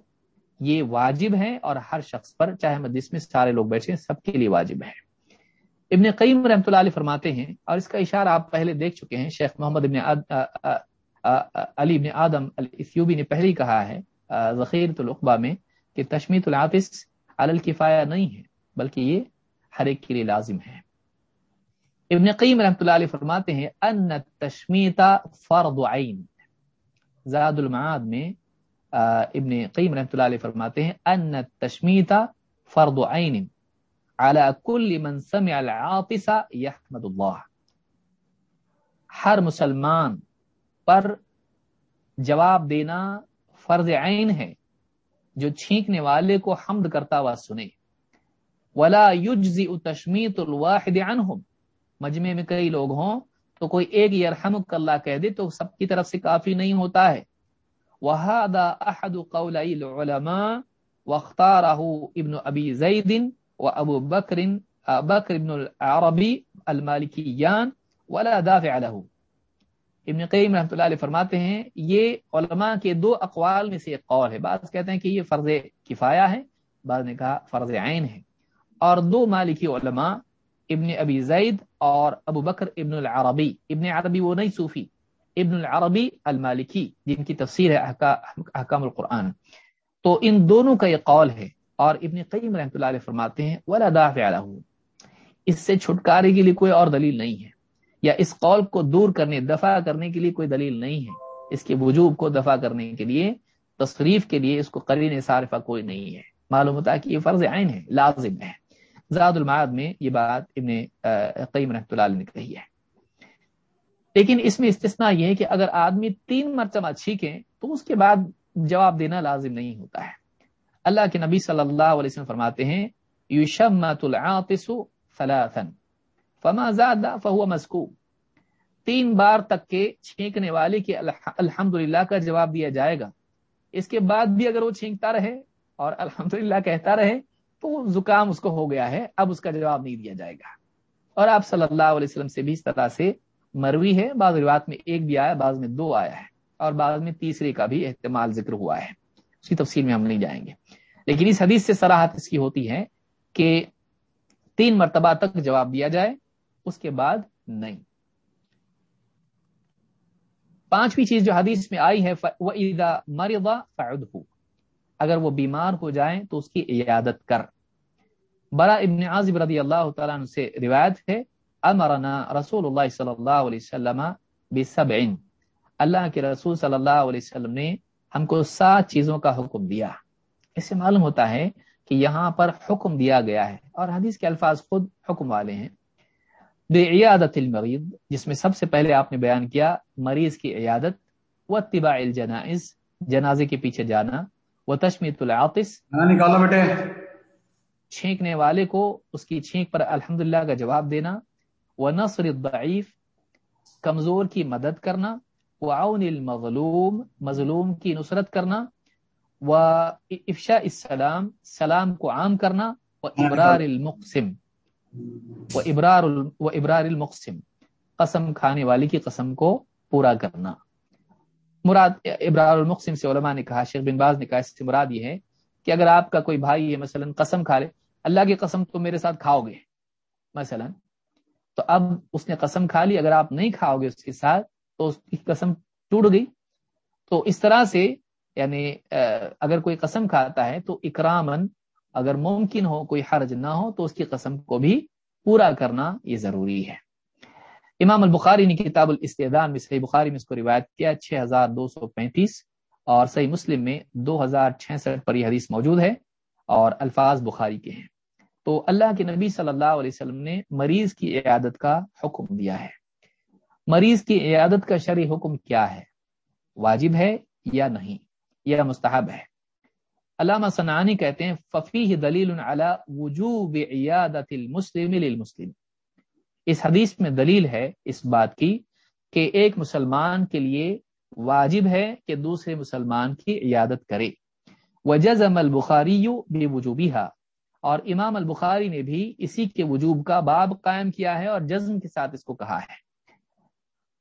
Speaker 3: یہ واجب ہے اور ہر شخص پر، چاہے مجلس میں سارے لوگ بیٹھے ہیں، سب کے لیے واجب ہے۔ ابن قیم رحمۃ اللہ علیہ فرماتے ہیں، اور اس کا اشارہ آپ پہلے دیکھ چکے ہیں، شیخ محمد ابن علی ابن آدم نے پہلے ہی کہا ہے ذخیر القبا میں، کہ تشمیت العاطس الکفایہ نہیں ہے، بلکہ یہ ہر ایک کے لیے لازم ہے۔ ابن قیم رحمۃ اللہ علیہ فرماتے ہیں، ان تشمیتا فرض عین زاد المعاد میں ابن قیم رحمۃ اللہ علیہ فرماتے ہیں، ان تشمیتا فرض عین على كل من سمع العاطس يحمد اللہ۔ ہر مسلمان پر جواب دینا فرض عین ہے۔ جو چھینکنے والے کو حمد کرتا ہوا سنے ولا يجزئ تشمیت الواحد عنهم۔ مجمع میں کئی لوگ ہوں تو کوئی ایک یرحمک اللہ کہہ دے تو سب کی طرف سے کافی نہیں ہوتا ہے۔ وهذا احد قولي العلماء واختاره ابن ابي زيد وابو بکر بکر ابن العربی المالکیان ولا دافع له۔ ابن قیم رحمۃ اللہ علیہ فرماتے ہیں، یہ علماء کے دو اقوال میں سے ایک قول ہے۔ بعض کہتے ہیں کہ یہ فرض کفایہ ہے، بعض نے کہا فرض عین ہے۔ اور دو مالکی علماء، ابن ابی زید اور ابو بکر ابن العربی۔ ابن عربی وہ نہیں صوفی، ابن العربی المالکی، جن کی تفسیر ہے احکام القرآن۔ تو ان دونوں کا یہ قول ہے۔ اور ابن قیم رحمۃ اللہ علیہ فرماتے ہیں، ولا دافع له۔ اس سے چھٹکارے کے لیے کوئی اور دلیل نہیں ہے۔ یا اس قول کو دور کرنے دفع کرنے کے لیے کوئی دلیل نہیں ہے۔ اس کے وجوب کو دفع کرنے کے لیے، تصریف کے لیے اس کو قرین صارفہ کوئی نہیں ہے۔ معلوم ہوتا ہے کہ یہ فرض عین ہے، لازم ہے۔ زاد المعاد میں یہ بات ابن قیم رحمۃ اللہ علیہ نے کہی ہے۔ لیکن اس میں استثناء یہ ہے کہ اگر آدمی تین مرتبہ چھینکیں تو اس کے بعد جواب دینا لازم نہیں ہوتا ہے۔ اللہ کے نبی صلی اللہ علیہ وسلم فرماتے ہیں یوشمت العاطس ثلاثا۔ فما زاد فهو مسکوب۔ تین بار تک کے چھینکنے والے کے الحمد کا جواب دیا جائے گا۔ اس کے بعد بھی اگر وہ چھینکتا رہے اور الحمد کہتا رہے تو زکام اس کو ہو گیا ہے، اب اس کا جواب نہیں دیا جائے گا۔ اور آپ صلی اللہ علیہ وسلم سے بھی اس طرح سے مروی ہے۔ بعض روایت میں ایک بھی آیا، بعض میں دو آیا ہے۔ اور بعض میں تیسرے کا بھی احتمال ذکر ہوا ہے۔ اس کی تفصیل میں ہم نہیں جائیں گے۔ لیکن اس حدیث سے سراہت اس کی ہوتی ہے کہ تین مرتبہ تک جواب دیا جائے۔ اس کے بعد نہیں۔ پانچویں چیز جو حدیث میں آئی ہے وہ عیدا مرغا فعد ہو اگر وہ بیمار ہو جائیں تو اس کی عیادت کر۔ برا ابن عازب رضی اللہ تعالیٰ عنہ سے روایت ہے، امرنا رسول اللہ صلی اللہ علیہ وسلم بسبعین۔ اللہ کے رسول صلی اللہ علیہ وسلم نے ہم کو سات چیزوں کا حکم دیا۔ اس سے معلوم ہوتا ہے کہ یہاں پر حکم دیا گیا ہے اور حدیث کے الفاظ خود حکم والے ہیں۔ بے عیادت المریض جس میں سب سے پہلے آپ نے بیان کیا مریض کی عیادت و طباء الجنائز جنازے کے پیچھے جانا وہ تشمیت العاطس
Speaker 1: نکالو بیٹے۔
Speaker 3: چھینکنے والے کو اس کی چھینک پر الحمد کا جواب دینا وہ نصر الضعیف کمزور کی مدد کرنا وہ المظلوم مظلوم کی نصرت کرنا و افشا السلام سلام کو عام کرنا و ابرار المقسم۔ و ابرار و ابرار المقسم، قسم کھانے والی کی قسم کو پورا کرنا۔ مراد ابرار المقسم سے علماء نے کہا، شیخ بن باز نے کہا، اس سے مراد یہ ہے کہ اگر آپ کا کوئی بھائی ہے مثلا قسم کھا لے، اللہ کی قسم تو میرے ساتھ کھاؤ گے، مثلا۔ تو اب اس نے قسم کھا لی، اگر آپ نہیں کھاؤ گے اس کے ساتھ، تو اس کی قسم ٹوٹ گئی۔ تو اس طرح سے یعنی اگر کوئی قسم کھاتا ہے تو اکرامن اگر ممکن ہو، کوئی حرج نہ ہو، تو اس کی قسم کو بھی پورا کرنا یہ ضروری ہے۔ امام البخاری نے کتاب الاستعدان میں صحیح بخاری میں اس کو روایت کیا، چھ ہزار دو سو پینتیس اور صحیح مسلم میں دو ہزار چھسٹھ پر یہ حدیث موجود ہے اور الفاظ بخاری کے ہیں۔ تو اللہ کے نبی صلی اللہ علیہ وسلم نے مریض کی عیادت کا حکم دیا ہے۔ مریض کی عیادت کا شرعی حکم کیا ہے؟ واجب ہے یا نہیں؟ یا مستحب ہے؟ علامہ سنانی کہتے ہیں ففی دلیل وجوب عیادت المسلم للمسلم۔ اس حدیث میں دلیل ہے اس بات کی کہ ایک مسلمان کے لیے واجب ہے کہ دوسرے مسلمان کی عیادت کرے۔ وجزم البخاری بے وجوبی اور امام البخاری نے بھی اسی کے وجوب کا باب قائم کیا ہے اور جزم کے ساتھ اس کو کہا ہے۔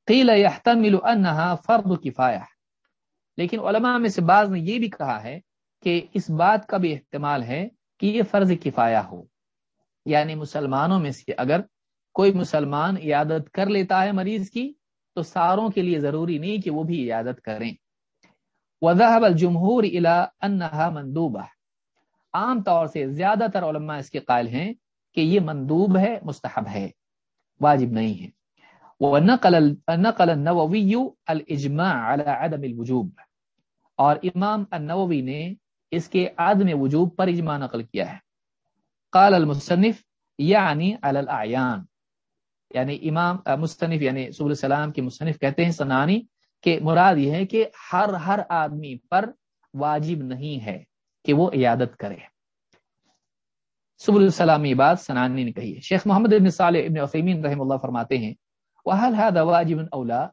Speaker 3: قیل يحتمل انها فرض کفایہ لیکن علماء میں سے بعض نے یہ بھی کہا ہے کہ اس بات کا بھی احتمال ہے کہ یہ فرض کفایہ ہو۔ یعنی مسلمانوں میں سے اگر کوئی مسلمان عیادت کر لیتا ہے مریض کی، تو ساروں کے لیے ضروری نہیں کہ وہ بھی عیادت کریں۔ وضاحب الجمہور الا انہا مندوبہ۔ عام طور سے زیادہ تر علماء اس کے قائل ہیں کہ یہ مندوب ہے، مستحب ہے، واجب نہیں ہے۔ ونقل نقل النووی الاجماع على عدم الوجوب۔ اور امام النووی نے اس کے عدم وجوب پر اجماع نقل کیا ہے۔ قال المصنف یعنی علی الاعیان۔ یعنی امام مصنف یعنی سب السلام کے مصنف کہتے ہیں، سنانی، کہ مراد یہ ہے کہ ہر ہر آدمی پر واجب نہیں ہے کہ وہ عیادت کرے۔ سب السلامی بات سنانی نے کہی ہے۔ شیخ محمد ابن صالح ابن عثیمین رحم اللہ فرماتے ہیں وحل هذا واجب اولا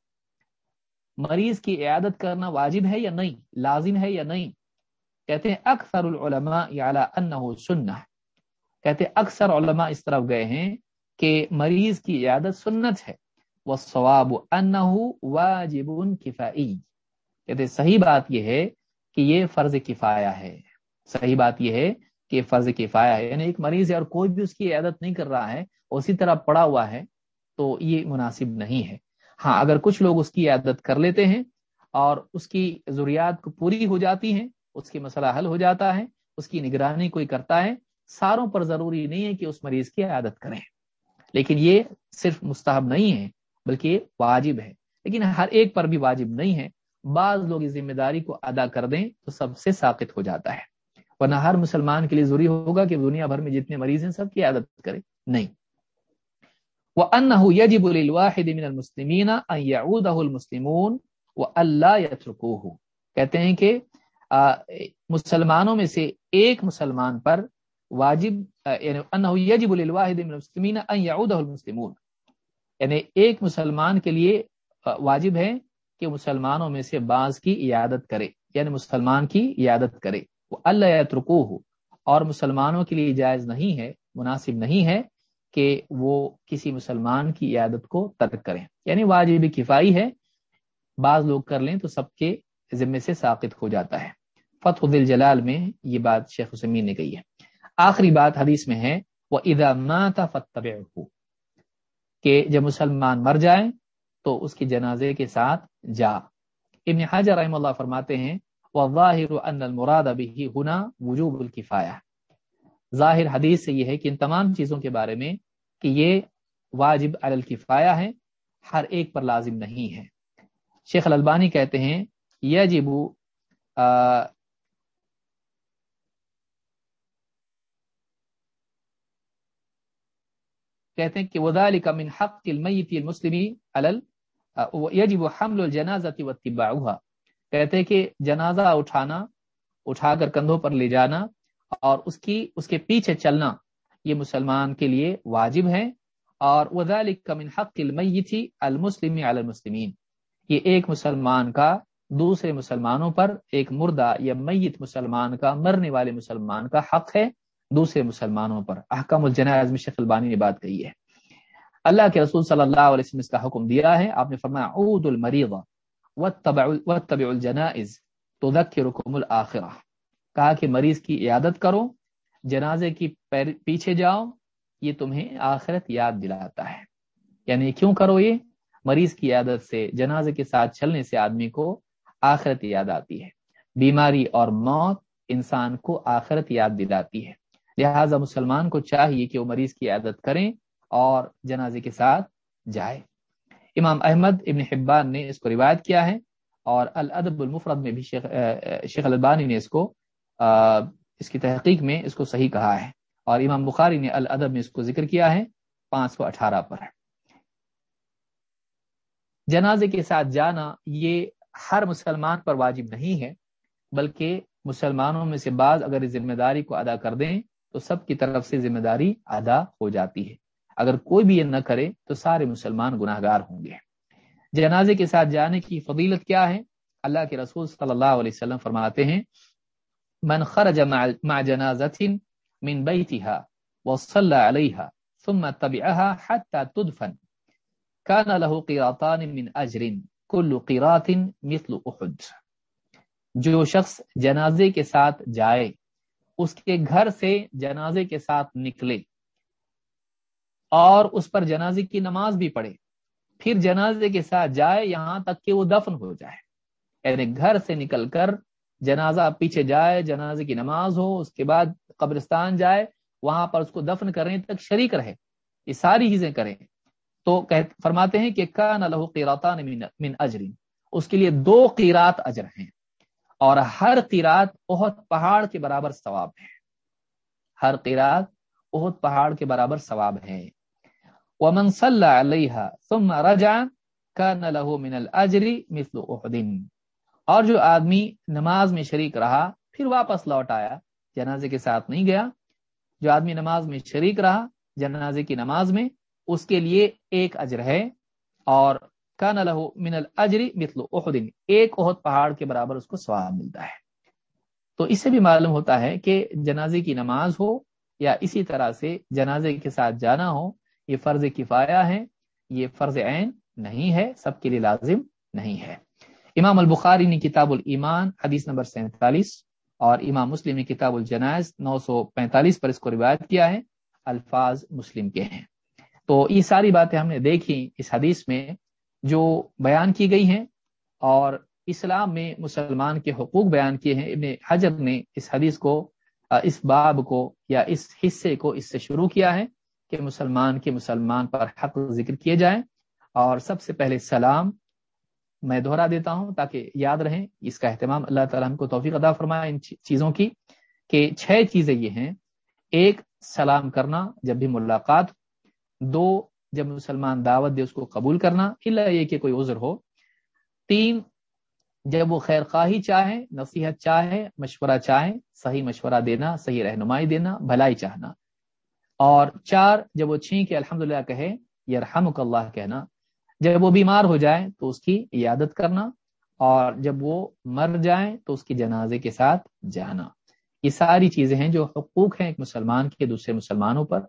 Speaker 3: مریض کی عیادت کرنا واجب ہے یا نہیں؟ لازم ہے یا نہیں؟ کہتے ہیں اکثر العلماء على انه سنہ۔ کہتے ہیں اکثر علماء اس طرف گئے ہیں کہ مریض کی عیادت سنت ہے۔ وہ ثواب واجب کفائی کہتے صحیح بات یہ ہے کہ یہ فرض کفایا ہے۔ صحیح بات یہ ہے کہ فرض کفایا ہے۔ یعنی ایک مریض ہے اور کوئی بھی اس کی عیادت نہیں کر رہا ہے اسی طرح پڑا ہوا ہے تو یہ مناسب نہیں ہے۔ ہاں اگر کچھ لوگ اس کی عیادت کر لیتے ہیں اور اس کی ضروریات کو پوری ہو جاتی ہیں اس کی مسئلہ حل ہو جاتا ہے، اس کی نگرانی کوئی کرتا ہے، ساروں پر ضروری نہیں ہے کہ اس مریض کی عیادت کریں۔ لیکن یہ صرف مستحب نہیں ہے، بلکہ واجب ہے۔ لیکن ہر ایک پر بھی واجب نہیں ہے۔ بعض لوگ اس ذمہ داری کو ادا کر دیں تو سب سے ساقت ہو جاتا ہے۔ ورنہ ہر مسلمان کے لیے ضروری ہوگا کہ دنیا بھر میں جتنے مریض ہیں، سب کی عادت کرے۔ نہیں۔ وہ ان یجب الواحد من المسلمین المسلمون و اللہ یترکوہ کہتے ہیں کہ مسلمانوں میں سے ایک مسلمان پر واجب یعنی انه يجب للواحد من المسلمين ان يعوده المسلمون۔ یعنی ایک مسلمان کے لیے واجب ہے کہ مسلمانوں میں سے بعض کی عیادت کرے یعنی مسلمان کی عیادت کرے۔ وہ اللہ یترکوہ۔ اور مسلمانوں کے لیے جائز نہیں ہے، مناسب نہیں ہے کہ وہ کسی مسلمان کی عیادت کو ترک کریں۔ یعنی واجب کفائی ہے، بعض لوگ کر لیں تو سب کے ذمے سے ساقط ہو جاتا ہے۔ فتح دل جلال میں یہ بات شیخ حسمین نے کہی ہے۔ آخری بات حدیث میں ہے وہ ادا مات فتب کہ جب مسلمان مر جائیں تو اس کے جنازے کے ساتھ جا۔ ابن حاجر رحم اللہ فرماتے ہیں ظاہر ان المراد ابھی ہنا وجوب الکفایا ظاہر حدیث سے یہ ہے کہ ان تمام چیزوں کے بارے میں کہ یہ واجب الکفایا ہے، ہر ایک پر لازم نہیں ہے۔ شیخ الالبانی کہتے ہیں، یجب کہتے ہیں کہ وذالک من حق المیت المسلمی علل یجب حمل الجنازہ واتباعها۔ کہتے ہیں کہ جنازہ اٹھانا، اٹھا کر کندھوں پر لے جانا اور اس کی، اس کے پیچھے چلنا، یہ مسلمان کے لیے واجب ہے اور وذالک من حق المیت المسلم علی المسلمین یہ ایک مسلمان کا، دوسرے مسلمانوں پر ایک مردہ یا میت مسلمان کا، مرنے والے مسلمان کا حق ہے۔ دوسرے مسلمانوں پر. احکام الجناز میں شیخ البانی نے بات کہی ہے. اللہ کے رسول صلی اللہ علیہ وسلم اس کا حکم دیا ہے. آپ نے فرمایا عود المریض واتبع الجنائز تذکرکم الاخرہ. کہا کہ مریض کی عیادت کرو، جنازے کی پیچھے جاؤ، یہ تمہیں آخرت یاد دلاتا ہے. یعنی کیوں کرو یہ؟ مریض کی عادت سے، جنازے کے ساتھ چلنے سے آدمی کو آخرت یاد آتی ہے. بیماری اور موت انسان کو آخرت یاد دلاتی ہے. لہذا مسلمان کو چاہیے کہ وہ مریض کی عادت کریں اور جنازے کے ساتھ جائے۔ امام احمد ابن حبان نے اس کو روایت کیا ہے اور الادب المفرد میں بھی شیخ شیخ البانی نے اس کو اس کی تحقیق میں اس کو صحیح کہا ہے اور امام بخاری نے الادب میں اس کو ذکر کیا ہے پانچ سو اٹھارہ پر۔ جنازے کے ساتھ جانا یہ ہر مسلمان پر واجب نہیں ہے، بلکہ مسلمانوں میں سے بعض اگر اس ذمہ داری کو ادا کر دیں تو سب کی طرف سے ذمہ داری ادا ہو جاتی ہے۔ اگر کوئی بھی یہ نہ کرے تو سارے مسلمان گناہ گار ہوں گے۔ جنازے کے ساتھ جانے کی فضیلت کیا ہے؟ اللہ کے رسول صلی اللہ علیہ وسلم فرماتے ہیں، من خرج مع جنازة من بيتها وصلى عليها ثم تبعها حتى تدفن كان له قيراطان من اجر كل قيراط مثل احد۔ جو شخص جنازے کے ساتھ جائے اس کے گھر سے جنازے کے ساتھ نکلے اور اس پر جنازے کی نماز بھی پڑھے۔ پھر جنازے کے ساتھ جائے، یہاں تک کہ وہ دفن ہو جائے۔ یعنی گھر سے نکل کر جنازہ پیچھے جائے، جنازے کی نماز ہو، اس کے بعد قبرستان جائے، وہاں پر اس کو دفن کرنے تک شریک رہے۔ یہ ساری چیزیں کریں۔ تو فرماتے ہیں کہ کا نہ لہو قیراتان من اجرین اس کے لیے دو قیرات اجر ہیں۔ اور ہر قیرات بہت پہاڑ کے برابر ثواب ہے۔ ہر قیرات بہت پہاڑ کے برابر ثواب ہے۔ ومن صلى عليها ثم رجع كان له من الاجر مثل احد۔ اور جو آدمی نماز میں شریک رہا، پھر واپس لوٹ آیا، جنازے کے ساتھ نہیں گیا۔ جو آدمی نماز میں شریک رہا، جنازے کی نماز میں، اس کے لیے ایک اجر ہے۔ اور کان لہو من الجری مثل احد، ایک احد پہاڑ کے برابر اس کو ثواب ملتا ہے۔ تو اس سے بھی معلوم ہوتا ہے کہ جنازے کی نماز ہو یا اسی طرح سے جنازے کے ساتھ جانا ہو، یہ فرض کفایا ہے، یہ فرض عین نہیں ہے، سب کے لیے لازم نہیں ہے۔ امام البخاری نے کتاب الایمان حدیث نمبر سینتالیس اور امام مسلم نے کتاب الجنائز نو سو پینتالیس پر اس کو روایت کیا ہے، الفاظ مسلم کے ہیں۔ تو یہ ساری باتیں ہم نے دیکھی اس حدیث میں۔ جو بیان کی گئی ہیں اور اسلام میں مسلمان کے حقوق بیان کیے ہیں، ابن حجر نے اس حدیث کو، اس باب کو یا اس حصے کو اس سے شروع کیا ہے کہ مسلمان کے مسلمان پر حق ذکر کیے جائیں۔ اور سب سے پہلے سلام میں دہرا دیتا ہوں تاکہ یاد رہیں، اس کا اہتمام اللہ تعالیٰ ہم کو توفیق ادا فرمایا ان چیزوں کی کہ چھ چیزیں یہ ہیں۔ ایک، سلام کرنا جب بھی ملاقات۔ دو جب مسلمان دعوت دے اس کو قبول کرنا اللہ یہ کہ کوئی عذر ہو۔ تین، جب وہ خیر خواہی چاہے نصیحت چاہے مشورہ چاہے صحیح مشورہ دینا، صحیح رہنمائی دینا، بھلائی چاہنا۔ اور چار، جب وہ چھین کے الحمد للہ کہے، یرحمک اللہ کہنا۔ جب وہ بیمار ہو جائے تو اس کی عیادت کرنا، اور جب وہ مر جائیں تو اس کی جنازے کے ساتھ جانا۔ یہ ساری چیزیں ہیں جو حقوق ہیں ایک مسلمان کے دوسرے مسلمانوں پر۔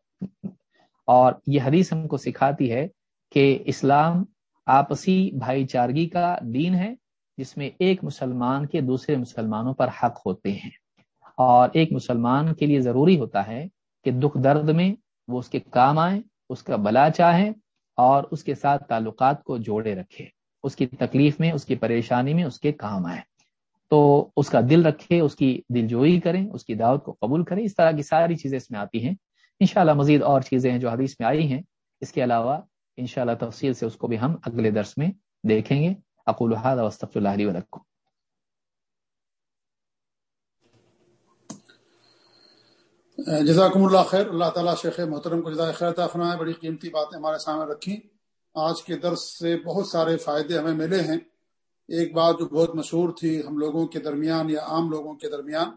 Speaker 3: اور یہ حدیث ہم کو سکھاتی ہے کہ اسلام آپسی بھائی چارگی کا دین ہے، جس میں ایک مسلمان کے دوسرے مسلمانوں پر حق ہوتے ہیں۔ اور ایک مسلمان کے لیے ضروری ہوتا ہے کہ دکھ درد میں وہ اس کے کام آئے، اس کا بلا چاہے اور اس کے ساتھ تعلقات کو جوڑے رکھے۔ اس کی تکلیف میں، اس کی پریشانی میں اس کے کام آئے۔ تو اس کا دل رکھے، اس کی دل جوئی کریں، اس کی دعوت کو قبول کریں۔ اس طرح کی ساری چیزیں اس میں آتی ہیں۔ انشاءاللہ مزید اور چیزیں ہیں جو حدیث میں آئی ہیں، اس کے علاوہ انشاءاللہ تفصیل سے اس کو بھی ہم اگلے درس میں دیکھیں گے۔ اقول هذا واستغفر الله لي ولكم.
Speaker 2: جزاکم اللہ خیر۔ اللہ تعالیٰ شیخ محترم کو جزائے خیر فرمائے۔ بڑی قیمتی باتیں ہمارے سامنے رکھی آج کے درس سے بہت سارے فائدے ہمیں ملے ہیں۔ ایک بات جو بہت مشہور تھی، ہم لوگوں کے درمیان یا عام لوگوں کے درمیان،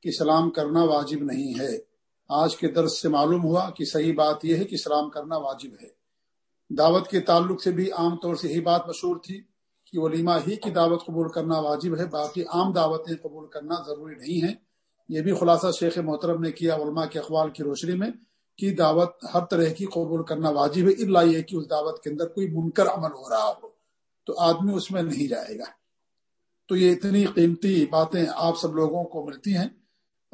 Speaker 2: کہ سلام کرنا واجب نہیں ہے۔ آج کے درس سے معلوم ہوا کہ صحیح بات یہ ہے کہ سلام کرنا واجب ہے۔ دعوت کے تعلق سے بھی عام طور سے یہی بات مشہور تھی کہ ولیمہ ہی کی دعوت قبول کرنا واجب ہے، باقی عام دعوتیں قبول کرنا ضروری نہیں ہے یہ بھی خلاصہ شیخ محترم نے کیا علماء کے اخوال کی روشنی میں کہ دعوت ہر طرح کی قبول کرنا واجب ہے اللہ یہ کہ اس دعوت کے اندر کوئی منکر عمل ہو رہا ہو تو آدمی اس میں نہیں جائے گا۔ تو یہ اتنی قیمتی باتیں آپ سب لوگوں کو ملتی ہیں۔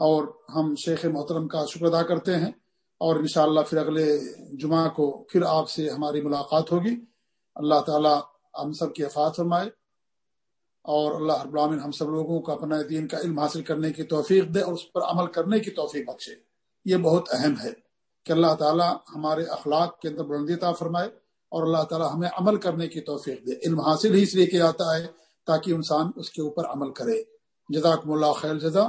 Speaker 2: اور ہم شیخ محترم کا شکر ادا کرتے ہیں اور انشاءاللہ پھر اگلے جمعہ کو پھر آپ سے ہماری ملاقات ہوگی۔ اللہ تعالی ہم سب کی افات فرمائے اور اللہ العالمین ہم سب لوگوں کو اپنا دین کا علم حاصل کرنے کی توفیق دے اور اس پر عمل کرنے کی توفیق بخشے۔ یہ بہت اہم ہے کہ اللہ تعالی ہمارے اخلاق کے اندر بلندی عطا فرمائے اور اللہ تعالی ہمیں عمل کرنے کی توفیق دے۔ علم حاصل ہی اس لیے کیا جاتا ہے تاکہ انسان اس کے اوپر عمل کرے۔ جزاکم اللہ خیر جزا